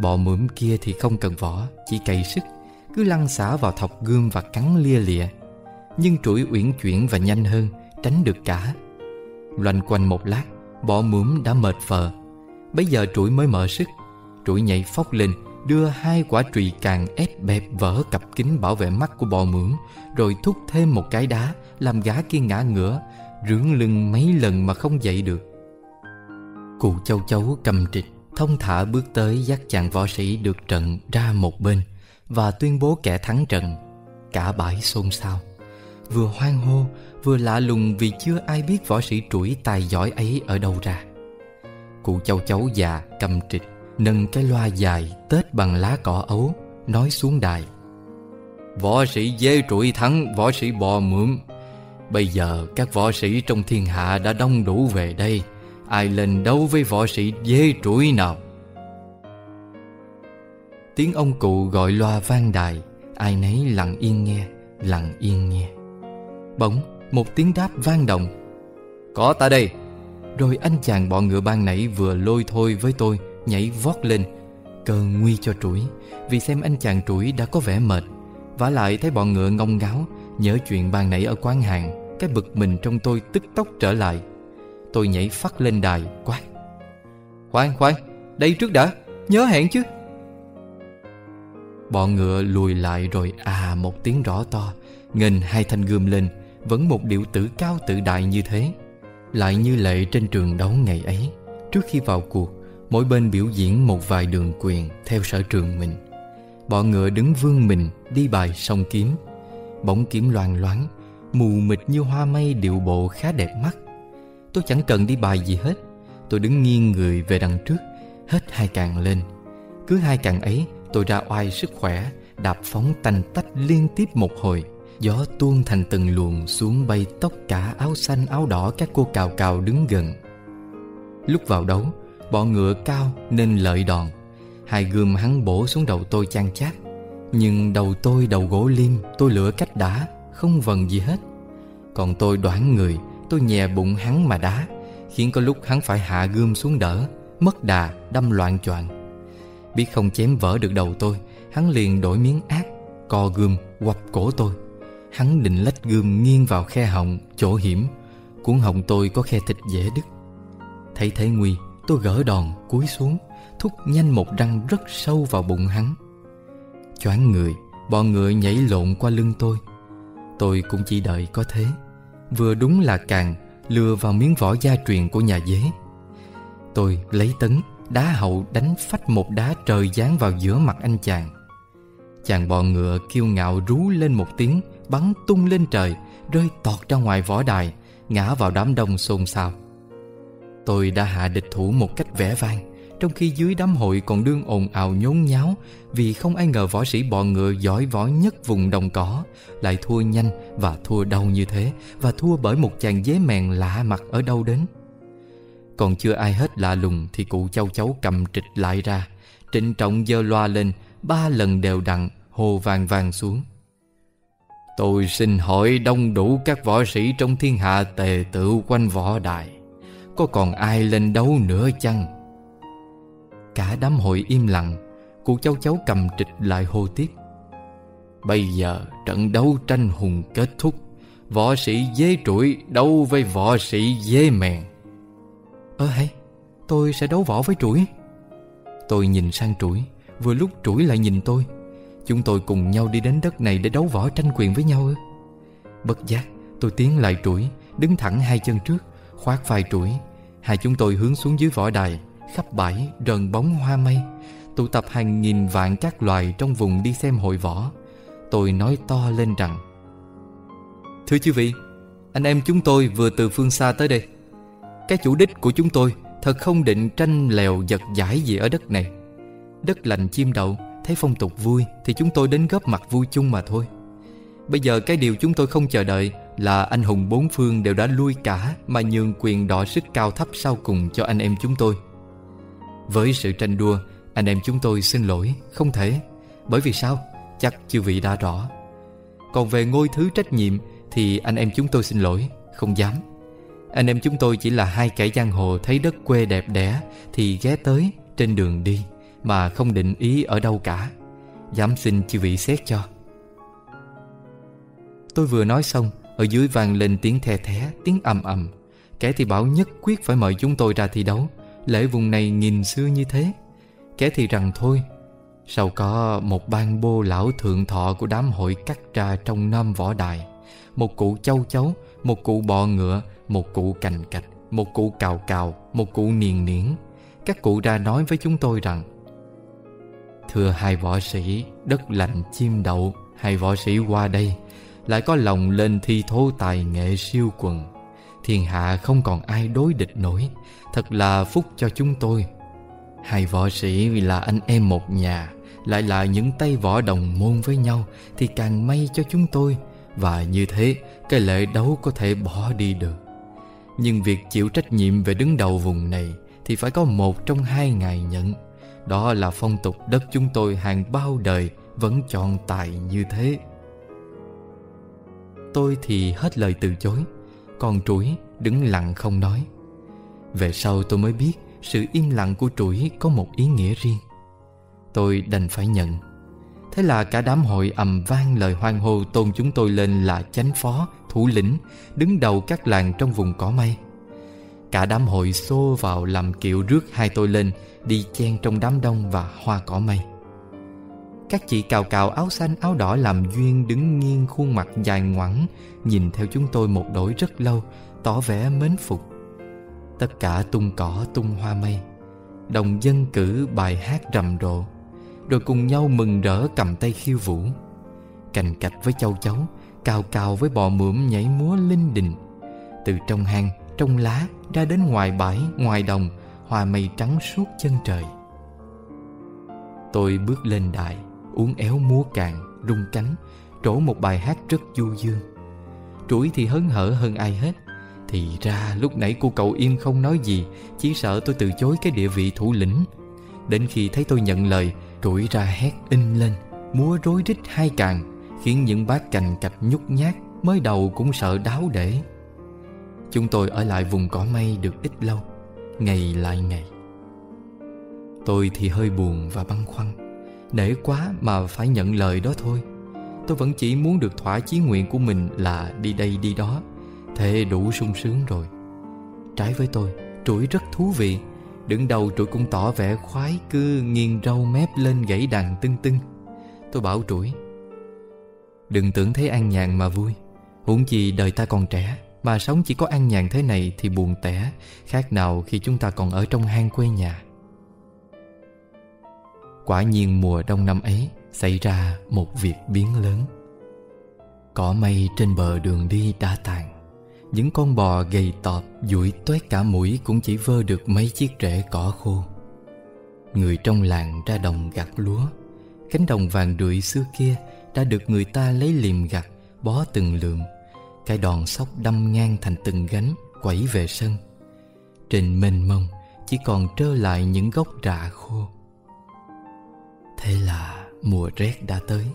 Bọ mượm kia thì không cần vỏ, Chỉ cày sức, Cứ lăn xả vào thọc gươm và cắn lia lịa. Nhưng chuỗi uyển chuyển và nhanh hơn, Tránh được cả. Loanh quanh một lát, Bọ mượm đã mệt phờ. Bây giờ chuỗi mới mở sức. Chuỗi nhảy phóc lên, Đưa hai quả trùy càng ép bẹp vỡ cặp kính bảo vệ mắt của bò mượn Rồi thúc thêm một cái đá Làm gã kia ngã ngửa Rưỡng lưng mấy lần mà không dậy được. Cụ châu chấu cầm trịch, Thông thả bước tới dắt chàng võ sĩ được trận ra một bên Và tuyên bố kẻ thắng trận, Cả bãi xôn xao. Vừa hoang hô, Vừa lạ lùng vì chưa ai biết võ sĩ trũi tài giỏi ấy ở đâu ra. Cụ châu chấu già, cầm trịch, Nâng cái loa dài, tết bằng lá cỏ ấu, Nói xuống đài. Võ sĩ dê trụi thắng, võ sĩ bò mượm. Bây giờ các võ sĩ trong thiên hạ đã đông đủ về đây. Ai lên đấu với võ sĩ dê trũi nào? Tiếng ông cụ gọi loa vang đài, Ai nấy lặng yên nghe, Lặng yên nghe. Bỗng một tiếng đáp vang động. Có ta đây. Rồi anh chàng bọn ngựa ban nãy vừa lôi thôi với tôi, Nhảy vót lên. Cơ nguy cho trũi Vì xem anh chàng trũi đã có vẻ mệt. Vả lại thấy bọn ngựa ngông ngáo, Nhớ chuyện ban nãy ở quán hàng, Cái bực mình trong tôi tức tốc trở lại. Tôi nhảy phát lên đài quát Khoan khoan, Đây trước đã, Nhớ hẹn chứ. Bọn ngựa lùi lại rồi à một tiếng rõ to, Nghênh hai thanh gươm lên, Vẫn một điệu tử cao tự đại như thế. Lại như lệ trên trường đấu ngày ấy, Trước khi vào cuộc, Mỗi bên biểu diễn một vài đường quyền Theo sở trường mình. Bọn ngựa đứng vương mình Đi bài song kiếm. Bóng kiếm loàn loáng, Mù mịt như hoa mây điệu bộ khá đẹp mắt. Tôi chẳng cần đi bài gì hết. Tôi đứng nghiêng người về đằng trước, Hết hai càng lên. Cứ hai càng ấy, tôi ra oai sức khỏe, Đạp phóng tanh tách liên tiếp một hồi. Gió tuôn thành từng luồng xuống bay tóc cả áo xanh, áo đỏ các cô cào cào đứng gần. Lúc vào đấu Bọn ngựa cao nên lợi đòn. Hai gươm hắn bổ xuống đầu tôi chan chát. Nhưng đầu tôi đầu gỗ liêm, Tôi lựa cách đá, Không vần gì hết. Còn tôi đoán người Tôi nhè bụng hắn mà đá, Khiến có lúc hắn phải hạ gươm xuống đỡ, Mất đà, đâm loạn choạng. Biết không chém vỡ được đầu tôi, Hắn liền đổi miếng ác, Co gươm, quặp cổ tôi. Hắn định lách gươm nghiêng vào khe họng, Chỗ hiểm. Cuốn họng tôi có khe thịt dễ đứt. Thấy thế nguy, Tôi gỡ đòn, cúi xuống, Thúc nhanh một răng rất sâu vào bụng hắn. Choáng người, Bọn người nhảy lộn qua lưng tôi. Tôi cũng chỉ đợi có thế. Vừa đúng là càng Lừa vào miếng vỏ gia truyền của nhà dế. Tôi lấy tấn, Đá hậu đánh phách một đá trời giáng vào giữa mặt anh chàng. Chàng bò ngựa kiêu ngạo rú lên một tiếng, Bắn tung lên trời, Rơi tọt ra ngoài võ đài, Ngã vào đám đông xôn xao. Tôi đã hạ địch thủ một cách vẻ vang. Trong khi dưới đám hội còn đương ồn ào nhốn nháo, Vì không ai ngờ võ sĩ bò ngựa giỏi võ nhất vùng đồng cỏ Lại thua nhanh và thua đau như thế, Và thua bởi một chàng dế mèn lạ mặt ở đâu đến. Còn chưa ai hết lạ lùng Thì cụ châu chấu cầm trịch lại ra, Trịnh trọng dơ loa lên, Ba lần đều đặn Hồ vàng vàng xuống. Tôi xin hỏi đông đủ các võ sĩ trong thiên hạ tề tự quanh võ đài, có còn ai lên đấu nữa chăng? Cả đám hội im lặng Cụ cháu cháu cầm trịch lại hô tiếp Bây giờ trận đấu tranh hùng kết thúc, Võ sĩ dế trụi đấu với võ sĩ dế mèn. Ơ hay, Tôi sẽ đấu võ với trũi Tôi nhìn sang trũi Vừa lúc trũi lại nhìn tôi. Chúng tôi cùng nhau đi đến đất này để đấu võ tranh quyền với nhau ư? Bất giác, tôi tiến lại trũi Đứng thẳng hai chân trước khoát vai trũi Hai chúng tôi hướng xuống dưới võ đài. Khắp bãi rần bóng hoa mây. Tụ tập hàng nghìn vạn các loài Trong vùng đi xem hội võ. Tôi nói to lên rằng, Thưa chư vị, Anh em chúng tôi vừa từ phương xa tới đây. Cái chủ đích của chúng tôi Thật không định tranh lèo giật giải gì ở đất này. Đất lành chim đậu, Thấy phong tục vui Thì chúng tôi đến góp mặt vui chung mà thôi. Bây giờ cái điều chúng tôi không chờ đợi là anh hùng bốn phương đều đã lui cả mà nhường quyền đọ sức cao thấp sau cùng cho anh em chúng tôi. Với sự tranh đua, anh em chúng tôi xin lỗi, không thể. Bởi vì sao? Chắc chư vị đã rõ. Còn về ngôi thứ trách nhiệm thì anh em chúng tôi xin lỗi, không dám. Anh em chúng tôi chỉ là hai kẻ giang hồ thấy đất quê đẹp đẽ thì ghé tới trên đường đi mà không định ý ở đâu cả. Dám xin chư vị xét cho. Tôi vừa nói xong ở dưới vang lên tiếng the thé Tiếng ầm ầm Kẻ thì bảo nhất quyết phải mời chúng tôi ra thi đấu Lễ vùng này nghìn xưa như thế. Kẻ thì rằng thôi Sau có một ban bô lão thượng thọ Của đám hội cắt trà trong năm võ đài? Một cụ châu chấu, Một cụ bò ngựa, Một cụ cành cạch, Một cụ cào cào, Một cụ niền niễn Các cụ ra nói với chúng tôi rằng, Thưa hai võ sĩ, Đất lạnh chim đậu, Hai võ sĩ qua đây. Lại có lòng lên thi thố tài nghệ siêu quần. Thiên hạ không còn ai đối địch nổi. Thật là phúc cho chúng tôi. Hai võ sĩ vì là anh em một nhà, Lại là những tay võ đồng môn với nhau, Thì càng may cho chúng tôi. Và như thế, Cái lệ đấu có thể bỏ đi được. Nhưng việc chịu trách nhiệm về đứng đầu vùng này Thì phải có một trong hai ngài nhận. Đó là phong tục đất chúng tôi hàng bao đời Vẫn chọn tài như thế. Tôi thì hết lời từ chối con chuỗi đứng lặng không nói Về sau tôi mới biết Sự im lặng của chuỗi có một ý nghĩa riêng Tôi đành phải nhận Thế là cả đám hội ầm vang lời hoan hô tôn chúng tôi lên là chánh phó, thủ lĩnh, đứng đầu các làng trong vùng cỏ mây. Cả đám hội xô vào làm kiệu rước hai tôi lên, đi chen trong đám đông và hoa cỏ mây. Các chị cào cào áo xanh áo đỏ làm duyên đứng nghiêng khuôn mặt dài ngoẳng nhìn theo chúng tôi một đổi rất lâu, tỏ vẻ mến phục. Tất cả tung cỏ tung hoa mây, đồng dân cử bài hát rầm rộ rồi cùng nhau mừng rỡ cầm tay khiêu vũ. Cành cạch với châu chấu Cào cào với bò mượm nhảy múa linh đình. Từ trong hang, trong lá Ra đến ngoài bãi, ngoài đồng Hòa mây trắng suốt chân trời. Tôi bước lên đài uốn éo múa càng, rung cánh Trổ một bài hát rất du dương. Trũi thì hớn hở hơn ai hết. Thì ra lúc nãy cô cậu im không nói gì Chỉ sợ tôi từ chối cái địa vị thủ lĩnh. Đến khi thấy tôi nhận lời Trũi ra hét in lên Múa rối rít hai càng Khiến những bác cành cạch nhút nhát Mới đầu cũng sợ đáo để. Chúng tôi ở lại vùng cỏ mây được ít lâu Ngày lại ngày. Tôi thì hơi buồn và băn khoăn. Nể quá mà phải nhận lời đó thôi. Tôi vẫn chỉ muốn được thỏa chí nguyện của mình là đi đây đi đó. Thế đủ sung sướng rồi. Trái với tôi, trũi rất thú vị. Đứng đầu chuỗi cũng tỏ vẻ khoái Cứ nghiêng râu mép lên gãy đàn tưng tưng. Tôi bảo trũi Đừng tưởng thấy an nhàn mà vui. Huống chi đời ta còn trẻ Mà sống chỉ có an nhàn thế này thì buồn tẻ. Khác nào khi chúng ta còn ở trong hang quê nhà. Quả nhiên mùa đông năm ấy Xảy ra một việc biến lớn. Cỏ mây trên bờ đường đi đã tàn. Những con bò gầy tọp, duỗi toét cả mũi cũng chỉ vơ được mấy chiếc rễ cỏ khô. Người trong làng ra đồng gặt lúa. Cánh đồng vàng rượi xưa kia Đã được người ta lấy liềm gặt, Bó từng lượm. Cái đòn sóc đâm ngang thành từng gánh, Quẩy về sân. Trên mênh mông, Chỉ còn trơ lại những gốc rạ khô. Thế là mùa rét đã tới.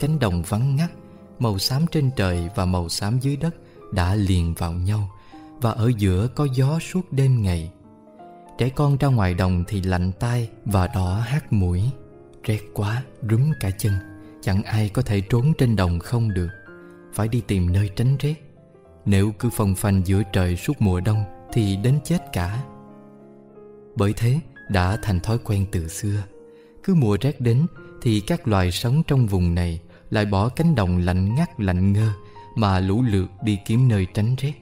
Cánh đồng vắng ngắt, Màu xám trên trời và màu xám dưới đất đã liền vào nhau. Và ở giữa có gió suốt đêm ngày. Trẻ con ra ngoài đồng thì lạnh tay và đỏ hát mũi. Rét quá, rúm cả chân. Chẳng ai có thể trốn trên đồng không được. Phải đi tìm nơi tránh rét. Nếu cứ phong phanh giữa trời suốt mùa đông thì đến chết cả. Bởi thế đã thành thói quen từ xưa cứ mùa rét đến thì các loài sống trong vùng này lại bỏ cánh đồng lạnh ngắt lạnh ngơ mà lũ lượt đi kiếm nơi tránh rét.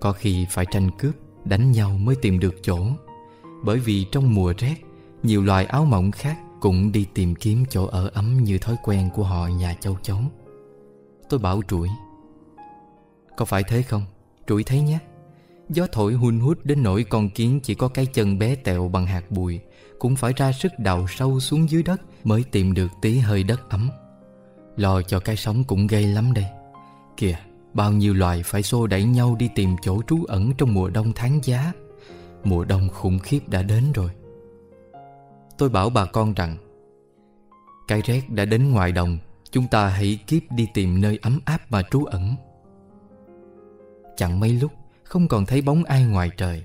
Có khi phải tranh cướp, đánh nhau mới tìm được chỗ. Bởi vì trong mùa rét, nhiều loài áo mỏng khác cũng đi tìm kiếm chỗ ở ấm như thói quen của họ nhà châu chấu. Tôi bảo Trũi có phải thế không? Trũi thấy nhé. Gió thổi hun hút đến nỗi con kiến chỉ có cái chân bé tẹo bằng hạt bụi cũng phải ra sức đào sâu xuống dưới đất mới tìm được tí hơi đất ấm. Lo cho cái sống cũng gây lắm đây. Kìa, bao nhiêu loài phải xô đẩy nhau đi tìm chỗ trú ẩn trong mùa đông tháng giá. Mùa đông khủng khiếp đã đến rồi. Tôi bảo bà con rằng Cái rét đã đến ngoài đồng Chúng ta hãy kiếp đi tìm nơi ấm áp mà trú ẩn. Chẳng mấy lúc Không còn thấy bóng ai ngoài trời.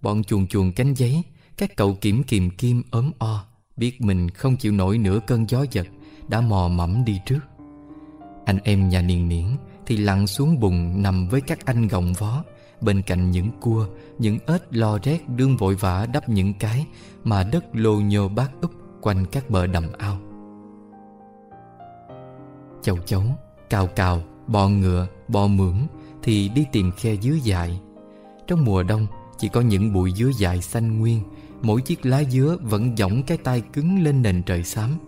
Bọn chuồn chuồn cánh giấy các cậu kiểm kìm kim ốm o Biết mình không chịu nổi nửa cơn gió giật Đã mò mẫm đi trước. Anh em nhà niền niễn thì lặn xuống bùn nằm với các anh gồng vó Bên cạnh những cua Những ếch lo rét đương vội vã đắp những cái Mà đất lô nhô bát úp Quanh các bờ đầm ao. Châu chấu, cào cào, bò ngựa, bò mưỡng Thì đi tìm khe dứa dại Trong mùa đông Chỉ có những bụi dứa dại xanh nguyên. Mỗi chiếc lá dứa vẫn giỏng cái tay cứng lên nền trời xám.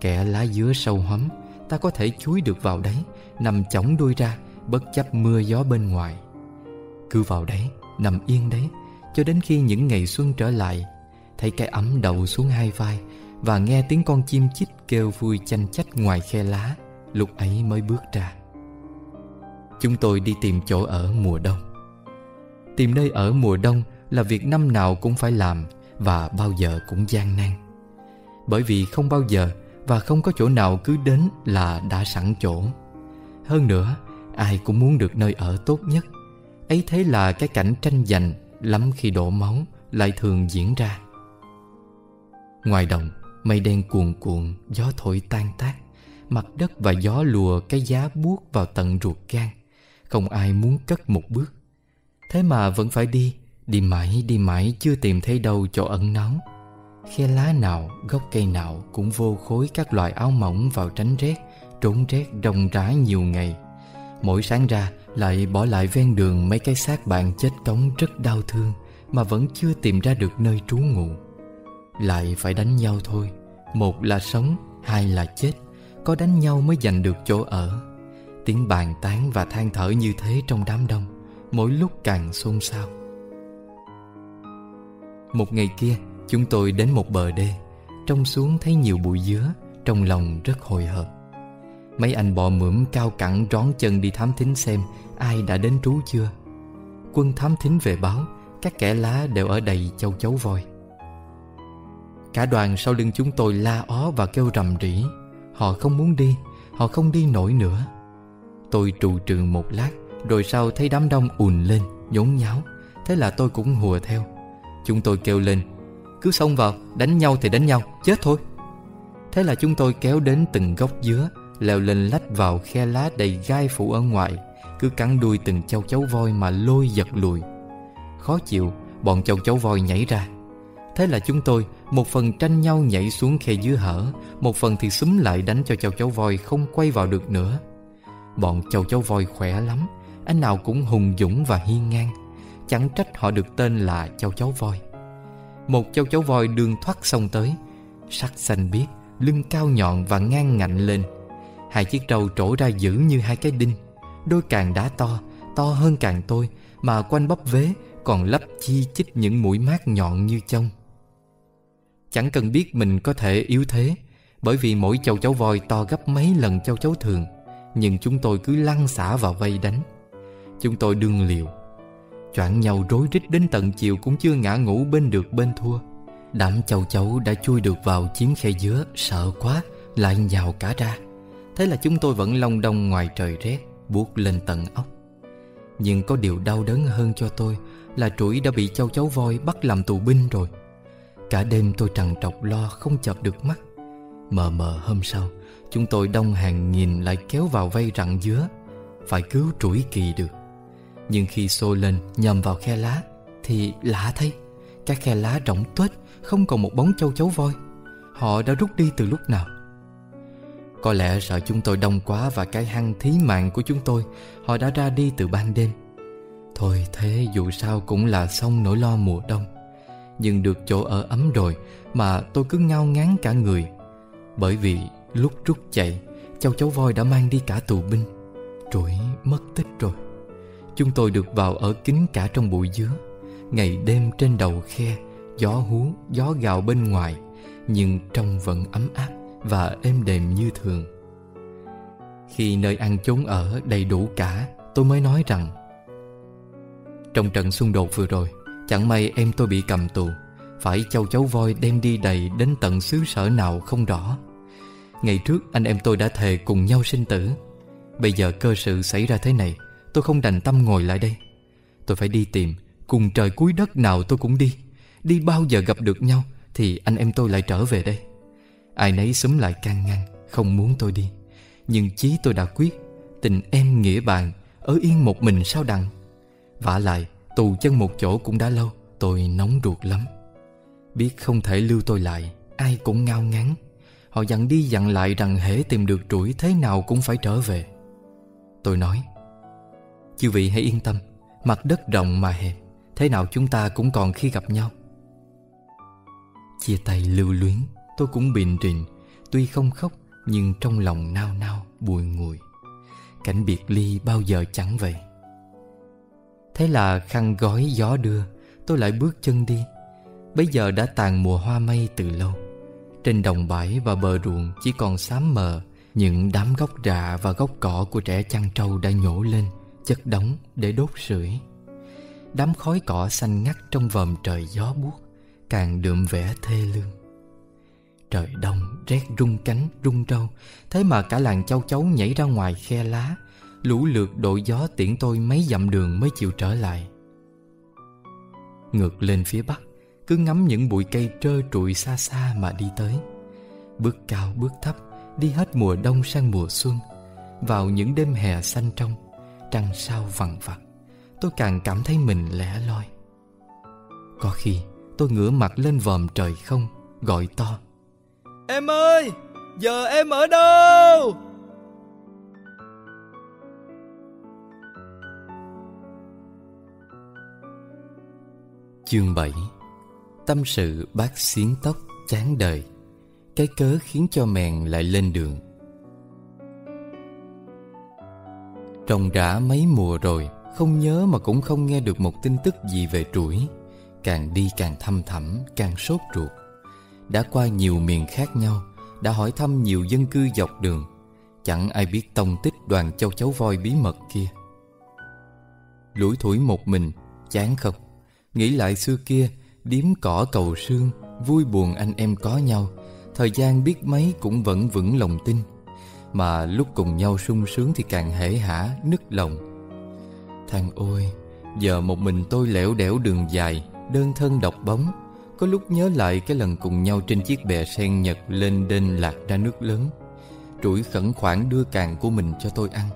Kẻ lá dứa sâu hóm Ta có thể chuối được vào đấy, Nằm chỏng đuôi ra, Bất chấp mưa gió bên ngoài. Cứ vào đấy, Nằm yên đấy, Cho đến khi những ngày xuân trở lại, Thấy cái ấm đầu xuống hai vai Và nghe tiếng con chim chích kêu vui chanh chách ngoài khe lá, Lúc ấy mới bước ra. Chúng tôi đi tìm chỗ ở mùa đông. Tìm nơi ở mùa đông là việc năm nào cũng phải làm. Và bao giờ cũng gian nan. Bởi vì không bao giờ và không có chỗ nào cứ đến là đã sẵn chỗ. Hơn nữa, Ai cũng muốn được nơi ở tốt nhất. Ấy thế là cái cảnh tranh giành Lắm khi đổ máu Lại thường diễn ra. Ngoài đồng, Mây đen cuồn cuộn, Gió thổi tan tác. Mặt đất và gió lùa cái giá buốt vào tận ruột gan. Không ai muốn cất một bước. Thế mà vẫn phải đi Đi mãi đi mãi chưa tìm thấy đâu chỗ ẩn náu. Khe lá nào, gốc cây nào cũng vô khối các loại áo mỏng vào tránh rét Trốn rét đông rã nhiều ngày. Mỗi sáng ra lại bỏ lại ven đường mấy cái xác bạn chết cống rất đau thương Mà vẫn chưa tìm ra được nơi trú ngụ. Lại phải đánh nhau thôi. Một là sống, hai là chết. Có đánh nhau mới giành được chỗ ở. Tiếng bàn tán và than thở như thế trong đám đông Mỗi lúc càng xôn xao. Một ngày kia, Chúng tôi đến một bờ đê. Trông xuống thấy nhiều bụi dứa, Trong lòng rất hồi hộp. Mấy anh bò mượm cao cẳng rón chân đi thám thính xem Ai đã đến trú chưa. Quân thám thính về báo, Các kẻ lá đều ở đầy châu chấu voi. Cả đoàn sau lưng chúng tôi la ó và kêu rầm rỉ Họ không muốn đi, Họ không đi nổi nữa. Tôi trụ trường một lát, Rồi sau thấy đám đông ùn lên, Nhốn nháo. Thế là tôi cũng hùa theo. Chúng tôi kêu lên. Cứ xông vào, Đánh nhau thì đánh nhau, Chết thôi. Thế là chúng tôi kéo đến từng gốc dứa, Leo lên lách vào khe lá đầy gai phủ ở ngoài, Cứ cắn đuôi từng châu chấu voi mà lôi giật lùi. Khó chịu, Bọn châu chấu voi nhảy ra. Thế là chúng tôi, Một phần tranh nhau nhảy xuống khe dứa hở, Một phần thì xúm lại đánh cho châu chấu voi Không quay vào được nữa. Bọn châu chấu voi khỏe lắm, Anh nào cũng hùng dũng và hiên ngang. Chẳng trách họ được tên là châu chấu voi. Một châu chấu voi đường thoát sông tới, Sắc xanh biếc, Lưng cao nhọn và ngang ngạnh lên. Hai chiếc râu trổ ra dữ như hai cái đinh. Đôi càng đá to To hơn càng tôi, Mà quanh bắp vế còn lấp chi chích những mũi mát nhọn như chông Chẳng cần biết mình có thể yếu thế, Bởi vì mỗi châu chấu voi to gấp mấy lần châu chấu thường, Nhưng chúng tôi cứ lăn xả vào vây đánh. Chúng tôi đương liều Choạng nhau rối rít đến tận chiều Cũng chưa ngã ngủ bên được bên thua. Đám châu chấu đã chui được vào chiếm khe dứa, Sợ quá, Lại nhào cả ra. Thế là chúng tôi vẫn long đong ngoài trời rét, Buốt lên tận ốc Nhưng có điều đau đớn hơn cho tôi Là chuỗi đã bị châu chấu voi bắt làm tù binh rồi. Cả đêm tôi trằn trọc lo không chợp được mắt. Mờ mờ hôm sau, Chúng tôi đông hàng nghìn lại kéo vào vây rặng dứa. Phải cứu chuỗi kỳ được. Nhưng khi xô lên nhầm vào khe lá, Thì lạ thay. Các khe lá rỗng tuếch, Không còn một bóng châu chấu voi. Họ đã rút đi từ lúc nào? Có lẽ sợ chúng tôi đông quá và cái hăng thí mạng của chúng tôi, Họ đã ra đi từ ban đêm. Thôi thế, dù sao cũng là xong nỗi lo mùa đông. Nhưng được chỗ ở ấm rồi Mà tôi cứ ngao ngán cả người. Bởi vì lúc rút chạy, Châu chấu voi đã mang đi cả tù binh. Trỗi mất tích rồi. Chúng tôi được vào ở kín cả trong bụi dứa. Ngày đêm trên đầu khe Gió hú, gió gào bên ngoài Nhưng trong vẫn ấm áp và êm đềm như thường. Khi nơi ăn chốn ở đầy đủ cả Tôi mới nói rằng Trong trận xung đột vừa rồi Chẳng may em tôi bị cầm tù Phải châu chấu voi đem đi đầy Đến tận xứ sở nào không rõ. Ngày trước anh em tôi đã thề cùng nhau sinh tử. Bây giờ cơ sự xảy ra thế này Tôi không đành tâm ngồi lại đây. Tôi phải đi tìm, Cùng trời cuối đất nào tôi cũng đi. Đi bao giờ gặp được nhau Thì anh em tôi lại trở về đây. Ai nấy xúm lại can ngăn, Không muốn tôi đi. Nhưng chí tôi đã quyết, Tình em nghĩa bạn Ở yên một mình sao đặng vả lại, tù chân một chỗ cũng đã lâu, Tôi nóng ruột lắm. Biết không thể lưu tôi lại, Ai cũng ngao ngán. Họ dặn đi dặn lại rằng hễ tìm được chuỗi Thế nào cũng phải trở về. Tôi nói Chư vị hãy yên tâm, Mặt đất rộng mà hẹp, Thế nào chúng ta cũng còn khi gặp nhau. Chia tay lưu luyến, Tôi cũng bình rình Tuy không khóc, Nhưng trong lòng nao nao, bùi ngùi. Cảnh biệt ly bao giờ chẳng vậy Thế là khăn gói gió đưa, Tôi lại bước chân đi. Bây giờ đã tàn mùa hoa mây từ lâu. Trên đồng bãi và bờ ruộng Chỉ còn xám mờ, Những đám gốc rạ và gốc cỏ của trẻ chăn trâu đã nhổ lên. Chất đóng để đốt sưởi. Đám khói cỏ xanh ngắt trong vòm trời gió buốt Càng đượm vẻ thê lương. Trời đông, rét rung cánh, rung râu Thế mà cả làng châu chấu nhảy ra ngoài khe lá. Lũ lượt đội gió tiễn tôi mấy dặm đường mới chịu trở lại. Ngược lên phía bắc Cứ ngắm những bụi cây trơ trụi xa xa mà đi tới. Bước cao bước thấp Đi hết mùa đông sang mùa xuân. Vào những đêm hè xanh trong Trăng sao vằn vặt Tôi càng cảm thấy mình lẻ loi. Có khi tôi ngửa mặt lên vòm trời không, Gọi to, Em ơi, Giờ em ở đâu? Chương 7 Tâm sự bác xiến tóc chán đời. Cái cớ khiến cho mèn lại lên đường. Trồng rã mấy mùa rồi Không nhớ mà cũng không nghe được một tin tức gì về trũi Càng đi càng thăm thẳm, càng sốt ruột. Đã qua nhiều miền khác nhau Đã hỏi thăm nhiều dân cư dọc đường. Chẳng ai biết tông tích đoàn châu chấu voi bí mật kia. Lủi thủi một mình, chán không? Nghĩ lại xưa kia Điếm cỏ cầu sương Vui buồn anh em có nhau. Thời gian biết mấy cũng vẫn vững lòng tin. Mà lúc cùng nhau sung sướng Thì càng hể hả, nức lòng. Thằng ôi, Giờ một mình tôi lẻo đẻo đường dài, Đơn thân độc bóng. Có lúc nhớ lại cái lần cùng nhau Trên chiếc bè sen nhật lên đên lạc ra nước lớn. Trũi khẩn khoản đưa càng của mình cho tôi ăn.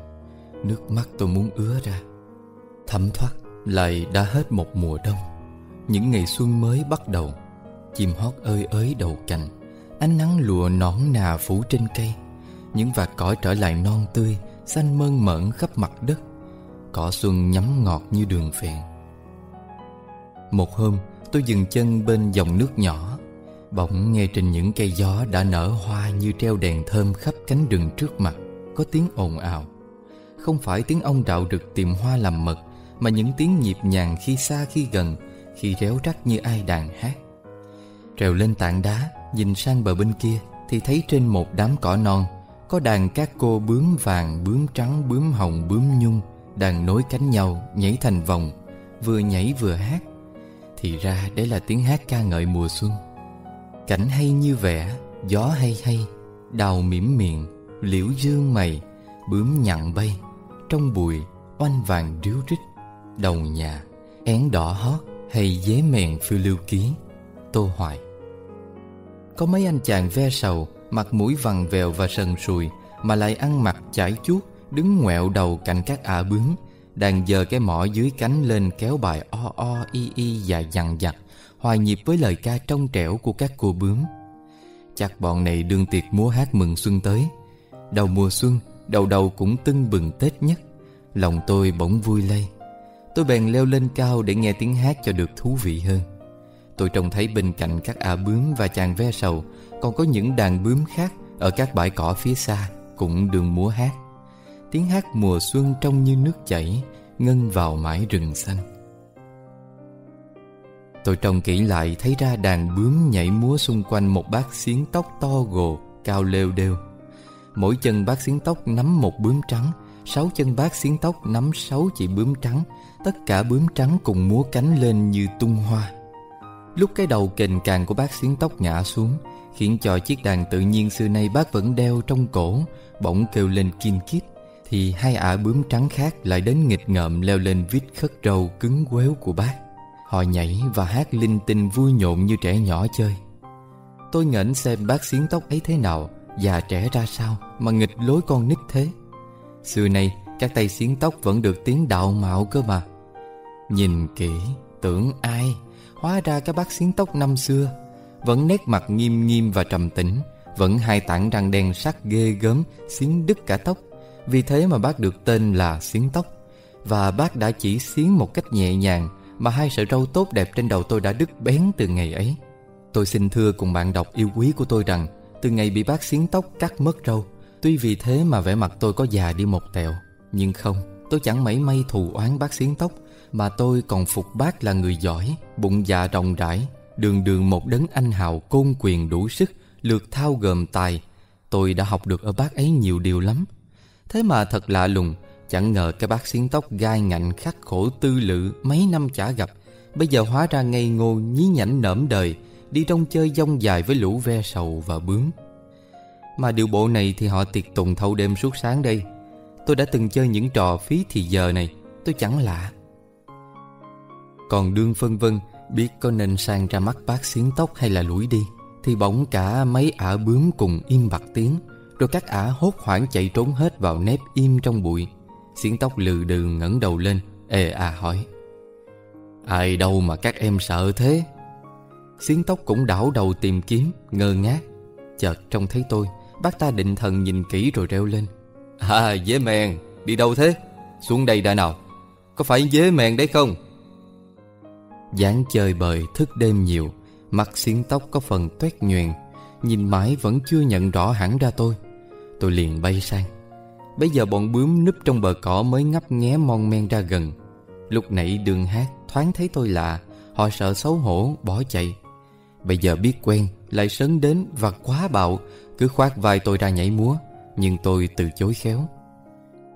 Nước mắt tôi muốn ứa ra. Thấm thoát, lại đã hết một mùa đông. Những ngày xuân mới bắt đầu. Chim hót ơi ới đầu cành. Ánh nắng lụa nõn nà phủ trên cây. Những vạt cỏ trở lại non tươi, Xanh mơn mởn khắp mặt đất. Cỏ xuân nhắm ngọt như đường phèn. Một hôm, tôi dừng chân bên dòng nước nhỏ. Bỗng nghe trên những cây gió đã nở hoa như treo đèn thơm khắp cánh rừng trước mặt, Có tiếng ồn ào. Không phải tiếng ong rạo rực tìm hoa làm mật, mà những tiếng nhịp nhàng khi xa khi gần, Khi réo rắt như ai đàn hát. Trèo lên tảng đá, Nhìn sang bờ bên kia, Thì thấy trên một đám cỏ non có đàn các cô bướm vàng, bướm trắng, bướm hồng, bướm nhung Đang nối cánh nhau, nhảy thành vòng Vừa nhảy vừa hát. Thì ra đấy là tiếng hát ca ngợi mùa xuân. Cảnh hay như vẽ Gió hay hay Đào mỉm miệng Liễu dương mày Bướm nhặn bay. Trong bụi Oanh vàng ríu rít Đầu nhà Én đỏ hót hay dế mèn phiêu lưu ký. Tô Hoài. Có mấy anh chàng ve sầu Mặt mũi vằn vèo và sần sùi, Mà lại ăn mặc chải chuốt, Đứng ngoẹo đầu cạnh các ả bướm, Đang giơ cái mỏ dưới cánh lên kéo bài o o y y dài dằn dặt Hòa nhịp với lời ca trong trẻo của các cô bướm. Chắc bọn này đương tiệc múa hát mừng xuân tới. Đầu mùa xuân, Đầu đầu cũng tưng bừng Tết nhất. Lòng tôi bỗng vui lây. Tôi bèn leo lên cao để nghe tiếng hát cho được thú vị hơn. Tôi trông thấy bên cạnh các ả bướm và chàng ve sầu còn có những đàn bướm khác Ở các bãi cỏ phía xa Cũng đường múa hát. Tiếng hát mùa xuân trong như nước chảy Ngân vào mãi rừng xanh. Tôi trông kỹ lại thấy ra đàn bướm nhảy múa xung quanh một bát xiến tóc to gồ, cao lêu đêu. Mỗi chân bát xiến tóc nắm một bướm trắng, sáu chân bát xiến tóc nắm sáu chỉ bướm trắng, Tất cả bướm trắng cùng múa cánh lên như tung hoa. Lúc cái đầu kềnh càng của bác xiến tóc ngã xuống Khiến cho chiếc đàn tự nhiên xưa nay bác vẫn đeo trong cổ, Bỗng kêu lên kim kít, Thì hai ả bướm trắng khác lại đến nghịch ngợm leo lên vít khất râu cứng quéo của bác. Họ nhảy và hát linh tinh vui nhộn như trẻ nhỏ chơi. Tôi ngẩng xem bác xiến tóc ấy thế nào, Già trẻ ra sao mà nghịch lối con nít thế. Xưa nay, các tay xiến tóc vẫn được tiếng đạo mạo cơ mà. Nhìn kỹ, tưởng ai, Hóa ra cái bác xiến tóc năm xưa vẫn nét mặt nghiêm nghiêm và trầm tĩnh, Vẫn hai tảng răng đen sắc ghê gớm Xiến đứt cả tóc. Vì thế mà bác được tên là xiến tóc. Và bác đã chỉ xiến một cách nhẹ nhàng, Mà hai sợi râu tốt đẹp trên đầu tôi đã đứt bén từ ngày ấy. Tôi xin thưa cùng bạn đọc yêu quý của tôi rằng, Từ ngày bị bác xiến tóc cắt mất râu, Tuy vì thế mà vẻ mặt tôi có già đi một tẹo, Nhưng không, Tôi chẳng mảy may thù oán bác xiến tóc, mà tôi còn phục bác là người giỏi, Bụng dạ rộng rãi Đường đường một đấng anh hào côn quyền đủ sức Lược thao gồm tài. Tôi đã học được ở bác ấy nhiều điều lắm. Thế mà thật lạ lùng, Chẳng ngờ cái bác xiến tóc gai ngạnh, khắc khổ tư lự, Mấy năm chả gặp. Bây giờ hóa ra ngây ngô, nhí nhảnh nởm đời, Đi trong chơi dông dài với lũ ve sầu và bướm. Mà điều bộ này thì họ tiệc tùng thâu đêm suốt sáng đây. Tôi đã từng chơi những trò phí thì giờ này, Tôi chẳng lạ. Còn đương phân vân Biết có nên sang ra mắt bác xiến tóc hay là lủi đi, Thì bỗng cả mấy ả bướm cùng im bặt tiếng, Rồi các ả hốt hoảng chạy trốn hết vào nếp im trong bụi. Xiến tóc lừ đừ ngẩng đầu lên, Ê à hỏi, Ai đâu mà các em sợ thế? Xiến tóc cũng đảo đầu tìm kiếm, Ngơ ngác. Chợt trông thấy tôi, Bác ta định thần nhìn kỹ rồi reo lên À dế mèn, Đi đâu thế? Xuống đây đã nào. Có phải dế mèn đấy không? Dáng chơi bời thức đêm nhiều, Mặt xiên tóc có phần toét nhuyền Nhìn mãi vẫn chưa nhận rõ hẳn ra tôi. Tôi liền bay sang. Bây giờ bọn bướm núp trong bờ cỏ mới ngấp nghé mon men ra gần. Lúc nãy đường hát thoáng thấy tôi lạ, Họ sợ xấu hổ, bỏ chạy. Bây giờ biết quen, Lại sấn đến và quá bạo, Cứ khoát vai tôi ra nhảy múa, Nhưng tôi từ chối khéo.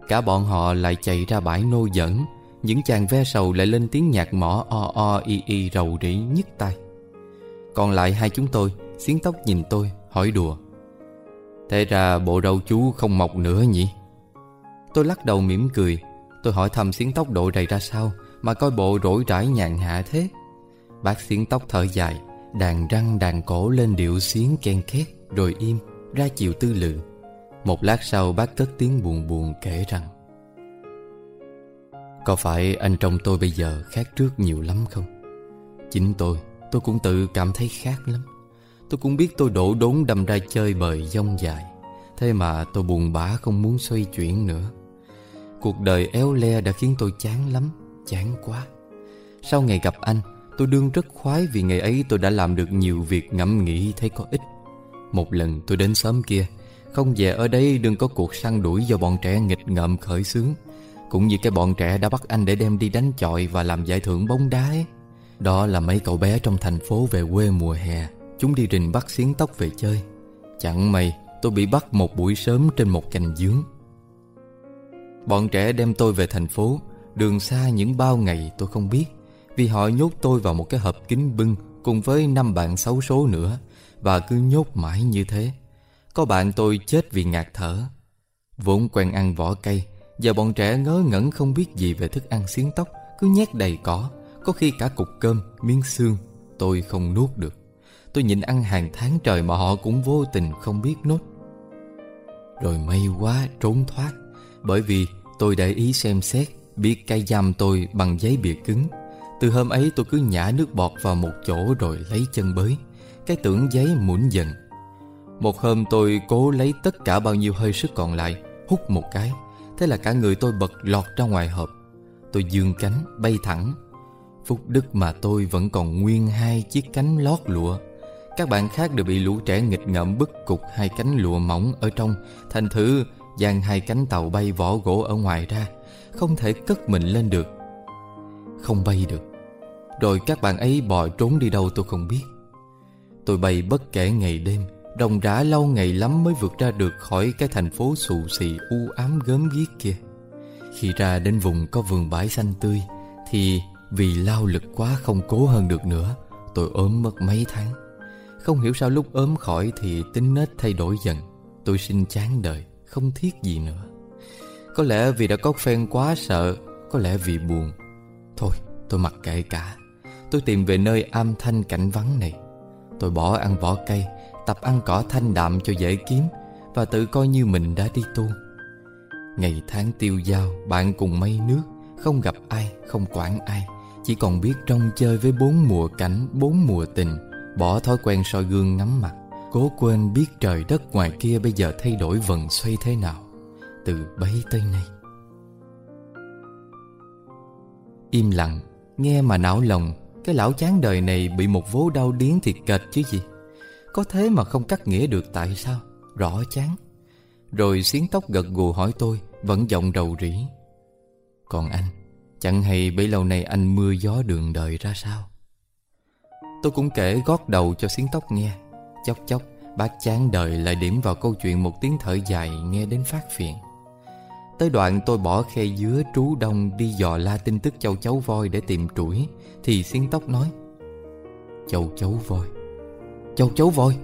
Cả bọn họ lại chạy ra bãi nô dẫn những chàng ve sầu lại lên tiếng nhạc mỏ o o y y rầu rĩ nhức tai. Còn lại hai chúng tôi Xiến tóc nhìn tôi, hỏi đùa. Thế ra bộ râu chú không mọc nữa nhỉ? Tôi lắc đầu mỉm cười. Tôi hỏi thầm xiến tóc độ rầy ra sao Mà coi bộ rỗi rãi nhàn hạ thế? Bác xiến tóc thở dài, Đàn răng đàn cổ lên điệu xiến ken két, Rồi im, ra chiều tư lự. Một lát sau bác cất tiếng buồn buồn kể rằng có phải anh trong tôi bây giờ khác trước nhiều lắm không? Chính tôi, tôi cũng tự cảm thấy khác lắm. Tôi cũng biết tôi đổ đốn đâm ra chơi bời dông dài. Thế mà tôi buồn bã không muốn xoay chuyển nữa. Cuộc đời éo le đã khiến tôi chán lắm Chán quá. Sau ngày gặp anh Tôi đương rất khoái vì ngày ấy tôi đã làm được nhiều việc ngẫm nghĩ thấy có ích. Một lần tôi đến xóm kia Không về ở đây đừng có cuộc săn đuổi do bọn trẻ nghịch ngợm khởi xướng. Cũng như cái bọn trẻ đã bắt anh để đem đi đánh chọi và làm giải thưởng bóng đá ấy. Đó là mấy cậu bé trong thành phố về quê mùa hè. Chúng đi rình bắt xiến tóc về chơi. Chẳng may, tôi bị bắt một buổi sớm trên một cành dướng Bọn trẻ đem tôi về thành phố. Đường xa những bao ngày tôi không biết. Vì họ nhốt tôi vào một cái hộp kính bưng Cùng với năm bạn xấu số nữa. Và cứ nhốt mãi như thế. Có bạn tôi chết vì ngạt thở. Vốn quen ăn vỏ cây Giờ bọn trẻ ngớ ngẩn không biết gì về thức ăn xiến tóc Cứ nhét đầy cỏ. Có khi cả cục cơm, miếng xương Tôi không nuốt được. Tôi nhịn ăn hàng tháng trời mà họ cũng vô tình không biết nốt Rồi may quá trốn thoát Bởi vì tôi để ý xem xét Biết cây giam tôi bằng giấy bìa cứng. Từ hôm ấy tôi cứ nhả nước bọt vào một chỗ rồi lấy chân bới Cái tưởng giấy muỗn dần. Một hôm tôi cố lấy tất cả bao nhiêu hơi sức còn lại Hút một cái. Thế là cả người tôi bật lọt ra ngoài hộp. Tôi dương cánh, bay thẳng. Phúc đức mà tôi vẫn còn nguyên hai chiếc cánh lót lụa. Các bạn khác đều bị lũ trẻ nghịch ngợm bức cục hai cánh lụa mỏng ở trong. Thành thử dang hai cánh tàu bay vỏ gỗ ở ngoài ra, Không thể cất mình lên được. Không bay được. Rồi các bạn ấy bò trốn đi đâu tôi không biết. Tôi bay bất kể ngày đêm. Đồng đã lâu ngày lắm mới vượt ra được khỏi cái thành phố xù xì u ám gớm ghiếc kia. Khi ra đến vùng có vườn bãi xanh tươi, Thì vì lao lực quá không cố hơn được nữa, Tôi ốm mất mấy tháng. Không hiểu sao lúc ốm khỏi thì tính nết thay đổi dần. Tôi sinh chán đời, Không thiết gì nữa. Có lẽ vì đã có phen quá sợ, Có lẽ vì buồn. Thôi, tôi mặc kệ cả. Tôi tìm về nơi am thanh cảnh vắng này. Tôi bỏ ăn vỏ cây Tập ăn cỏ thanh đạm cho dễ kiếm Và tự coi như mình đã đi tu. Ngày tháng tiêu dao Bạn cùng mây nước Không gặp ai, không quản ai Chỉ còn biết trông chơi với bốn mùa cảnh Bốn mùa tình Bỏ thói quen soi gương ngắm mặt Cố quên biết trời đất ngoài kia Bây giờ thay đổi vần xoay thế nào Từ bấy tới nay. Im lặng Nghe mà não lòng Cái lão chán đời này bị một vố đau điến thiệt kệt chứ gì. Có thế mà không cắt nghĩa được tại sao? Rõ chán. Rồi xiến tóc gật gù hỏi tôi, Vẫn giọng rầu rĩ. Còn anh, Chẳng hay bấy lâu nay anh mưa gió đường đời ra sao? Tôi cũng kể gót đầu cho xiến tóc nghe. Chốc chốc, Bác chán đời lại điểm vào câu chuyện một tiếng thở dài nghe đến phát phiền. Tới đoạn tôi bỏ khe dứa trú đông đi dò la tin tức châu chấu voi để tìm trũi Thì xiên tóc nói, Châu chấu voi. Châu chấu voi.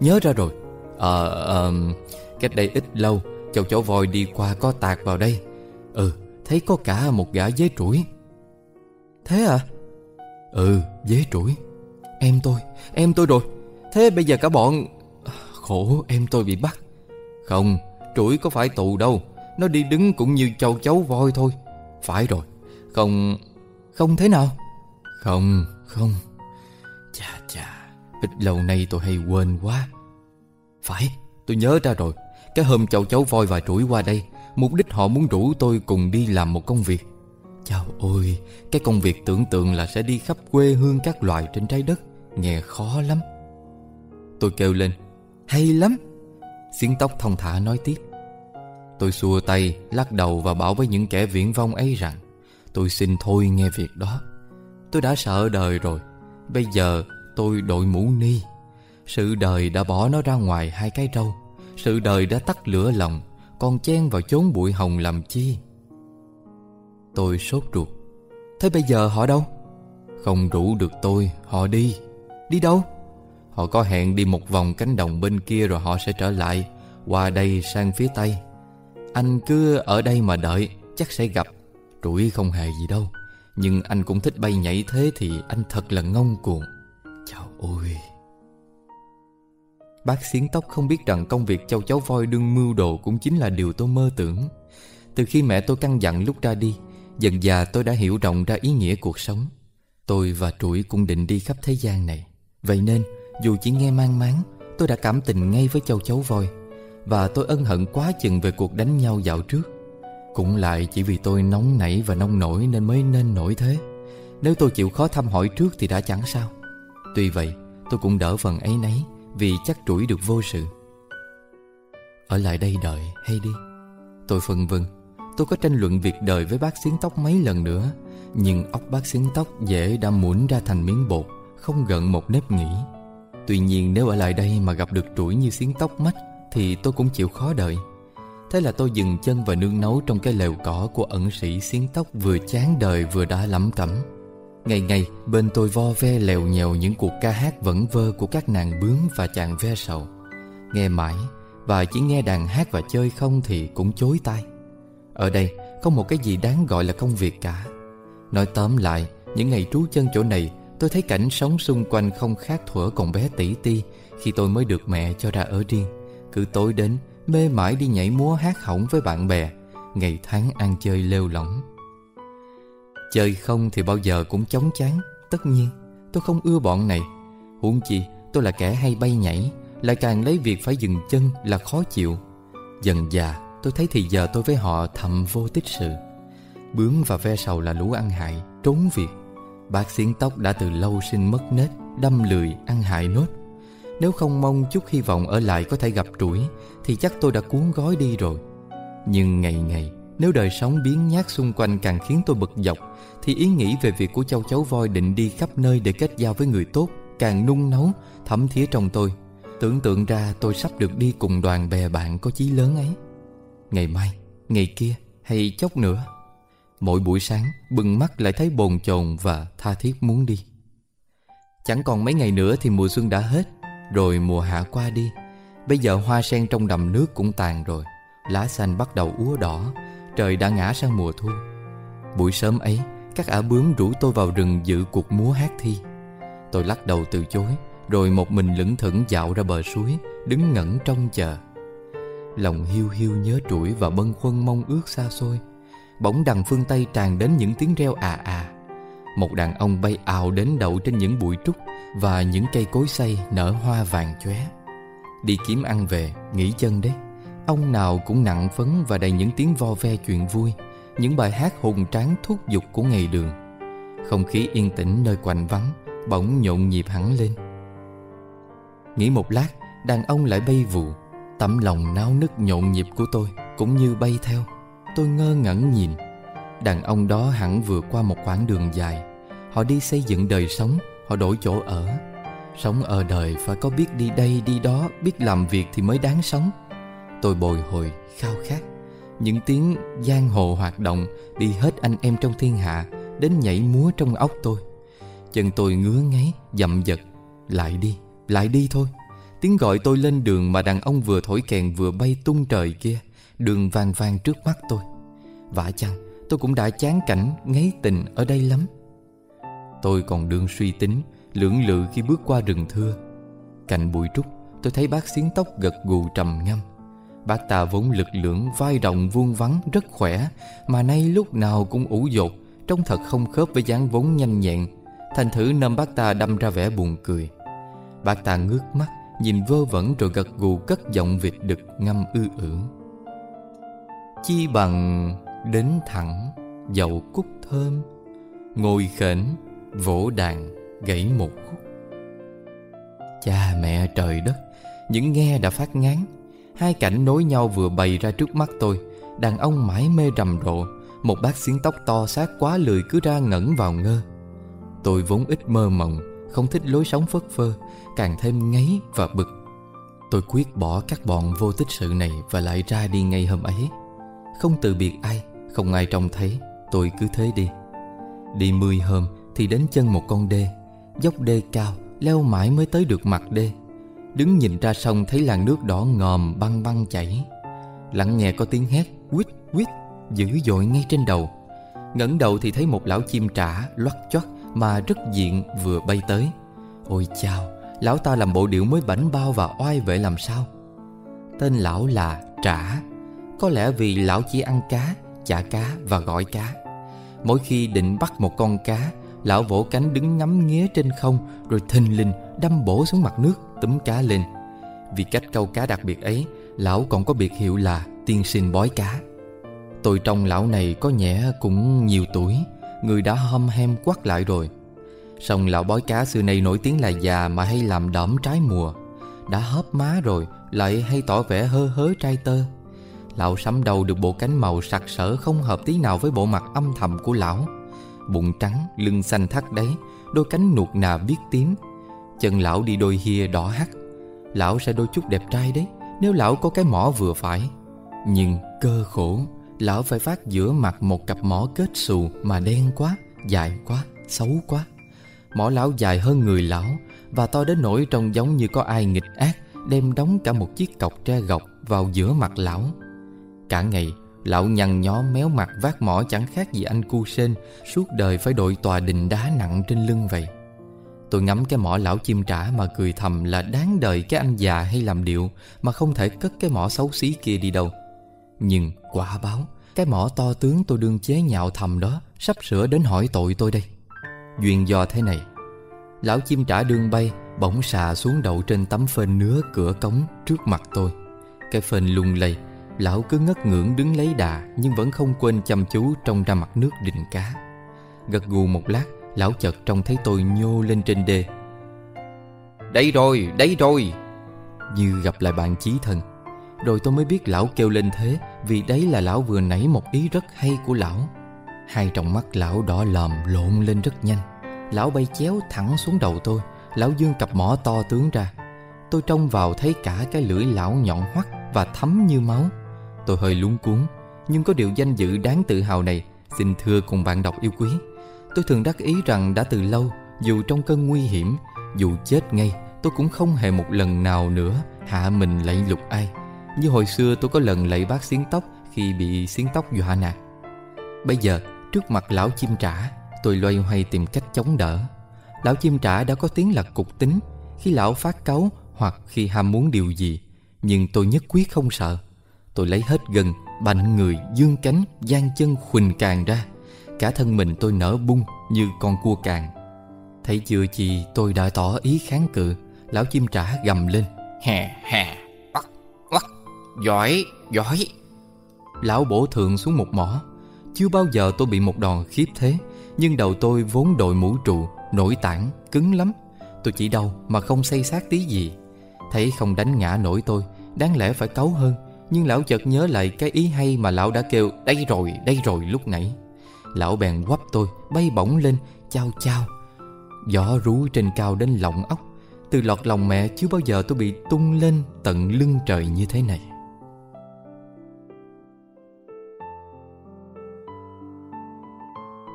Nhớ ra rồi. Ờ, à, cách đây ít lâu Châu chấu voi đi qua có tạc vào đây. Ừ thấy có cả một gã dế trũi Thế à? Ừ dế trũi Em tôi Em tôi rồi. Thế bây giờ cả bọn Khổ em tôi bị bắt. Không Trũi có phải tù đâu. Nó đi đứng cũng như châu chấu voi thôi. Phải rồi. Không Không thế nào? Không Không Ít lâu nay tôi hay quên quá. Phải Tôi nhớ ra rồi. Cái hôm châu cháu voi và trũi qua đây Mục đích họ muốn rủ tôi cùng đi làm một công việc. Chào ôi Cái công việc tưởng tượng là sẽ đi khắp quê hương các loài trên trái đất Nghe khó lắm. Tôi kêu lên Hay lắm! Xiến tóc thông thả nói tiếp. Tôi xua tay, lắc đầu và bảo với những kẻ viễn vong ấy rằng Tôi xin thôi nghe việc đó. Tôi đã sợ đời rồi. Bây giờ tôi đội mũ ni. Sự đời đã bỏ nó ra ngoài hai cái râu. Sự đời đã tắt lửa lòng Còn chen vào chốn bụi hồng làm chi? Tôi sốt ruột. Thế bây giờ họ đâu? Không rủ được tôi, họ đi. Đi đâu? Họ có hẹn đi một vòng cánh đồng bên kia rồi họ sẽ trở lại Qua đây sang phía Tây. Anh cứ ở đây mà đợi Chắc sẽ gặp. Rủi không hề gì đâu Nhưng anh cũng thích bay nhảy thế thì anh thật là ngông cuồng ôi. Bác xiến tóc không biết rằng công việc châu cháu voi đương mưu đồ cũng chính là điều tôi mơ tưởng. Từ khi mẹ tôi căn dặn lúc ra đi, Dần già tôi đã hiểu rộng ra ý nghĩa cuộc sống. Tôi và Trụi cũng định đi khắp thế gian này. Vậy nên, dù chỉ nghe mang máng, Tôi đã cảm tình ngay với châu cháu voi. Và tôi ân hận quá chừng về cuộc đánh nhau dạo trước. Cũng lại chỉ vì tôi nóng nảy và nông nổi Nên mới nên nổi thế. Nếu tôi chịu khó thăm hỏi trước thì đã chẳng sao. Tuy vậy, tôi cũng đỡ phần ấy nấy, Vì chắc trũi được vô sự. Ở lại đây đợi, hay đi? Tôi phân vân. Tôi có tranh luận việc đời với bác xiến tóc mấy lần nữa, Nhưng óc bác xiến tóc dễ đã muỗn ra thành miếng bột, Không gần một nếp nghĩ. Tuy nhiên, nếu ở lại đây mà gặp được trũi như xiến tóc mắt Thì tôi cũng chịu khó đợi. Thế là tôi dừng chân và nương nấu trong cái lều cỏ của ẩn sĩ xiến tóc vừa chán đời vừa đã lẩm cẩm Ngày ngày, bên tôi vo ve lèo nhèo những cuộc ca hát vẩn vơ của các nàng bướm và chàng ve sầu. Nghe mãi, và chỉ nghe đàn hát và chơi không thì cũng chối tai. Ở đây không một cái gì đáng gọi là công việc cả. Nói tóm lại, Những ngày trú chân chỗ này, Tôi thấy cảnh sống xung quanh không khác thuở còn bé tỷ ti Khi tôi mới được mẹ cho ra ở riêng. Cứ tối đến, Mê mãi đi nhảy múa hát hỏng với bạn bè, Ngày tháng ăn chơi lêu lỏng. Chơi không thì bao giờ cũng chóng chán. Tất nhiên, tôi không ưa bọn này. Huống chi, tôi là kẻ hay bay nhảy, Lại càng lấy việc phải dừng chân là khó chịu. Dần già tôi thấy thì giờ tôi với họ thầm vô tích sự. Bướm và ve sầu là lũ ăn hại, Trốn việc. Bác xiến tóc đã từ lâu sinh mất nết, Đâm lười, ăn hại nốt. Nếu không mong chút hy vọng ở lại có thể gặp trũi Thì chắc tôi đã cuốn gói đi rồi. Nhưng ngày ngày nếu đời sống biến nhát xung quanh càng khiến tôi bực dọc Thì ý nghĩ về việc của châu cháu voi định đi khắp nơi để kết giao với người tốt Càng nung nấu, thấm thía trong tôi. Tưởng tượng ra tôi sắp được đi cùng đoàn bè bạn có chí lớn ấy. Ngày mai, ngày kia hay chốc nữa. Mỗi buổi sáng bừng mắt lại thấy bồn chồn và tha thiết muốn đi. Chẳng còn mấy ngày nữa thì mùa xuân đã hết Rồi mùa hạ qua đi. Bây giờ hoa sen trong đầm nước cũng tàn rồi Lá xanh bắt đầu úa đỏ Trời đã ngã sang mùa thu. Buổi sớm ấy Các ả bướm rủ tôi vào rừng dự cuộc múa hát thi. Tôi lắc đầu từ chối Rồi một mình lững thững dạo ra bờ suối Đứng ngẩn trông chờ. Lòng hiu hiu nhớ trũi và bâng khuâng mong ước xa xôi. Bỗng đằng phương Tây tràn đến những tiếng reo à à. Một đàn ông bay ào đến đậu trên những bụi trúc Và những cây cối xay nở hoa vàng chóe. Đi kiếm ăn về, nghỉ chân đấy. Ông nào cũng nặng phấn và đầy những tiếng vo ve chuyện vui, Những bài hát hùng tráng thúc giục của ngày đường. Không khí yên tĩnh nơi quạnh vắng, Bỗng nhộn nhịp hẳn lên. Nghĩ một lát, Đàn ông lại bay vụ Tấm lòng náo nức nhộn nhịp của tôi Cũng như bay theo. Tôi ngơ ngẩn nhìn. Đàn ông đó hẳn vừa qua một quãng đường dài. Họ đi xây dựng đời sống, Họ đổi chỗ ở. Sống ở đời phải có biết đi đây, đi đó, Biết làm việc thì mới đáng sống. Tôi bồi hồi khao khát. Những tiếng giang hồ hoạt động Đi hết anh em trong thiên hạ Đến nhảy múa trong óc tôi. Chân tôi ngứa ngáy dậm giật Lại đi, lại đi thôi. Tiếng gọi tôi lên đường mà đàn ông vừa thổi kèn vừa bay tung trời kia đường vàng vàng trước mắt tôi. Vả chăng tôi cũng đã chán cảnh ngấy tình ở đây lắm. Tôi còn đương suy tính Lưỡng lự khi bước qua rừng thưa. Cạnh bụi trúc Tôi thấy bác xiến tóc gật gù trầm ngâm. Bác ta vốn lực lượng, vai rộng, vuông vắn, rất khỏe, Mà nay lúc nào cũng ủ dột, Trông thật không khớp với dáng vốn nhanh nhẹn. Thành thử nâm bác ta đâm ra vẻ buồn cười. Bác ta ngước mắt, Nhìn vơ vẩn rồi gật gù cất giọng vịt đực ngâm ư ử. Chi bằng đến thẳng dậu cúc thơm, Ngồi khển, vỗ đàn, gãy một khúc. Cha mẹ trời đất, Những nghe đã phát ngán. Hai cảnh nối nhau vừa bày ra trước mắt tôi. Đàn ông mãi mê rầm rộ. Một bác xiến tóc to sát quá lười cứ ra ngẩn vào ngơ. Tôi vốn ít mơ mộng, Không thích lối sống phất phơ, Càng thêm ngấy và bực. Tôi quyết bỏ các bọn vô tích sự này Và lại ra đi ngay hôm ấy. Không từ biệt ai, Không ai trông thấy, Tôi cứ thế đi. Đi mười hôm thì đến chân một con đê. Dốc đê cao, Leo mãi mới tới được mặt đê. Đứng nhìn ra sông thấy làn nước đỏ ngòm băng băng chảy. Lặng nghe có tiếng hét, quýt quýt, Dữ dội ngay trên đầu. Ngẩng đầu thì thấy một lão chim trả loắt choắt Mà rất diện vừa bay tới. Ôi chao, Lão ta làm bộ điệu mới bảnh bao và oai vệ làm sao? Tên lão là Trả. Có lẽ vì lão chỉ ăn cá, Chả cá và gọi cá. Mỗi khi định bắt một con cá, Lão vỗ cánh đứng ngắm nghía trên không, Rồi thình lình đâm bổ xuống mặt nước. Túm cá lên. Vì cách câu cá đặc biệt ấy Lão còn có biệt hiệu là tiên sinh bói cá. Tôi trong lão này có nhẽ cũng nhiều tuổi Người đã hâm hem quắt lại rồi. Xong lão bói cá xưa nay nổi tiếng là già Mà hay làm đẫm trái mùa. Đã hớp má rồi Lại hay tỏ vẻ hơ hớ trai tơ. Lão sắm đầu được bộ cánh màu sặc sỡ Không hợp tí nào với bộ mặt âm thầm của lão. Bụng trắng, lưng xanh thắt đấy Đôi cánh nuột nà biết tím. Chân lão đi đôi hia đỏ hắt. Lão sẽ đôi chút đẹp trai đấy Nếu lão có cái mỏ vừa phải. Nhưng cơ khổ Lão phải phát giữa mặt một cặp mỏ kết xù Mà đen quá, dài quá, xấu quá. Mỏ lão dài hơn người lão Và to đến nỗi trông giống như có ai nghịch ác Đem đóng cả một chiếc cọc tre gọc Vào giữa mặt lão. Cả ngày Lão nhăn nhó méo mặt vác mỏ chẳng khác gì anh cu sên Suốt đời phải đội tòa đình đá nặng trên lưng vậy. Tôi ngắm cái mỏ lão chim trả mà cười thầm là đáng đời cái anh già hay làm điệu Mà không thể cất cái mỏ xấu xí kia đi đâu. Nhưng quả báo, Cái mỏ to tướng tôi đương chế nhạo thầm đó Sắp sửa đến hỏi tội tôi đây. Duyên do thế này, Lão chim trả đương bay Bỗng xà xuống đậu trên tấm phên nứa cửa cống trước mặt tôi. Cái phên lung lay, Lão cứ ngất ngưỡng đứng lấy đà Nhưng vẫn không quên chăm chú trông ra mặt nước định cá. Gật gù một lát Lão chợt trông thấy tôi nhô lên trên đê. Đây rồi, đây rồi. Như gặp lại bạn chí thân Rồi tôi mới biết lão kêu lên thế Vì đấy là lão vừa nảy một ý rất hay của lão. Hai trong mắt lão đỏ lòm lộn lên rất nhanh. Lão bay chéo thẳng xuống đầu tôi Lão dương cặp mỏ to tướng ra. Tôi trông vào thấy cả cái lưỡi lão nhọn hoắt Và thấm như máu. Tôi hơi lúng cuốn Nhưng có điều danh dự đáng tự hào này Xin thưa cùng bạn đọc yêu quý. Tôi thường đắc ý rằng đã từ lâu, Dù trong cơn nguy hiểm, Dù chết ngay, Tôi cũng không hề một lần nào nữa Hạ mình lạy lục ai. Như hồi xưa tôi có lần lạy bác xiến tóc Khi bị xiến tóc dọa nạt Bây giờ, trước mặt lão chim trả, Tôi loay hoay tìm cách chống đỡ. Lão chim trả đã có tiếng là cục tính. Khi lão phát cáu Hoặc khi ham muốn điều gì, Nhưng tôi nhất quyết không sợ. Tôi lấy hết gần Bành người, dương cánh gian chân khuỳnh càng ra. Cả thân mình tôi nở bung Như con cua càng. Thấy chưa chi tôi đã tỏ ý kháng cự Lão chim trả gầm lên. Hè hè Oắc oắc Giỏi giỏi. Lão bổ thượng xuống một mỏ. Chưa bao giờ tôi bị một đòn khiếp thế Nhưng đầu tôi vốn đội mũ trụ Nổi tảng, cứng lắm. Tôi chỉ đau mà không xây xác tí gì. Thấy không đánh ngã nổi tôi Đáng lẽ phải cấu hơn Nhưng lão chợt nhớ lại cái ý hay mà lão đã kêu Đây rồi, đây rồi lúc nãy Lão bèn quắp tôi Bay bổng lên, chao chao. Gió rú trên cao đến lọng ốc Từ lọt lòng mẹ chưa bao giờ tôi bị tung lên Tận lưng trời như thế này.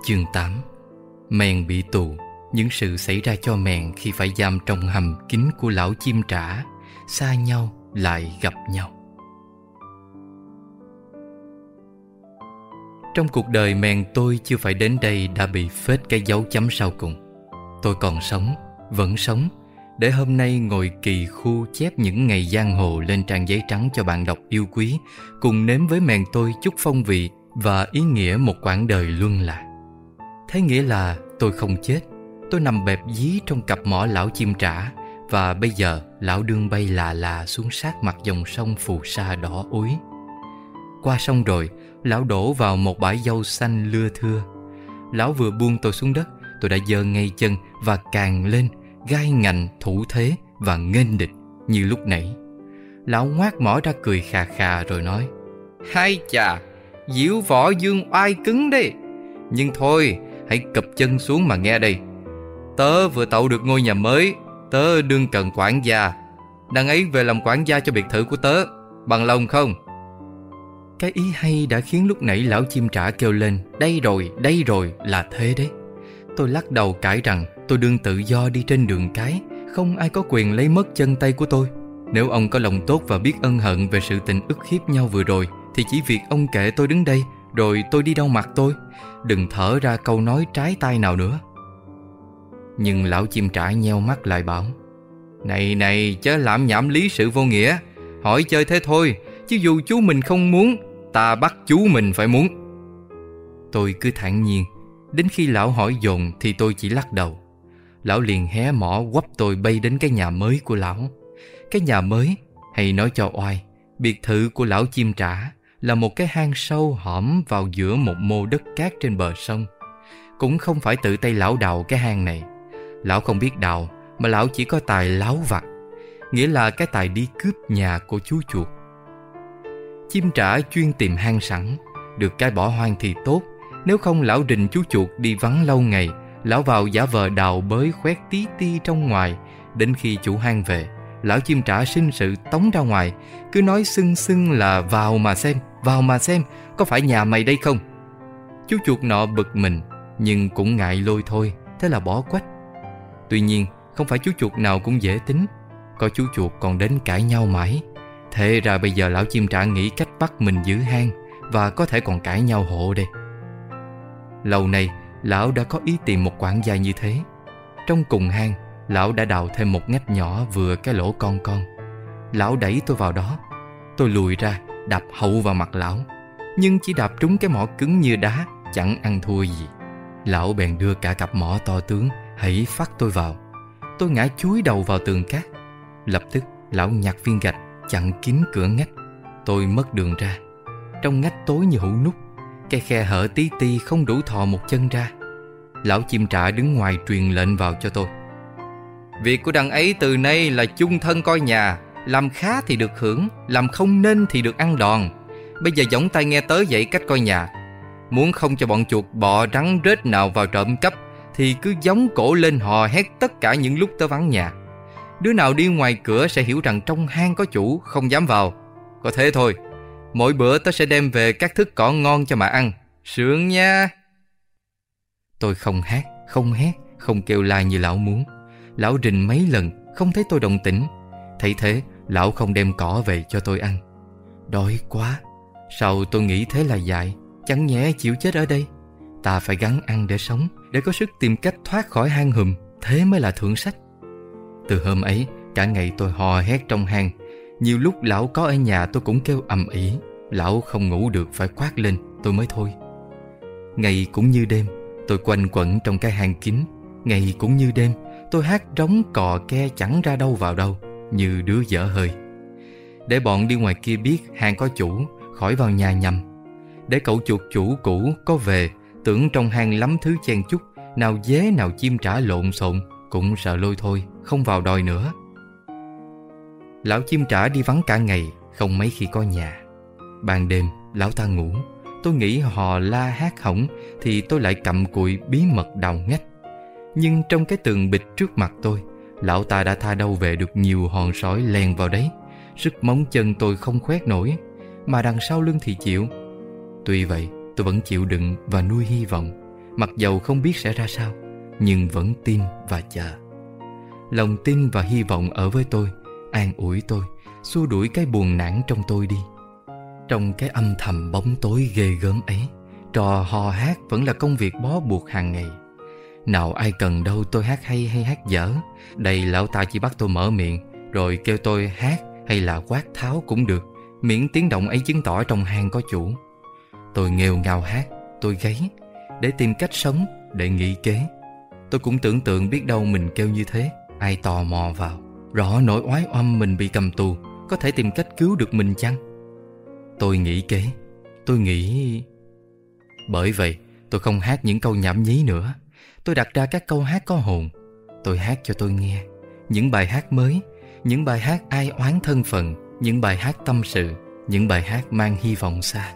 Chương 8 Mèn bị tù. Những sự xảy ra cho mèn khi phải giam trong hầm kín của lão chim trả Xa nhau lại gặp nhau. Trong cuộc đời mèn tôi chưa phải đến đây đã bị phết cái dấu chấm sau cùng. Tôi còn sống, vẫn sống Để hôm nay ngồi kỳ khu chép những ngày giang hồ lên trang giấy trắng cho bạn đọc yêu quý Cùng nếm với mèn tôi chút phong vị và ý nghĩa một quãng đời luân lạc. Thế nghĩa là tôi không chết Tôi nằm bẹp dí trong cặp mỏ lão chim trả Và bây giờ lão đương bay là là xuống sát mặt dòng sông phù sa đỏ úi Qua sông rồi, lão đổ vào một bãi dâu xanh lưa thưa. Lão vừa buông tôi xuống đất Tôi đã giơ ngay chân và càng lên Gai ngành thủ thế và nghênh địch như lúc nãy. Lão ngoác mỏ ra cười khà khà rồi nói Hai chà, diễu võ dương oai cứng đi. Nhưng thôi, hãy cập chân xuống mà nghe đây. Tớ vừa tậu được ngôi nhà mới Tớ đương cần quản gia. Đằng ấy về làm quản gia cho biệt thự của tớ Bằng lòng không? Cái ý hay đã khiến lúc nãy lão chim trả kêu lên Đây rồi, đây rồi là thế đấy. Tôi lắc đầu cãi rằng Tôi đương tự do đi trên đường cái Không ai có quyền lấy mất chân tay của tôi. Nếu ông có lòng tốt và biết ân hận Về sự tình ức hiếp nhau vừa rồi Thì chỉ việc ông kệ tôi đứng đây Rồi tôi đi đâu mặt tôi. Đừng thở ra câu nói trái tay nào nữa. Nhưng lão chim trả nheo mắt lại bảo Này này chớ làm nhảm lý sự vô nghĩa. Hỏi chơi thế thôi Chứ dù chú mình không muốn, Ta bắt chú mình phải muốn. Tôi cứ thản nhiên, Đến khi lão hỏi dồn Thì tôi chỉ lắc đầu. Lão liền hé mỏ quắp tôi bay đến cái nhà mới của lão. Cái nhà mới, Hay nói cho oai, Biệt thự của lão chim trả Là một cái hang sâu hõm vào giữa một mô đất cát trên bờ sông. Cũng không phải tự tay lão đào cái hang này. Lão không biết đào, Mà lão chỉ có tài láo vặt. Nghĩa là cái tài đi cướp nhà của chú chuột. Chim trả chuyên tìm hang sẵn. Được cái bỏ hoang thì tốt. Nếu không, lão rình chú chuột đi vắng lâu ngày. Lão vào giả vờ đào bới khoét tí ti trong ngoài. Đến khi chủ hang về, Lão chim trả sinh sự tống ra ngoài. Cứ nói xưng xưng là vào mà xem, Vào mà xem, Có phải nhà mày đây không? Chú chuột nọ bực mình, Nhưng cũng ngại lôi thôi, Thế là bỏ quách. Tuy nhiên, không phải chú chuột nào cũng dễ tính. Có chú chuột còn đến cãi nhau mãi. Thế ra bây giờ lão chim trả nghĩ cách bắt mình giữ hang Và có thể còn cãi nhau hộ đây. Lâu nay, lão đã có ý tìm một quản gia như thế. Trong cùng hang, Lão đã đào thêm một ngách nhỏ vừa cái lỗ con con. Lão đẩy tôi vào đó. Tôi lùi ra, đạp hậu vào mặt lão. Nhưng chỉ đạp trúng cái mỏ cứng như đá, Chẳng ăn thua gì. Lão bèn đưa cả cặp mỏ to tướng, Hãy phát tôi vào. Tôi ngã chuối đầu vào tường cát. Lập tức, lão nhặt viên gạch Chặn kín cửa ngách. Tôi mất đường ra. Trong ngách tối như hũ nút Cái khe hở tí ti không đủ thò một chân ra. Lão chim trả đứng ngoài truyền lệnh vào cho tôi. Việc của đằng ấy từ nay là chung thân coi nhà. Làm khá thì được hưởng, Làm không nên thì được ăn đòn. Bây giờ giống tay nghe tới dạy cách coi nhà. Muốn không cho bọn chuột bọ rắn rết nào vào trộm cắp, thì cứ giống cổ lên hò hét tất cả những lúc tớ vắng nhà. Đứa nào đi ngoài cửa sẽ hiểu rằng trong hang có chủ Không dám vào. Có thế thôi. Mỗi bữa tớ sẽ đem về các thức cỏ ngon cho mà ăn. Sướng nha. Tôi không hát, không hét, không kêu la như lão muốn. Lão rình mấy lần Không thấy tôi đồng tĩnh. Thấy thế lão không đem cỏ về cho tôi ăn. Đói quá. Sao tôi nghĩ thế là dại? Chẳng nhẽ chịu chết ở đây? Ta phải gắng ăn để sống Để có sức tìm cách thoát khỏi hang hùm. Thế mới là thượng sách. Từ hôm ấy, cả ngày tôi hò hét trong hang. Nhiều lúc lão có ở nhà tôi cũng kêu ầm ĩ. Lão không ngủ được, phải quát lên, Tôi mới thôi. Ngày cũng như đêm, Tôi quanh quẩn trong cái hang kín. Ngày cũng như đêm, Tôi hát rống cò ke chẳng ra đâu vào đâu, Như đứa dở hơi. Để bọn đi ngoài kia biết hang có chủ, Khỏi vào nhà nhầm. Để cậu chuột chủ cũ có về, Tưởng trong hang lắm thứ chen chúc, Nào dế nào chim trả lộn xộn, Cũng sợ lôi thôi. Không vào đòi nữa. Lão chim trả đi vắng cả ngày, Không mấy khi có nhà. Ban đêm, lão ta ngủ. Tôi nghĩ hò la hát hỏng, Thì tôi lại cầm cùi bí mật đào ngách. Nhưng trong cái tường bịch trước mặt tôi, Lão ta đã tha đâu về được nhiều hòn sỏi len vào đấy. Sức móng chân tôi không khoét nổi, Mà đằng sau lưng thì chịu. Tuy vậy, tôi vẫn chịu đựng và nuôi hy vọng. Mặc dầu không biết sẽ ra sao, Nhưng vẫn tin và chờ. Lòng tin và hy vọng ở với tôi, An ủi tôi, Xua đuổi cái buồn nản trong tôi đi. Trong cái âm thầm bóng tối ghê gớm ấy, trò hò hát vẫn là công việc bó buộc hàng ngày. Nào ai cần đâu tôi hát hay hay hát dở, đầy lão ta chỉ bắt tôi mở miệng, Rồi kêu tôi hát hay là quát tháo cũng được, Miễn tiếng động ấy chứng tỏ trong hang có chủ. Tôi nghèo ngào hát, Tôi gáy, Để tìm cách sống, Để nghĩ kế. Tôi cũng tưởng tượng biết đâu mình kêu như thế. Ai tò mò vào, Rõ nỗi oái oăm mình bị cầm tù, Có thể tìm cách cứu được mình chăng? Tôi nghĩ kế, Tôi nghĩ Bởi vậy, tôi không hát những câu nhảm nhí nữa. Tôi đặt ra các câu hát có hồn. Tôi hát cho tôi nghe. Những bài hát mới, Những bài hát ai oán thân phận, Những bài hát tâm sự, Những bài hát mang hy vọng xa.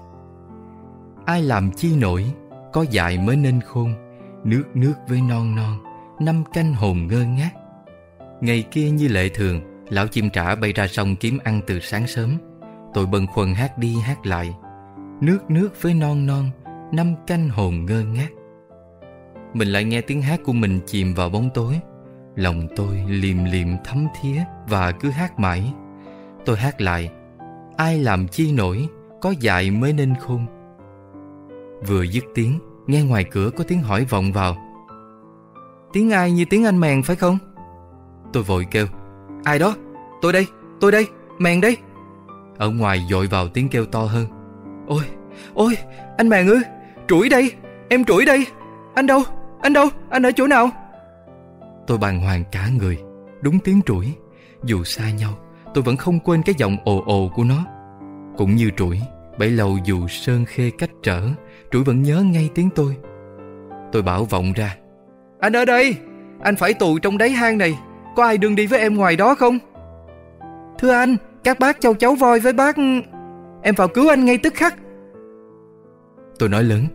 Ai làm chi nổi, Có dại mới nên khôn. Nước nước với non non, Năm canh hồn ngơ ngác. Ngày kia như lệ thường, Lão chim trả bay ra sông kiếm ăn từ sáng sớm. Tôi bần khuần hát đi hát lại. Nước nước với non non, Năm canh hồn ngơ ngác. Mình lại nghe tiếng hát của mình chìm vào bóng tối. Lòng tôi liềm liềm thấm thía Và cứ hát mãi. Tôi hát lại, Ai làm chi nổi, Có dạy mới nên khôn. Vừa dứt tiếng, Nghe ngoài cửa có tiếng hỏi vọng vào. Tiếng ai như tiếng anh mèn, phải không? Tôi vội kêu Ai đó? Tôi đây, tôi đây, mèn đây. Ở ngoài dội vào tiếng kêu to hơn. Ôi, ôi, anh mèn ư Trũi đây, em trũi đây. Anh đâu, anh đâu, anh ở chỗ nào? Tôi bàng hoàng cả người Đúng tiếng trũi Dù xa nhau Tôi vẫn không quên cái giọng ồ ồ của nó. Cũng như trũi Bấy lâu dù sơn khê cách trở Trũi vẫn nhớ ngay tiếng tôi. Tôi bảo vọng ra Anh ở đây Anh phải tù trong đáy hang này có ai đương đi với em ngoài đó không? Thưa anh, Các bác châu cháu voi với bác, Em vào cứu anh ngay tức khắc. Tôi nói lớn,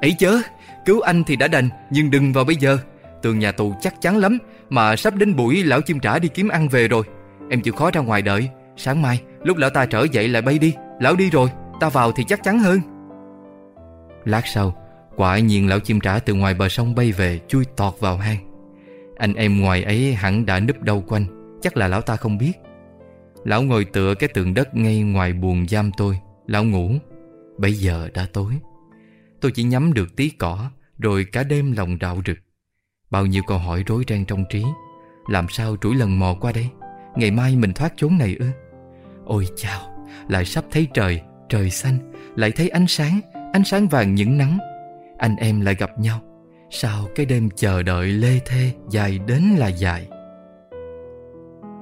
ấy chớ, Cứu anh thì đã đành, Nhưng đừng vào bây giờ. Tường nhà tù chắc chắn lắm, Mà sắp đến buổi lão chim trả đi kiếm ăn về rồi. Em chịu khó ra ngoài đợi, Sáng mai, lúc lão ta trở dậy lại bay đi. Lão đi rồi, Ta vào thì chắc chắn hơn. Lát sau, Quả nhiên lão chim trả từ ngoài bờ sông bay về, Chui tọt vào hang. Anh em ngoài ấy hẳn đã núp đâu quanh, Chắc là lão ta không biết. Lão ngồi tựa cái tường đất ngay ngoài buồng giam tôi, Lão ngủ. Bây giờ đã tối. Tôi chỉ nhắm được tí cỏ, Rồi cả đêm lòng rạo rực. Bao nhiêu câu hỏi rối ren trong trí. Làm sao trũi lần mò qua đây? Ngày mai mình thoát chốn này ư? Ôi chào, Lại sắp thấy trời Trời xanh, Lại thấy ánh sáng Ánh sáng vàng những nắng. Anh em lại gặp nhau. Sao cái đêm chờ đợi lê thê Dài đến là dài.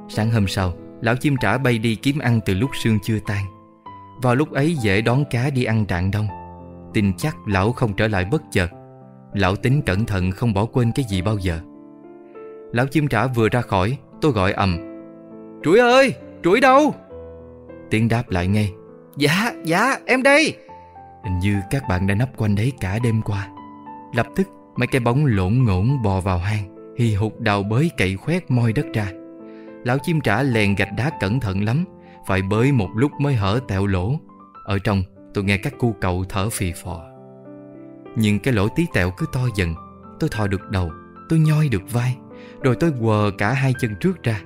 Sáng hôm sau Lão chim trả bay đi kiếm ăn từ lúc sương chưa tan. Vào lúc ấy dễ đón cá đi ăn rạng đông. Tin chắc lão không trở lại bất chợt. Lão tính cẩn thận không bỏ quên cái gì bao giờ. Lão chim trả vừa ra khỏi Tôi gọi ầm. Chuỗi ơi, chuỗi đâu? Tiếng đáp lại ngay. Dạ, dạ, em đây. Hình như các bạn đã nấp quanh đấy cả đêm qua. Lập tức mấy cái bóng lộn ngổn bò vào hang, Hì hụt đào bới cậy khoét moi đất ra. Lão chim trả lèn gạch đá cẩn thận lắm, Phải bới một lúc mới hở tẹo lỗ. Ở trong, tôi nghe các cu cậu thở phì phò. Nhưng cái lỗ tí tẹo cứ to dần, Tôi thò được đầu, Tôi nhoi được vai, Rồi tôi quờ cả hai chân trước ra.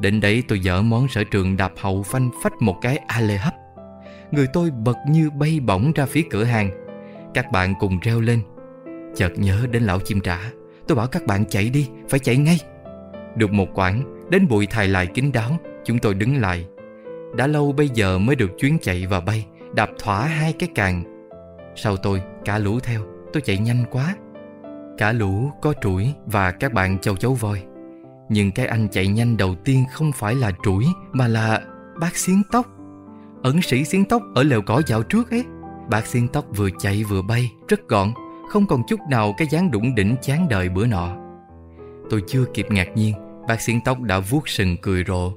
Đến đấy tôi dở món sở trường đạp hậu phanh phách một cái a lê hấp. Người tôi bật như bay bổng ra phía cửa hàng. Các bạn cùng reo lên Chợt nhớ đến lão chim trả Tôi bảo các bạn chạy đi, phải chạy ngay. Được một quãng Đến bụi thài lại kín đáo Chúng tôi đứng lại. Đã lâu bây giờ mới được chuyến chạy và bay Đạp thỏa hai cái càng. Sau tôi cả lũ theo Tôi chạy nhanh quá. Cả lũ có trũi và các bạn châu chấu voi. Nhưng cái anh chạy nhanh đầu tiên không phải là trũi Mà là bác xiến tóc. Ẩn sĩ xiến tóc ở lều cỏ dạo trước ấy. Bác xiên tóc vừa chạy vừa bay Rất gọn. Không còn chút nào cái dáng đủng đỉnh chán đời bữa nọ. Tôi chưa kịp ngạc nhiên, Bác xiên tóc đã vuốt sừng cười rộ.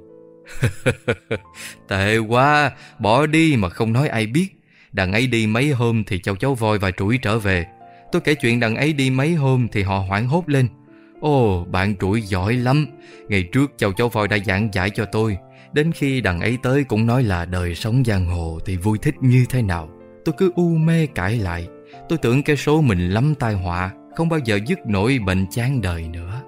Tệ quá, Bỏ đi mà không nói ai biết. Đằng ấy đi mấy hôm thì cháu cháu voi và trũi trở về. Tôi kể chuyện đằng ấy đi mấy hôm thì họ hoảng hốt lên. Ồ, bạn trũi giỏi lắm. Ngày trước cháu cháu voi đã giảng giải cho tôi. Đến khi đằng ấy tới cũng nói là đời sống giang hồ thì vui thích như thế nào. Tôi cứ u mê cãi lại. Tôi tưởng cái số mình lắm tai họa, Không bao giờ dứt nổi bệnh chán đời nữa.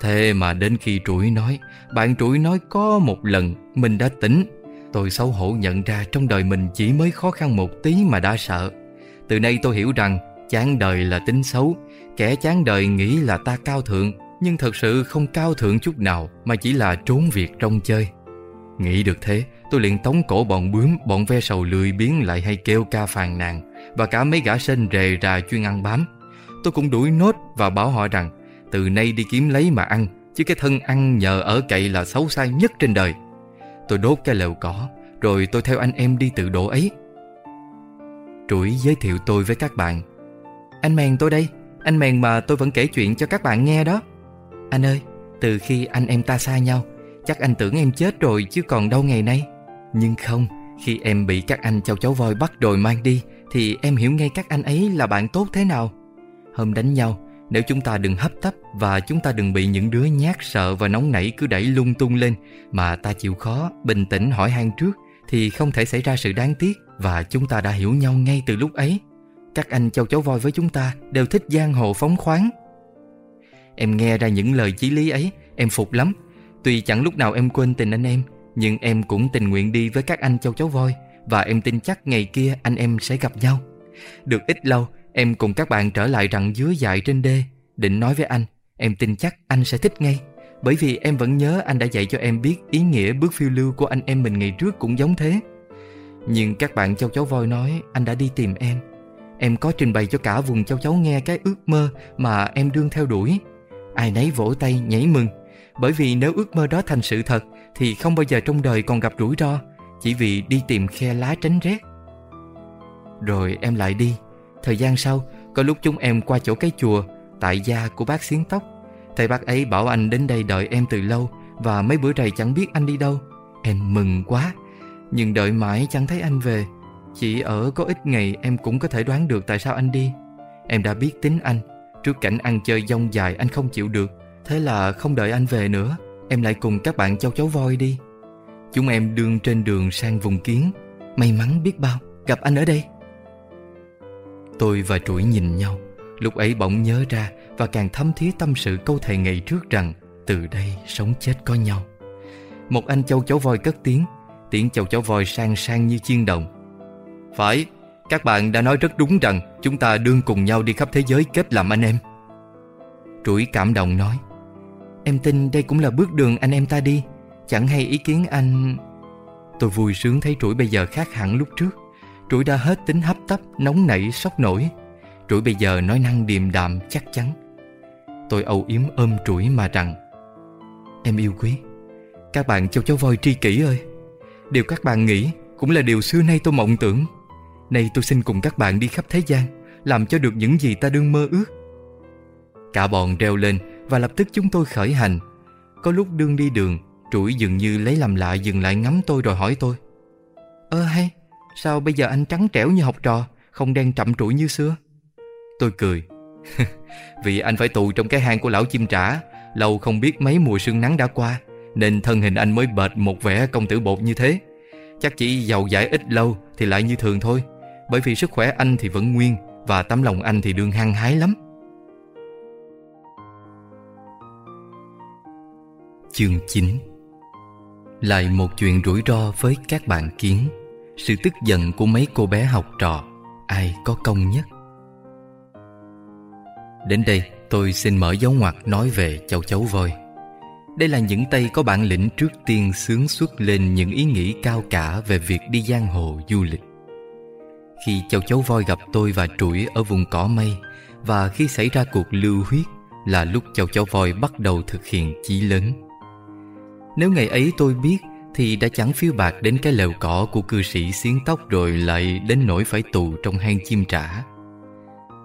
Thế mà đến khi trũi nói, Bạn trũi nói có một lần Mình đã tỉnh. Tôi xấu hổ nhận ra trong đời mình chỉ mới khó khăn một tí mà đã sợ. Từ nay tôi hiểu rằng chán đời là tính xấu, Kẻ chán đời nghĩ là ta cao thượng, Nhưng thật sự không cao thượng chút nào Mà chỉ là trốn việc trong chơi. Nghĩ được thế, Tôi liền tống cổ bọn bướm, Bọn ve sầu lười biến lại hay kêu ca phàn nàn. Và cả mấy gã sên rề rà chuyên ăn bám. Tôi cũng đuổi nốt và bảo họ rằng, Từ nay đi kiếm lấy mà ăn, Chứ cái thân ăn nhờ ở cậy là xấu xa nhất trên đời. Tôi đốt cái lều cỏ, Rồi tôi theo anh em đi tự độ ấy. Trũi giới thiệu tôi với các bạn. Anh Mèn tôi đây, Anh Mèn mà tôi vẫn kể chuyện cho các bạn nghe đó. Anh ơi, Từ khi anh em ta xa nhau, Chắc anh tưởng em chết rồi chứ còn đâu ngày nay. Nhưng không, Khi em bị các anh châu cháu voi bắt rồi mang đi thì em hiểu ngay các anh ấy là bạn tốt thế nào. Hôm đánh nhau Nếu chúng ta đừng hấp tấp Và chúng ta đừng bị những đứa nhát sợ và nóng nảy cứ đẩy lung tung lên Mà ta chịu khó, bình tĩnh hỏi han trước Thì không thể xảy ra sự đáng tiếc Và chúng ta đã hiểu nhau ngay từ lúc ấy. Các anh châu chấu voi với chúng ta Đều thích giang hồ phóng khoáng. Em nghe ra những lời chí lý ấy Em phục lắm. Tuy chẳng lúc nào em quên tình anh em Nhưng em cũng tình nguyện đi với các anh châu chấu voi. Và em tin chắc ngày kia anh em sẽ gặp nhau. Được ít lâu, Em cùng các bạn trở lại rặng dứa dại trên đê, Định nói với anh, Em tin chắc anh sẽ thích ngay, Bởi vì em vẫn nhớ anh đã dạy cho em biết Ý nghĩa bước phiêu lưu của anh em mình ngày trước cũng giống thế. Nhưng các bạn châu cháu voi nói, Anh đã đi tìm em. Em có trình bày cho cả vùng châu cháu nghe cái ước mơ Mà em đương theo đuổi. Ai nấy vỗ tay nhảy mừng, Bởi vì nếu ước mơ đó thành sự thật Thì không bao giờ trong đời còn gặp rủi ro. Chỉ vì đi tìm khe lá tránh rét Rồi em lại đi Thời gian sau, có lúc chúng em qua chỗ cái chùa tại gia của bác xiến tóc. Thầy bác ấy bảo anh đến đây đợi em từ lâu và mấy bữa rày chẳng biết anh đi đâu. Em mừng quá, nhưng đợi mãi chẳng thấy anh về. Chỉ ở có ít ngày em cũng có thể đoán được tại sao anh đi. Em đã biết tính anh, trước cảnh ăn chơi dông dài anh không chịu được. Thế là không đợi anh về nữa, em lại cùng các bạn châu cháu voi đi. Chúng em đương trên đường sang vùng kiến. May mắn biết bao, gặp anh ở đây. Tôi và Trũi nhìn nhau. Lúc ấy bỗng nhớ ra Và càng thâm thía tâm sự câu thầy ngày trước rằng Từ đây sống chết có nhau. Một anh châu cháu voi cất tiếng Tiếng châu cháu voi sang sang như chiên đồng. Phải Các bạn đã nói rất đúng rằng Chúng ta đương cùng nhau đi khắp thế giới kết làm anh em. Trũi cảm động nói Em tin đây cũng là bước đường anh em ta đi. Chẳng hay ý kiến anh. Tôi vui sướng thấy Trũi bây giờ khác hẳn lúc trước. Trũi đã hết tính hấp tấp, nóng nảy, sốc nổi. Trũi bây giờ nói năng điềm đạm chắc chắn. Tôi âu yếm ôm Trũi mà rằng Em yêu quý Các bạn châu cháu voi tri kỷ ơi. Điều các bạn nghĩ cũng là điều xưa nay tôi mộng tưởng. Nay tôi xin cùng các bạn đi khắp thế gian Làm cho được những gì ta đương mơ ước. Cả bọn reo lên Và lập tức chúng tôi khởi hành. Có lúc đương đi đường Trũi dường như lấy làm lạ dừng lại ngắm tôi rồi hỏi tôi. Ơ, hay, Sao bây giờ anh trắng trẻo như học trò, Không đen trậm trụi như xưa? Tôi cười. Vì anh phải tù trong cái hang của lão chim trả Lâu không biết mấy mùa sương nắng đã qua, Nên thân hình anh mới bệt một vẻ công tử bột như thế. Chắc chỉ giàu giải ít lâu Thì lại như thường thôi, Bởi vì sức khỏe anh thì vẫn nguyên Và tấm lòng anh thì đương hăng hái lắm. Chương 9 lại một chuyện rủi ro với các bạn kiến. Sự tức giận của mấy cô bé học trò, ai có công nhất? Đến đây, tôi xin mở dấu ngoặc nói về châu chấu voi. Đây là những tay có bản lĩnh trước tiên sướng xuất lên những ý nghĩ cao cả về việc đi giang hồ du lịch. Khi châu chấu voi gặp tôi và trũi ở vùng cỏ mây, và khi xảy ra cuộc lưu huyết là lúc châu chấu voi bắt đầu thực hiện chí lớn nếu ngày ấy tôi biết thì đã chẳng phiêu bạc đến cái lều cỏ của cư sĩ xiến tóc rồi lại đến nỗi phải tù trong hang chim trả.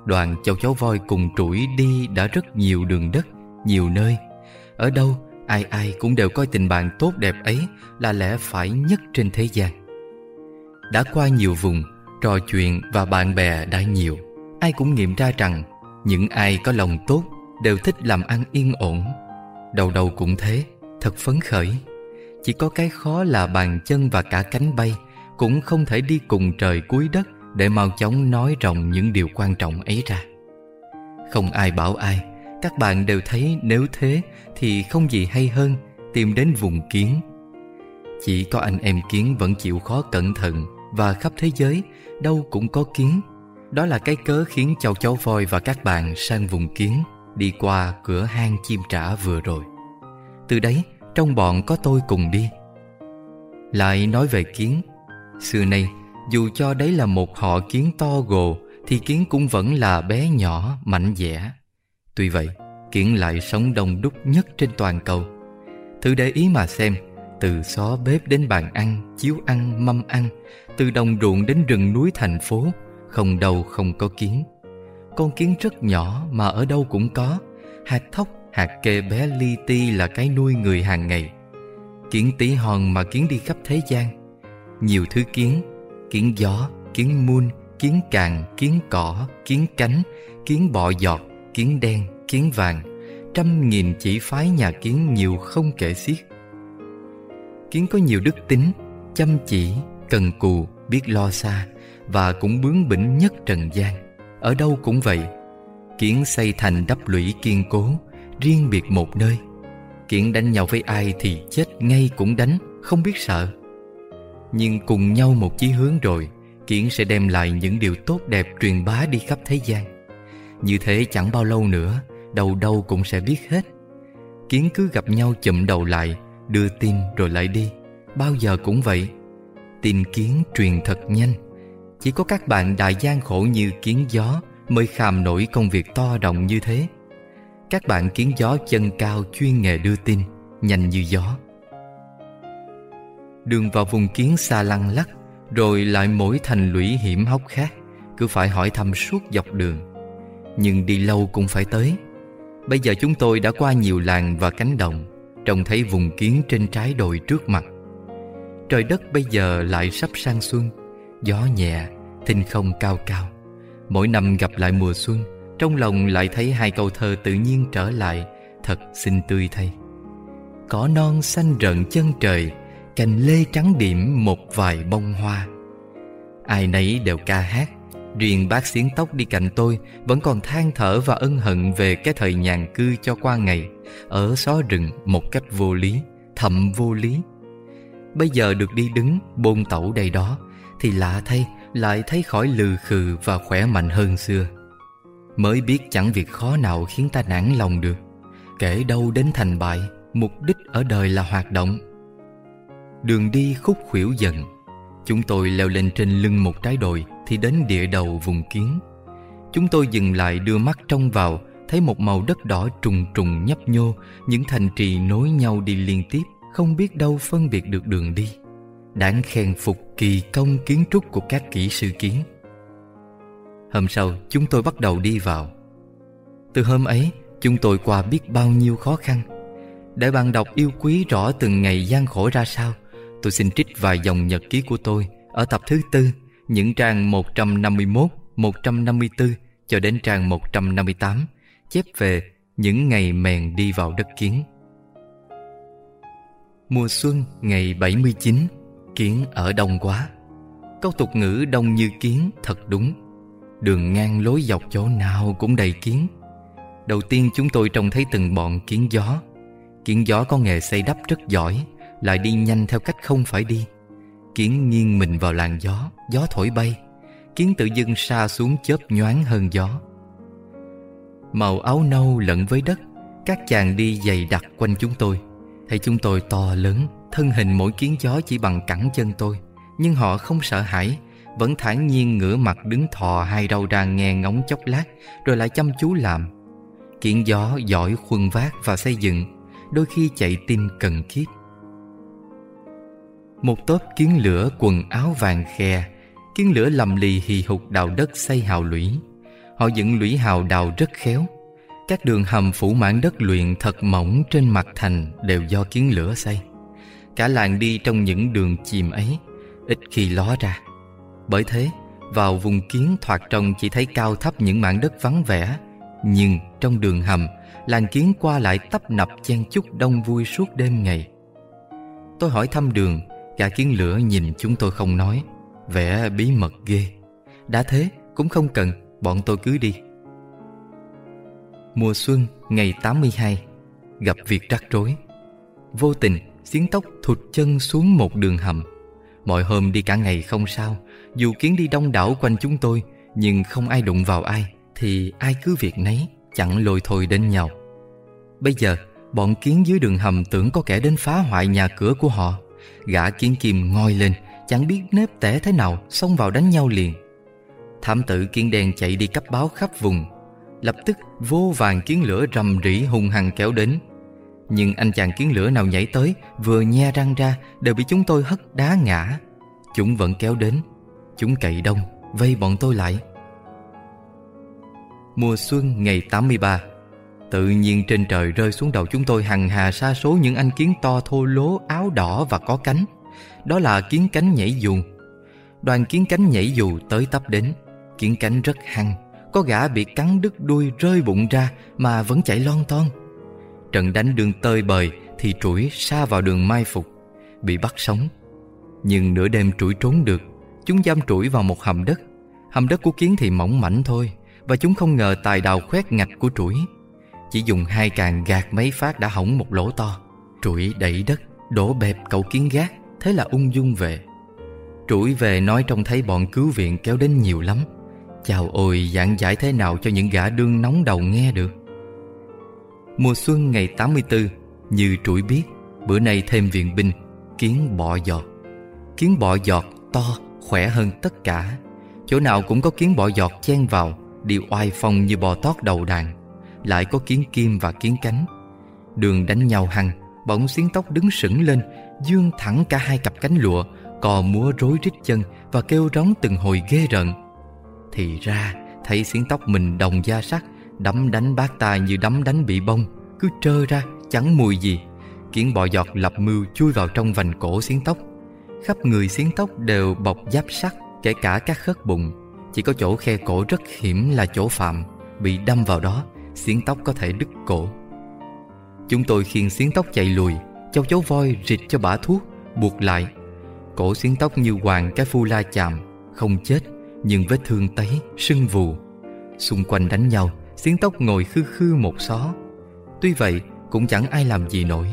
Đoàn châu cháu voi cùng trũi đi đã rất nhiều đường đất, nhiều nơi. Ở đâu, ai ai cũng đều coi tình bạn tốt đẹp ấy là lẽ phải nhất trên thế gian. Đã qua nhiều vùng, trò chuyện và bạn bè đã nhiều. Ai cũng nghiệm ra rằng những ai có lòng tốt đều thích làm ăn yên ổn. Đầu đầu cũng thế, thật phấn khởi. Chỉ có cái khó là bàn chân và cả cánh bay Cũng không thể đi cùng trời cuối đất Để mau chóng nói rộng những điều quan trọng ấy ra. Không ai bảo ai, Các bạn đều thấy nếu thế Thì không gì hay hơn, Tìm đến vùng kiến. Chỉ có anh em kiến vẫn chịu khó cẩn thận Và khắp thế giới Đâu cũng có kiến. Đó là cái cớ khiến châu cháu voi và các bạn sang vùng kiến, Đi qua cửa hang chim trả vừa rồi. Từ đấy trong bọn có tôi cùng đi. Lại nói về kiến. Xưa nay dù cho đấy là một họ kiến to gồ Thì kiến cũng vẫn là bé nhỏ, mạnh dẻ. Tuy vậy, kiến lại sống đông đúc nhất trên toàn cầu. Thử để ý mà xem Từ xó bếp đến bàn ăn, chiếu ăn, mâm ăn Từ đồng ruộng đến rừng núi thành phố Không đâu không có kiến. Con kiến rất nhỏ mà ở đâu cũng có. Hạt thóc, hạt kê bé li ti là cái nuôi người hàng ngày. Kiến tí hòn mà kiến đi khắp thế gian. Nhiều thứ kiến Kiến gió, kiến muôn, kiến càng, kiến cỏ, kiến cánh Kiến bọ giọt, kiến đen, kiến vàng. Trăm nghìn chỉ phái nhà kiến nhiều không kể xiết. Kiến có nhiều đức tính Chăm chỉ, cần cù, biết lo xa Và cũng bướng bỉnh nhất trần gian. Ở đâu cũng vậy Kiến xây thành đắp lũy kiên cố Riêng biệt một nơi. Kiến đánh nhau với ai thì chết ngay cũng đánh, Không biết sợ. Nhưng cùng nhau một chí hướng rồi Kiến sẽ đem lại những điều tốt đẹp truyền bá đi khắp thế gian. Như thế chẳng bao lâu nữa, Đầu đâu cũng sẽ biết hết. Kiến cứ gặp nhau chụm đầu lại, Đưa tin rồi lại đi. Bao giờ cũng vậy. Tin kiến truyền thật nhanh. Chỉ có các bạn đại gian khổ như kiến gió Mới khàm nổi công việc to rộng như thế. Các bạn kiến gió chân cao chuyên nghề đưa tin Nhanh như gió. Đường vào vùng kiến xa lăng lắc Rồi lại mỗi thành lũy hiểm hóc khác Cứ phải hỏi thăm suốt dọc đường. Nhưng đi lâu cũng phải tới. Bây giờ chúng tôi đã qua nhiều làng và cánh đồng Trông thấy vùng kiến trên trái đồi trước mặt. Trời đất bây giờ lại sắp sang xuân Gió nhẹ, thinh không cao cao. Mỗi năm gặp lại mùa xuân trong lòng lại thấy hai câu thơ tự nhiên trở lại, Thật xinh tươi thay. Cỏ non xanh rợn chân trời, Cành lê trắng điểm một vài bông hoa. Ai nấy đều ca hát, Riêng bác xiến tóc đi cạnh tôi Vẫn còn than thở và ân hận Về cái thời nhàn cư cho qua ngày, Ở xó rừng một cách vô lý Thậm vô lý. Bây giờ được đi đứng bôn tẩu đây đó, Thì lạ thay, lại thấy khỏi lừ khừ và khỏe mạnh hơn xưa. Mới biết chẳng việc khó nào khiến ta nản lòng được. Kể đâu đến thành bại, Mục đích ở đời là hoạt động. Đường đi khúc khuỷu dần, Chúng tôi leo lên trên lưng một trái đồi Thì đến địa đầu vùng kiến. Chúng tôi dừng lại đưa mắt trông vào, Thấy một màu đất đỏ trùng trùng nhấp nhô, Những thành trì nối nhau đi liên tiếp, Không biết đâu phân biệt được đường đi. Đáng khen phục kỳ công kiến trúc của các kỹ sư kiến. Hôm sau chúng tôi bắt đầu đi vào. Từ hôm ấy chúng tôi qua biết bao nhiêu khó khăn. Để bạn đọc yêu quý rõ từng ngày gian khổ ra sao Tôi xin trích vài dòng nhật ký của tôi Ở tập thứ tư Những trang 151, 154 Cho đến trang 158 Chép về những ngày mèn đi vào đất kiến. Mùa xuân ngày 79 Kiến ở đông quá. Câu tục ngữ đông như kiến thật đúng. Đường ngang lối dọc chỗ nào cũng đầy kiến. Đầu tiên chúng tôi trông thấy từng bọn kiến gió. Kiến gió có nghề xây đắp rất giỏi, Lại đi nhanh theo cách không phải đi. Kiến nghiêng mình vào làn gió Gió thổi bay. Kiến tự dưng xa xuống chớp nhoáng hơn gió. Màu áo nâu lẫn với đất, Các chàng đi dày đặc quanh chúng tôi. Thấy chúng tôi to lớn, Thân hình mỗi kiến gió chỉ bằng cẳng chân tôi, Nhưng họ không sợ hãi vẫn thản nhiên ngửa mặt đứng thò hai đầu ra nghe ngóng chốc lát, Rồi lại chăm chú làm. Kiện gió giỏi khuân vác và xây dựng, Đôi khi chạy tin cần kiếp. Một tốp kiến lửa quần áo vàng khe, Kiến lửa lầm lì hì hục đào đất xây hào lũy. Họ dựng lũy hào đào rất khéo. Các đường hầm phủ mảng đất luyện thật mỏng trên mặt thành Đều do kiến lửa xây. Cả làng đi trong những đường chìm ấy, Ít khi ló ra. Bởi thế, vào vùng kiến thoạt trông chỉ thấy cao thấp những mảng đất vắng vẻ, Nhưng trong đường hầm, Làng kiến qua lại tấp nập chen chúc đông vui suốt đêm ngày. Tôi hỏi thăm đường Cả kiến lửa nhìn chúng tôi không nói, Vẻ bí mật ghê. Đã thế, cũng không cần, Bọn tôi cứ đi. Mùa xuân, ngày 82 Gặp việc rắc rối. Vô tình xiến tóc thụt chân xuống một đường hầm. Mọi hôm đi cả ngày không sao. Dù kiến đi đông đảo quanh chúng tôi, Nhưng không ai đụng vào ai, Thì ai cứ việc nấy, Chẳng lôi thôi đến nhau. Bây giờ, bọn kiến dưới đường hầm tưởng có kẻ đến phá hoại nhà cửa của họ. Gã kiến kim ngoi lên, Chẳng biết nếp tẻ thế nào, Xông vào đánh nhau liền. Thám tử kiến đen chạy đi cấp báo khắp vùng. Lập tức, vô vàng kiến lửa rầm rỉ hung hăng kéo đến. Nhưng anh chàng kiến lửa nào nhảy tới, Vừa nhe răng ra, Đều bị chúng tôi hất đá ngã. Chúng vẫn kéo đến. Chúng cậy đông, Vây bọn tôi lại. Mùa xuân ngày 83 Tự nhiên trên trời rơi xuống đầu chúng tôi hằng hà sa số những anh kiến to thô lố, áo đỏ và có cánh. Đó là kiến cánh nhảy dù. Đoàn kiến cánh nhảy dù tới tấp đến. Kiến cánh rất hăng, Có gã bị cắn đứt đuôi rơi bụng ra Mà vẫn chạy lon ton. Trận đánh đường tơi bời Thì trũi xa vào đường mai phục, Bị bắt sống. Nhưng nửa đêm trũi trốn được, Chúng giam trũi vào một hầm đất. Hầm đất của kiến thì mỏng mảnh thôi, Và chúng không ngờ tài đào khoét ngạch của trũi Chỉ dùng hai càng gạt mấy phát đã hỏng một lỗ to. Trũi đẩy đất, Đổ bẹp cậu kiến gác, Thế là ung dung về. Trũi về nói trông thấy bọn cứu viện kéo đến nhiều lắm. Chào ôi, giảng giải thế nào cho những gã đương nóng đầu nghe được? Mùa xuân ngày 84 Như trũi biết, Bữa nay thêm viện binh, Kiến bọ giọt. Kiến bọ giọt to, khỏe hơn tất cả. Chỗ nào cũng có kiến bọ giọt chen vào Đi oai phong như bò tót đầu đàn. Lại có kiến kim và kiến cánh. Đường đánh nhau hăng, Bỗng xiến tóc đứng sững lên, Dương thẳng cả hai cặp cánh lụa, Cò múa rối rít chân Và kêu rống từng hồi ghê rợn. Thì ra, thấy xiến tóc mình đồng da sắt Đấm đánh bác tài như đấm đánh bị bông Cứ trơ ra, chẳng mùi gì. Kiến bọ giọt lập mưu chui vào trong vành cổ xiến tóc. Khắp người xiến tóc đều bọc giáp sắt, Kể cả các khớp bụng. Chỉ có chỗ khe cổ rất hiểm là chỗ phạm, Bị đâm vào đó Xiến tóc có thể đứt cổ. Chúng tôi khiêng xiến tóc chạy lùi Châu chấu voi rịt cho bả thuốc, Buộc lại. Cổ xiến tóc như hoàng cái phu la chạm Không chết, Nhưng vết thương tấy, sưng vù. Xung quanh đánh nhau Xiến tóc ngồi khư khư một xó. Tuy vậy, cũng chẳng ai làm gì nổi.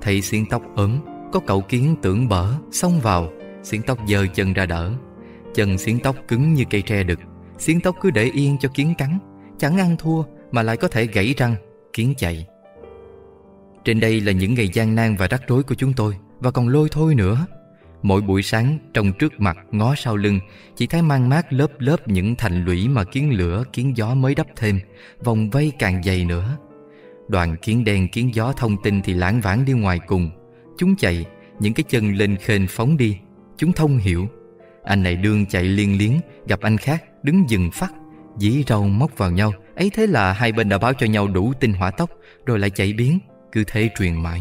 Thấy xiến tóc ốm, Có cậu kiến tưởng bở, Xông vào. Xiến tóc giơ chân ra đỡ. Chân xiến tóc cứng như cây tre đực. Xiến tóc cứ để yên cho kiến cắn. Chẳng ăn thua, mà lại có thể gãy răng, Kiến chạy. Trên đây là những ngày gian nan và rắc rối của chúng tôi, Và còn lôi thôi nữa. Mỗi buổi sáng, trong trước mặt ngó sau lưng Chỉ thấy mang mát lớp lớp những thành lũy mà kiến lửa, kiến gió mới đắp thêm, Vòng vây càng dày nữa. Đoàn kiến đen, kiến gió thông tin thì lãng vãng đi ngoài cùng. Chúng chạy, Những cái chân lên khênh phóng đi. Chúng thông hiểu. Anh này đương chạy liên liếng, Gặp anh khác, đứng dừng phát. Dí râu móc vào nhau. Ấy thế là hai bên đã báo cho nhau đủ tinh hỏa tốc, Rồi lại chạy biến. Cứ thế truyền mãi.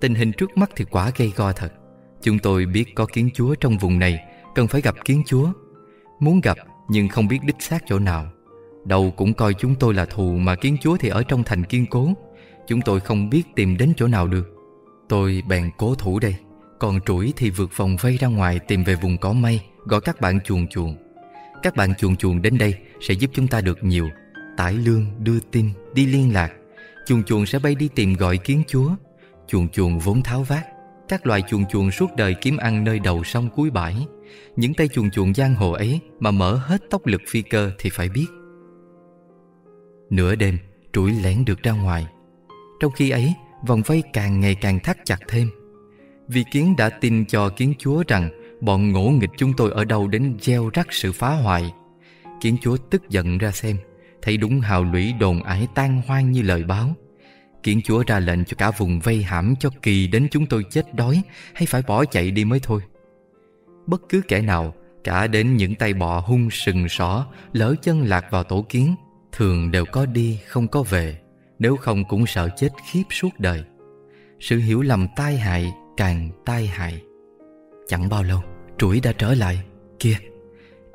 Tình hình trước mắt thì quả gây go thật. Chúng tôi biết có kiến chúa trong vùng này Cần phải gặp kiến chúa. Muốn gặp nhưng không biết đích xác chỗ nào. Đầu cũng coi chúng tôi là thù Mà kiến chúa thì ở trong thành kiên cố. Chúng tôi không biết tìm đến chỗ nào được. Tôi bèn cố thủ đây. Còn trũi thì vượt vòng vây ra ngoài Tìm về vùng có mây Gọi các bạn chuồn chuồn Các bạn chuồn chuồn đến đây Sẽ giúp chúng ta được nhiều. Tải lương, đưa tin, đi liên lạc. Chuồn chuồn sẽ bay đi tìm gọi kiến chúa. Chuồn chuồn vốn tháo vát. Các loài chuồn chuồn suốt đời kiếm ăn nơi đầu sông cuối bãi. Những tay chuồn chuồn giang hồ ấy Mà mở hết tốc lực phi cơ thì phải biết. Nửa đêm Trũi lẻn được ra ngoài. Trong khi ấy, Vòng vây càng ngày càng thắt chặt thêm. Vì kiến đã tin cho kiến chúa rằng Bọn ngỗ nghịch chúng tôi ở đâu đến gieo rắc sự phá hoại. Kiến chúa tức giận ra xem, Thấy đúng hào lũy đồn ải tan hoang như lời báo. Kiến chúa ra lệnh cho cả vùng vây hãm cho kỳ đến chúng tôi chết đói, Hay phải bỏ chạy đi mới thôi. Bất cứ kẻ nào Cả đến những tay bọ hung sừng sỏ, Lỡ chân lạc vào tổ kiến, Thường đều có đi, không có về, Nếu không cũng sợ chết khiếp suốt đời. Sự hiểu lầm tai hại càng tai hại. Chẳng bao lâu Trũi đã trở lại. Kia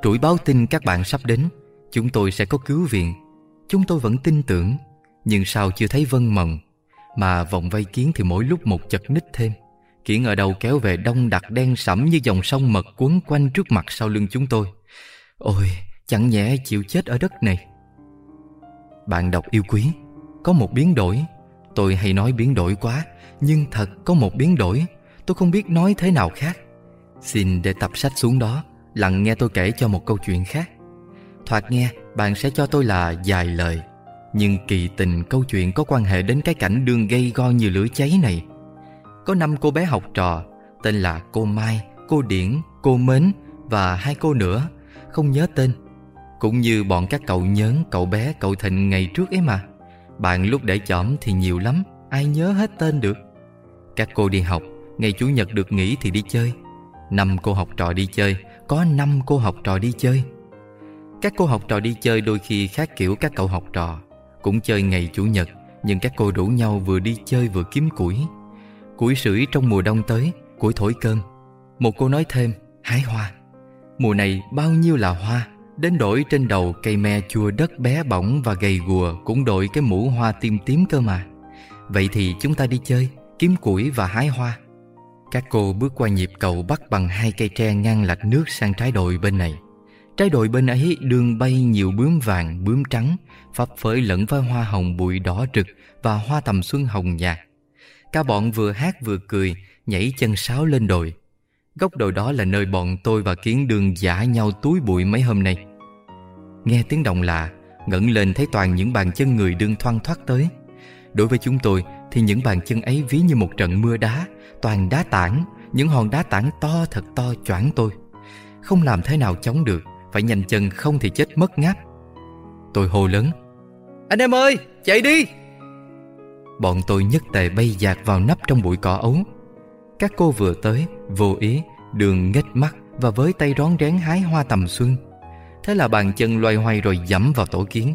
Trũi báo tin các bạn sắp đến, Chúng tôi sẽ có cứu viện. Chúng tôi vẫn tin tưởng. Nhưng sao chưa thấy vân mần Mà vòng vây kiến thì mỗi lúc một chật ních thêm. Kiến ở đâu kéo về đông đặc đen sẫm Như dòng sông mật quấn quanh trước mặt sau lưng chúng tôi. Ôi, chẳng nhẽ chịu chết ở đất này. Bạn đọc yêu quý, Có một biến đổi. Tôi hay nói biến đổi quá, Nhưng thật có một biến đổi. Tôi không biết nói thế nào khác. Xin để tập sách xuống đó, Lặng nghe tôi kể cho một câu chuyện khác. Thoạt nghe, bạn sẽ cho tôi là dài lời. Nhưng kỳ tình câu chuyện có quan hệ đến cái cảnh đường gây go như lửa cháy này. Có năm cô bé học trò Tên là cô Mai, cô Điển, cô Mến và hai cô nữa Không nhớ tên. Cũng như bọn các cậu nhớn, cậu bé, cậu Thịnh ngày trước ấy mà. Bạn lúc để chỏm thì nhiều lắm Ai nhớ hết tên được. Các cô đi học Ngày Chủ nhật được nghỉ thì đi chơi. Năm cô học trò đi chơi Có năm cô học trò đi chơi. Các cô học trò đi chơi đôi khi khác kiểu các cậu học trò. Cũng chơi ngày Chủ nhật Nhưng các cô rủ nhau vừa đi chơi vừa kiếm củi. Củi sưởi trong mùa đông tới Củi thổi cơm. Một cô nói thêm Hái hoa. Mùa này bao nhiêu là hoa Đến đổi trên đầu cây me chua đất bé bỏng và gầy gùa Cũng đội cái mũ hoa tim tím cơ mà. Vậy thì chúng ta đi chơi Kiếm củi và hái hoa. Các cô bước qua nhịp cầu bắt bằng hai cây tre ngăn lạch nước sang trái đồi bên này. Trái đồi bên ấy đường bay nhiều bướm vàng, bướm trắng Phấp phới lẫn với hoa hồng bụi đỏ rực Và hoa tầm xuân hồng nhạt. Cả bọn vừa hát vừa cười, Nhảy chân sáo lên đồi. Góc đồi đó là nơi bọn tôi và Kiến đường giả nhau túi bụi mấy hôm nay. Nghe tiếng động lạ, ngẩng lên thấy toàn những bàn chân người đương thoăn thoát tới. Đối với chúng tôi thì những bàn chân ấy ví như một trận mưa đá, Toàn đá tảng, Những hòn đá tảng to thật to choảng tôi. Không làm thế nào chống được, Phải nhanh chân không thì chết mất ngáp. Tôi hô lớn anh em ơi, chạy đi. Bọn tôi nhất tề bay dạt vào nắp trong bụi cỏ ấu. Các cô vừa tới, Vô ý, Đường nghếch mắt Và với tay rón rén hái hoa tầm xuân. Thế là bàn chân loay hoay rồi dẫm vào tổ kiến.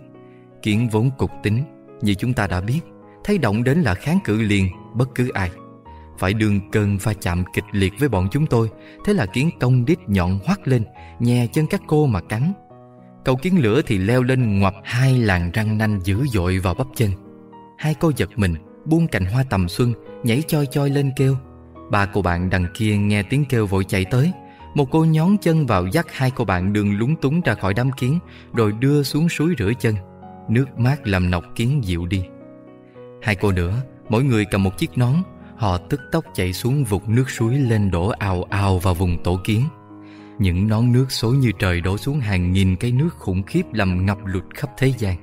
Kiến vốn cục tính, Như chúng ta đã biết Thấy động đến là kháng cự liền, Bất cứ ai. Phải đường cơn va chạm kịch liệt với bọn chúng tôi, Thế là kiến công đít nhọn hoắt lên, Nhè chân các cô mà cắn. Cậu kiến lửa thì leo lên ngoặt hai làn răng nanh dữ dội vào bắp chân. Hai cô giật mình, Buông cành hoa tầm xuân, Nhảy choi choi lên kêu. Ba cô bạn đằng kia nghe tiếng kêu vội chạy tới. Một cô nhón chân vào dắt hai cô bạn đường lúng túng ra khỏi đám kiến, Rồi đưa xuống suối rửa chân. Nước mát làm nọc kiến dịu đi. Hai cô nữa, Mỗi người cầm một chiếc nón. Họ tức tốc chạy xuống vụt nước suối lên đổ ào ào vào vùng tổ kiến. Những nón nước xối như trời đổ xuống hàng nghìn cái nước khủng khiếp làm ngập lụt khắp thế gian.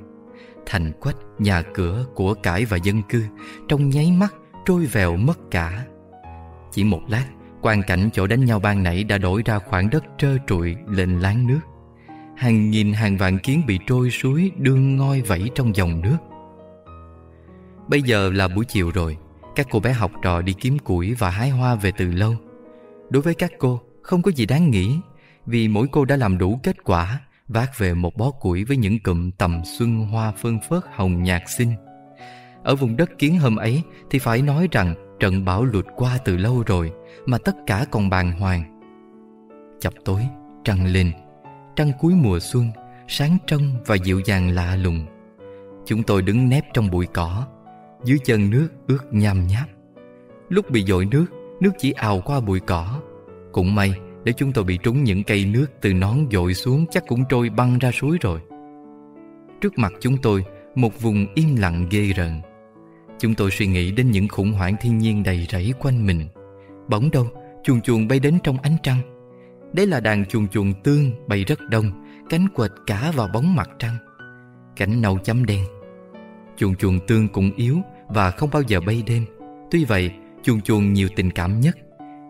Thành quách, nhà cửa, của cải và dân cư Trong nháy mắt trôi vèo mất cả. Chỉ một lát Quan cảnh chỗ đánh nhau ban nãy đã đổi ra khoảng đất trơ trụi lên láng nước. Hàng nghìn hàng vạn kiến bị trôi suối đương ngoi vẫy trong dòng nước. Bây giờ là buổi chiều rồi Các cô bé học trò đi kiếm củi và hái hoa về từ lâu. Đối với các cô không có gì đáng nghĩ Vì mỗi cô đã làm đủ kết quả Vác về một bó củi với những cụm tầm xuân hoa phương phớt hồng nhạt xinh. Ở vùng đất kiến hôm ấy Thì phải nói rằng trận bão lụt qua từ lâu rồi Mà tất cả còn bàng hoàng. Chập tối, trăng lên Trăng cuối mùa xuân Sáng trong và dịu dàng lạ lùng. Chúng tôi đứng nép trong bụi cỏ dưới chân nước ướt nham nháp. Lúc bị dội nước Nước chỉ ào qua bụi cỏ cũng may để chúng tôi bị trúng những cây nước Từ nón dội xuống chắc cũng trôi băng ra suối rồi. Trước mặt chúng tôi Một vùng im lặng ghê rợn. Chúng tôi suy nghĩ đến những khủng hoảng thiên nhiên đầy rẫy quanh mình. Bỗng đâu chuồn chuồn bay đến trong ánh trăng. Đấy là đàn chuồn chuồn tương bay rất đông Cánh quệt cả vào bóng mặt trăng. Cảnh nâu chấm đen. Chuồn chuồn tương cũng yếu và không bao giờ bay đêm. Tuy vậy, chuồn chuồn nhiều tình cảm nhất.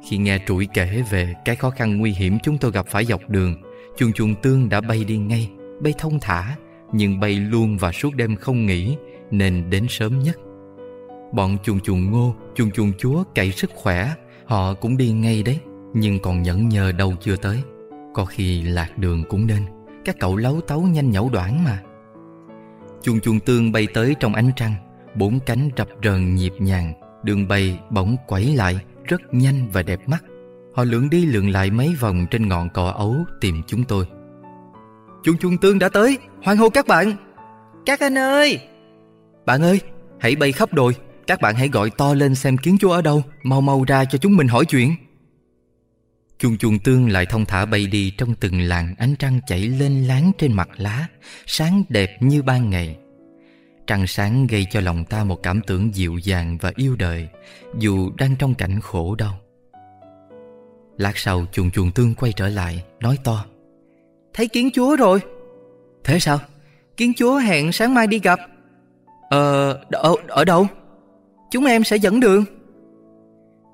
Khi nghe trụi kể về cái khó khăn nguy hiểm chúng tôi gặp phải dọc đường, chuồn chuồn tương đã bay đi ngay, bay thông thả, nhưng bay luôn và suốt đêm không nghỉ, nên đến sớm nhất. Bọn chuồn chuồn ngô, chuồn chuồn chúa cậy sức khỏe, họ cũng đi ngay đấy, nhưng còn nhẫn nhờ đâu chưa tới. Có khi lạc đường cũng nên, các cậu lấu tấu nhanh nhẩu đoạn mà. Chuồn chuồn tương bay tới trong ánh trăng Bốn cánh rập rờn nhịp nhàng Đường bay bỗng quẩy lại rất nhanh và đẹp mắt. Họ lượn đi lượn lại mấy vòng trên ngọn cỏ ấu tìm chúng tôi. Chuồn chuồn tương đã tới. Hoan hô các bạn. Các anh ơi! Bạn ơi hãy bay khắp đồi. Các bạn hãy gọi to lên xem kiến chúa ở đâu. Mau mau ra cho chúng mình hỏi chuyện. Chuồn chuồn tương lại thông thả bay đi Trong từng làn ánh trăng chảy lên láng trên mặt lá. Sáng đẹp như ban ngày Trăng sáng gây cho lòng ta một cảm tưởng dịu dàng và yêu đời Dù đang trong cảnh khổ đau. Lát sau chuồn chuồn tương quay trở lại Nói to Thấy kiến chúa rồi. Thế sao? Kiến chúa hẹn sáng mai đi gặp. Ờ, ở, ở đâu? Chúng em sẽ dẫn đường.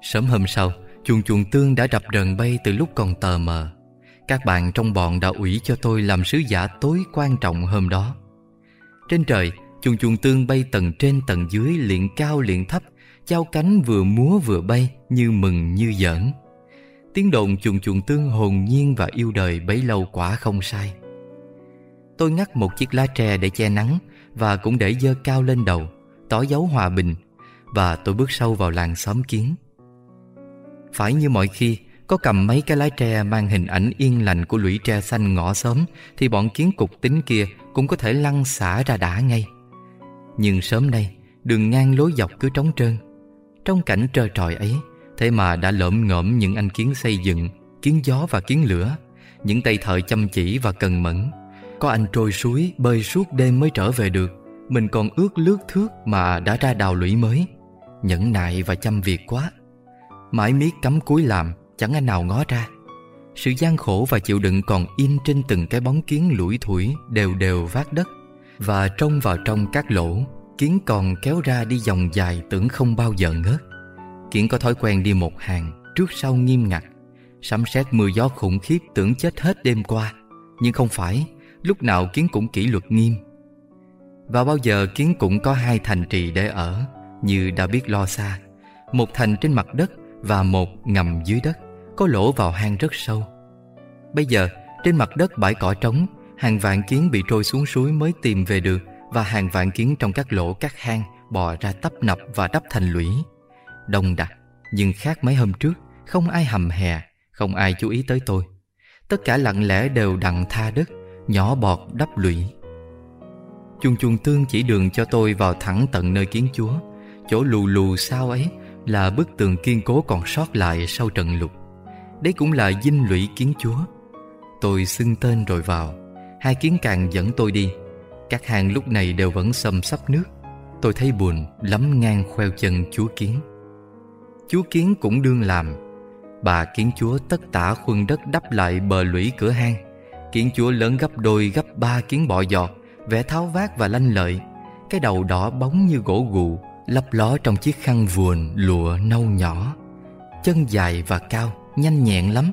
Sớm hôm sau Chuồng chuồng tương đã đập rần bay từ lúc còn tờ mờ. Các bạn trong bọn đã ủy cho tôi làm sứ giả tối quan trọng hôm đó. Trên trời Chuồng chuồng tương bay tầng trên tầng dưới Liện cao liện thấp Trao cánh vừa múa vừa bay, Như mừng như giỡn. Tiếng đồn chuồng chuồng tương hồn nhiên và yêu đời bấy lâu quả không sai. Tôi ngắt một chiếc lá tre để che nắng Và cũng để dơ cao lên đầu, Tỏ dấu hòa bình, Và tôi bước sâu vào làng xóm kiến. Phải như mọi khi, Có cầm mấy cái lá tre mang hình ảnh yên lành Của lũy tre xanh ngõ xóm, Thì bọn kiến cục tính kia Cũng có thể lăn xả ra đã ngay. Nhưng sớm nay, Đường ngang lối dọc cứ trống trơn. Trong cảnh trơ trọi ấy, Thế mà đã lợm ngợm những anh kiến xây dựng, Kiến gió và kiến lửa, Những tay thợ chăm chỉ và cần mẫn. Có anh trôi suối, Bơi suốt đêm mới trở về được. Mình còn ước lướt thước Mà đã ra đào lũy mới. Nhẫn nại và chăm việc quá. Mãi miết cắm cúi làm, Chẳng anh nào ngó ra. Sự gian khổ và chịu đựng còn in trên từng cái bóng kiến lủi thủi, Đều đều vát đất. Và trông vào trong các lỗ, Kiến còn kéo ra đi dòng dài tưởng không bao giờ ngớt. Kiến có thói quen đi một hàng Trước sau nghiêm ngặt, Sấm sét mưa gió khủng khiếp tưởng chết hết đêm qua. Nhưng không phải, Lúc nào Kiến cũng kỷ luật nghiêm. Và bao giờ Kiến cũng có hai thành trì để ở, Như đã biết lo xa. Một thành trên mặt đất Và một ngầm dưới đất, Có lỗ vào hang rất sâu. Bây giờ, trên mặt đất bãi cỏ trống Hàng vạn kiến bị trôi xuống suối mới tìm về được Và hàng vạn kiến trong các lỗ, các hang Bò ra tấp nập và đắp thành lũy. Đông đặc, Nhưng khác mấy hôm trước, Không ai hầm hè, Không ai chú ý tới tôi. Tất cả lặng lẽ đều đặng tha đất, Nhỏ bọt đắp lũy. Chuồng chuồng tương chỉ đường cho tôi vào thẳng tận nơi kiến chúa. Chỗ lù lù sao ấy Là bức tường kiên cố còn sót lại sau trận lụt. Đấy cũng là dinh lũy kiến chúa. Tôi xưng tên rồi vào. Hai kiến càng dẫn tôi đi. Các hang lúc này đều vẫn xâm sắp nước. Tôi thấy buồn, lắm ngang khoeo chân chúa kiến. Chúa kiến cũng đương làm. Bà kiến chúa tất tả khuân đất đắp lại bờ lũy cửa hang. Kiến chúa lớn gấp đôi gấp ba kiến bọ giò Vẽ tháo vát và lanh lợi. Cái đầu đỏ bóng như gỗ gù, Lấp ló trong chiếc khăn vuồn lụa nâu nhỏ. Chân dài và cao, Nhanh nhẹn lắm.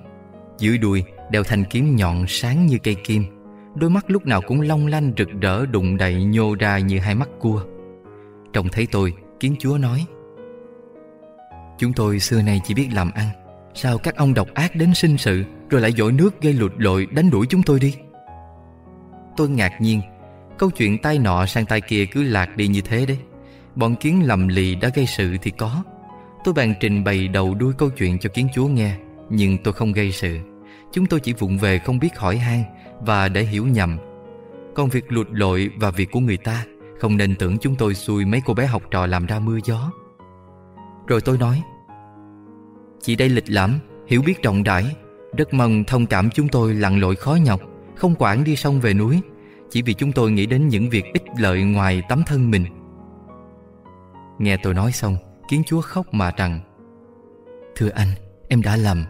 Dưới đuôi đeo thanh kiếm nhọn sáng như cây kim. Đôi mắt lúc nào cũng long lanh, rực rỡ, đụng đầy, nhô ra như hai mắt cua. Trông thấy tôi, Kiến chúa nói, Chúng tôi xưa nay chỉ biết làm ăn. Sao các ông độc ác đến sinh sự, Rồi lại dội nước gây lụt lội, đánh đuổi chúng tôi đi? Tôi ngạc nhiên, Câu chuyện tay nọ sang tay kia cứ lạc đi như thế đấy. Bọn kiến lầm lì đã gây sự thì có. Tôi bàn trình bày đầu đuôi câu chuyện cho kiến chúa nghe, Nhưng tôi không gây sự. Chúng tôi chỉ vụng về không biết hỏi han và để hiểu nhầm. Còn việc lụt lội và việc của người ta Không nên tưởng chúng tôi xui mấy cô bé học trò làm ra mưa gió. Rồi tôi nói Chị đây lịch lãm, hiểu biết rộng rãi. Rất mong thông cảm chúng tôi lặn lội khó nhọc Không quản đi sông về núi Chỉ vì chúng tôi nghĩ đến những việc ích lợi ngoài tấm thân mình. Nghe tôi nói xong Kiến chúa khóc mà rằng Thưa anh, em đã lầm.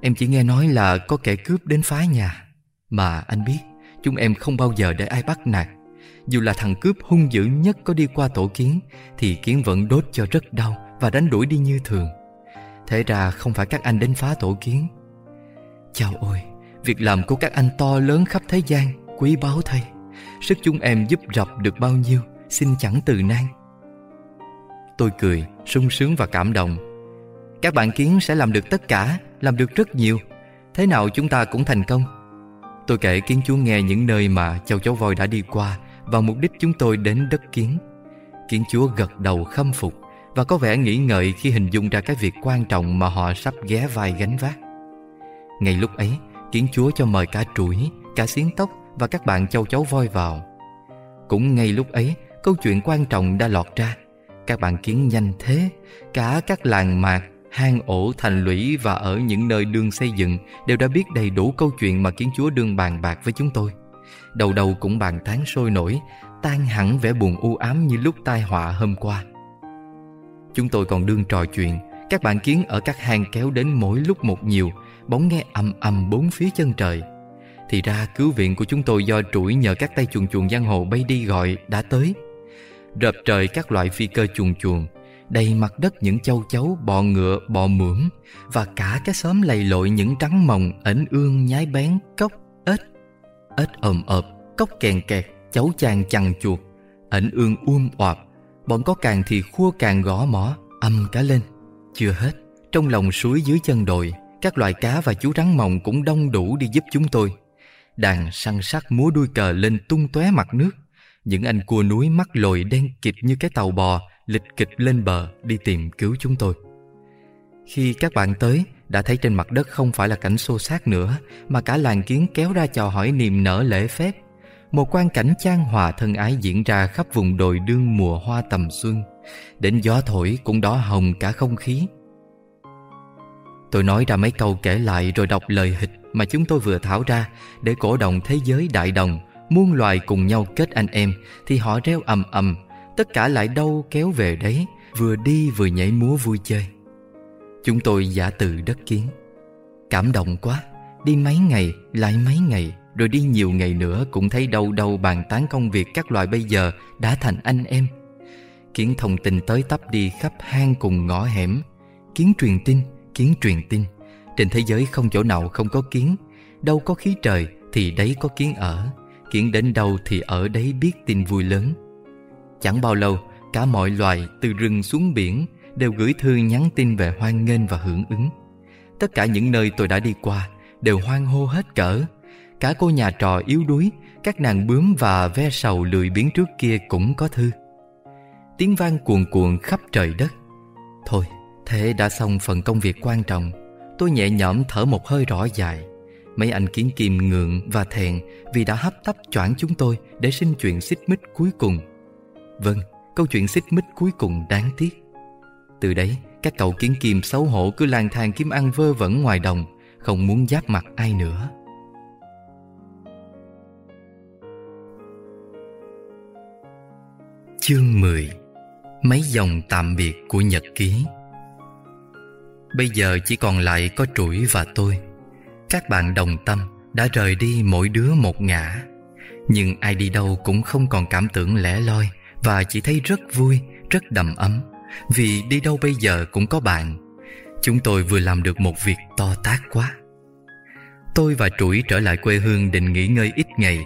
Em chỉ nghe nói là có kẻ cướp đến phá nhà. Mà anh biết Chúng em không bao giờ để ai bắt nạt Dù là thằng cướp hung dữ nhất có đi qua tổ kiến Thì kiến vẫn đốt cho rất đau và đánh đuổi đi như thường. Thế ra không phải các anh đến phá tổ kiến. Chào ôi Việc làm của các anh to lớn khắp thế gian Quý báu thay. Sức chúng em giúp rập được bao nhiêu Xin chẳng từ nan. Tôi cười, sung sướng và cảm động. Các bạn kiến sẽ làm được tất cả Làm được rất nhiều. Thế nào chúng ta cũng thành công. Tôi kể kiến chúa nghe những nơi mà châu chấu voi đã đi qua Và mục đích chúng tôi đến đất kiến Kiến chúa gật đầu khâm phục và có vẻ nghĩ ngợi khi hình dung ra cái việc quan trọng mà họ sắp ghé vai gánh vác. Ngay lúc ấy, kiến chúa cho mời cả trũi, cả xiến tóc và các bạn châu chấu voi vào. Cũng ngay lúc ấy, câu chuyện quan trọng đã lọt ra. Các bạn kiến nhanh thế, cả các làng mạc, hang ổ, thành lũy và ở những nơi đương xây dựng đều đã biết đầy đủ câu chuyện mà kiến chúa đương bàn bạc với chúng tôi. Đầu đầu cũng bàn tán sôi nổi, tan hẳn vẻ buồn u ám như lúc tai họa hôm qua. Chúng tôi còn đương trò chuyện Các bạn kiến ở các hang kéo đến mỗi lúc một nhiều Bóng nghe ầm ầm bốn phía chân trời Thì ra cứu viện của chúng tôi do trũi nhờ các tay chuồn chuồn giang hồ bay đi gọi đã tới Rợp trời các loại phi cơ chuồn chuồn Đầy mặt đất những châu chấu, bò ngựa, bò mượm Và cả cái xóm lầy lội những trắng mồng, ẩn ương, nhái bén, cốc, ếch Ếch ồm ộp, cốc kèn kẹt, chấu chàng chằng chuột Ẩn ương um oạp. Bọn có càng thì khua càng gõ mỏ Âm cả lên. Chưa hết Trong lòng suối dưới chân đồi Các loài cá và chú rắn mồng cũng đông đủ đi giúp chúng tôi. Đàn săn sắc múa đuôi cờ lên tung tóe mặt nước. Những anh cua núi mắt lồi đen kịt như cái tàu bò Lịch kịch lên bờ đi tìm cứu chúng tôi. Khi các bạn tới, Đã thấy trên mặt đất không phải là cảnh xô xát nữa, Mà cả làng kiến kéo ra chào hỏi niềm nở lễ phép. Một quan cảnh chan hòa thân ái diễn ra khắp vùng đồi đương mùa hoa tầm xuân. Đến gió thổi cũng đỏ hồng cả không khí. Tôi nói ra mấy câu kể lại rồi đọc lời hịch mà chúng tôi vừa thảo ra Để cổ động thế giới đại đồng. Muôn loài cùng nhau kết anh em Thì họ reo ầm ầm Tất cả lại đâu kéo về đấy Vừa đi vừa nhảy múa vui chơi. Chúng tôi giả từ đất kiến. Cảm động quá Đi mấy ngày lại mấy ngày rồi đi nhiều ngày nữa cũng thấy đâu đâu bàn tán công việc các loại bây giờ đã thành anh em. Kiến thông tin tới tấp đi khắp hang cùng ngõ hẻm. Kiến truyền tin, kiến truyền tin. Trên thế giới không chỗ nào không có kiến. Đâu có khí trời thì đấy có kiến ở. Kiến đến đâu thì ở đấy biết tin vui lớn. Chẳng bao lâu cả mọi loài từ rừng xuống biển Đều gửi thư nhắn tin về hoan nghênh và hưởng ứng. Tất cả những nơi tôi đã đi qua Đều hoan hô hết cỡ. Cả cô nhà trò yếu đuối Các nàng bướm và ve sầu lười biếng trước kia cũng có thư. Tiếng vang cuồn cuộn khắp trời đất. Thôi, thế đã xong phần công việc quan trọng. Tôi nhẹ nhõm thở một hơi rõ dài. Mấy anh kiến kim ngượng và thẹn Vì đã hấp tấp choảng chúng tôi Để xin chuyện xích mích cuối cùng. Vâng, câu chuyện xích mích cuối cùng đáng tiếc. Từ đấy, các cậu kiến kim xấu hổ cứ lang thang kiếm ăn vơ vẩn ngoài đồng Không muốn giáp mặt ai nữa. Chương 10 Mấy dòng tạm biệt của nhật ký. Bây giờ chỉ còn lại có trũi và tôi. Các bạn đồng tâm đã rời đi mỗi đứa một ngã Nhưng ai đi đâu cũng không còn cảm tưởng lẻ loi. Và chỉ thấy rất vui, rất đầm ấm. Vì đi đâu bây giờ cũng có bạn. Chúng tôi vừa làm được một việc to tác quá. Tôi và Trũi trở lại quê hương định nghỉ ngơi ít ngày.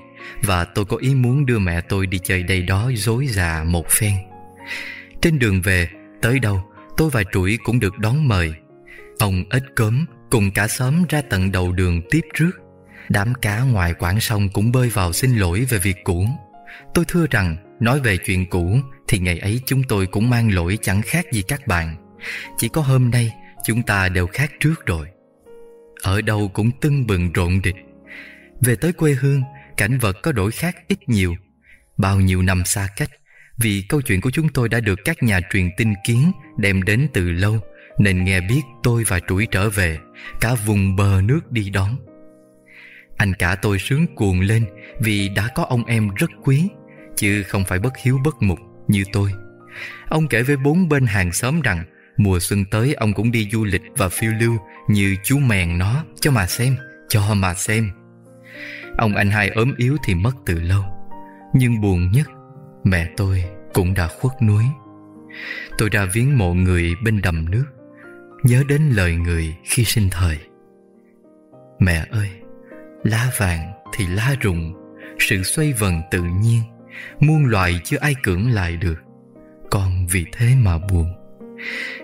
Và tôi có ý muốn đưa mẹ tôi đi chơi đây đó dối già một phen. Trên đường về, tới đâu tôi và Trũi cũng được đón mời. Ông ếch cớm cùng cả xóm ra tận đầu đường tiếp trước. Đám cá ngoài quảng sông cũng bơi vào xin lỗi về việc cũ. Tôi thưa rằng nói về chuyện cũ, Thì ngày ấy chúng tôi cũng mang lỗi chẳng khác gì các bạn. Chỉ có hôm nay, chúng ta đều khác trước rồi. Ở đâu cũng tưng bừng rộn rịch. Về tới quê hương, cảnh vật có đổi khác ít nhiều. Bao nhiêu năm xa cách, vì câu chuyện của chúng tôi đã được các nhà truyền tin kiến đem đến từ lâu, nên nghe biết tôi và trũi trở về, cả vùng bờ nước đi đón. Anh cả tôi sướng cuồng lên vì đã có ông em rất quý chứ không phải bất hiếu bất mục như tôi. Ông kể với bốn bên hàng xóm rằng, mùa xuân tới ông cũng đi du lịch và phiêu lưu như chú mèn nó cho mà xem, cho mà xem. Ông anh hai ốm yếu thì mất từ lâu. Nhưng buồn nhất, Mẹ tôi cũng đã khuất núi. Tôi ra viếng mộ người bên đầm nước, Nhớ đến lời người khi sinh thời. Mẹ ơi, Lá vàng thì lá rụng, Sự xoay vần tự nhiên. Muôn loài chưa ai cưỡng lại được. Con vì thế mà buồn.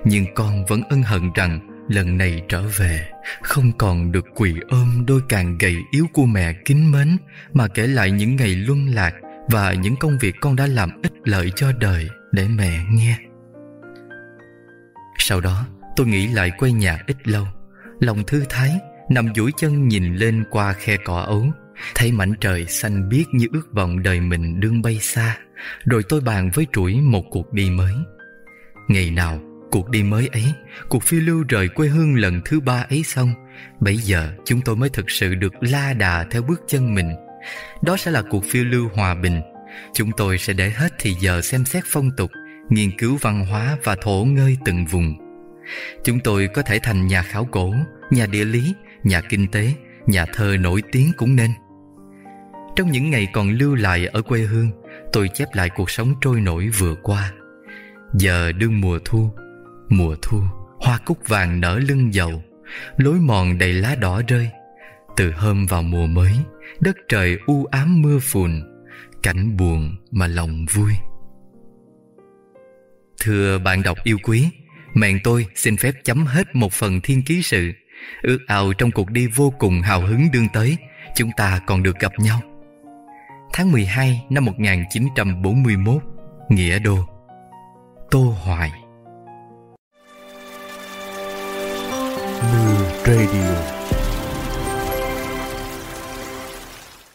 Nhưng con vẫn ân hận rằng Lần này trở về, Không còn được quỳ ôm đôi càng gầy yếu của mẹ kính mến, Mà kể lại những ngày luân lạc Và những công việc con đã làm ích lợi cho đời Để mẹ nghe. Sau đó, tôi nghĩ lại quay nhà ít lâu. Lòng thư thái, Nằm duỗi chân nhìn lên qua khe cỏ ấu. Thấy mảnh trời xanh biếc như ước vọng đời mình đương bay xa Rồi tôi bàn với chuỗi một cuộc đi mới Ngày nào Cuộc đi mới ấy, cuộc phiêu lưu rời quê hương lần thứ ba ấy xong, bây giờ chúng tôi mới thực sự được la đà theo bước chân mình. Đó sẽ là cuộc phiêu lưu hòa bình. Chúng tôi sẽ để hết thì giờ xem xét phong tục, nghiên cứu văn hóa và thổ ngơi từng vùng. Chúng tôi có thể thành nhà khảo cổ, nhà địa lý, nhà kinh tế, nhà thơ nổi tiếng cũng nên. Trong những ngày còn lưu lại ở quê hương, Tôi chép lại cuộc sống trôi nổi vừa qua. Giờ đương mùa thu Mùa thu, Hoa cúc vàng nở lưng dầu, Lối mòn đầy lá đỏ rơi. Từ hôm vào mùa mới, Đất trời u ám mưa phùn, Cảnh buồn mà lòng vui. Thưa bạn đọc yêu quý, Mẹn tôi xin phép chấm hết một phần thiên ký sự. Ước ao trong cuộc đi vô cùng hào hứng đương tới, Chúng ta còn được gặp nhau. Tháng 12 năm 1941 Nghĩa Đô. Tô Hoài. Mưa Radio.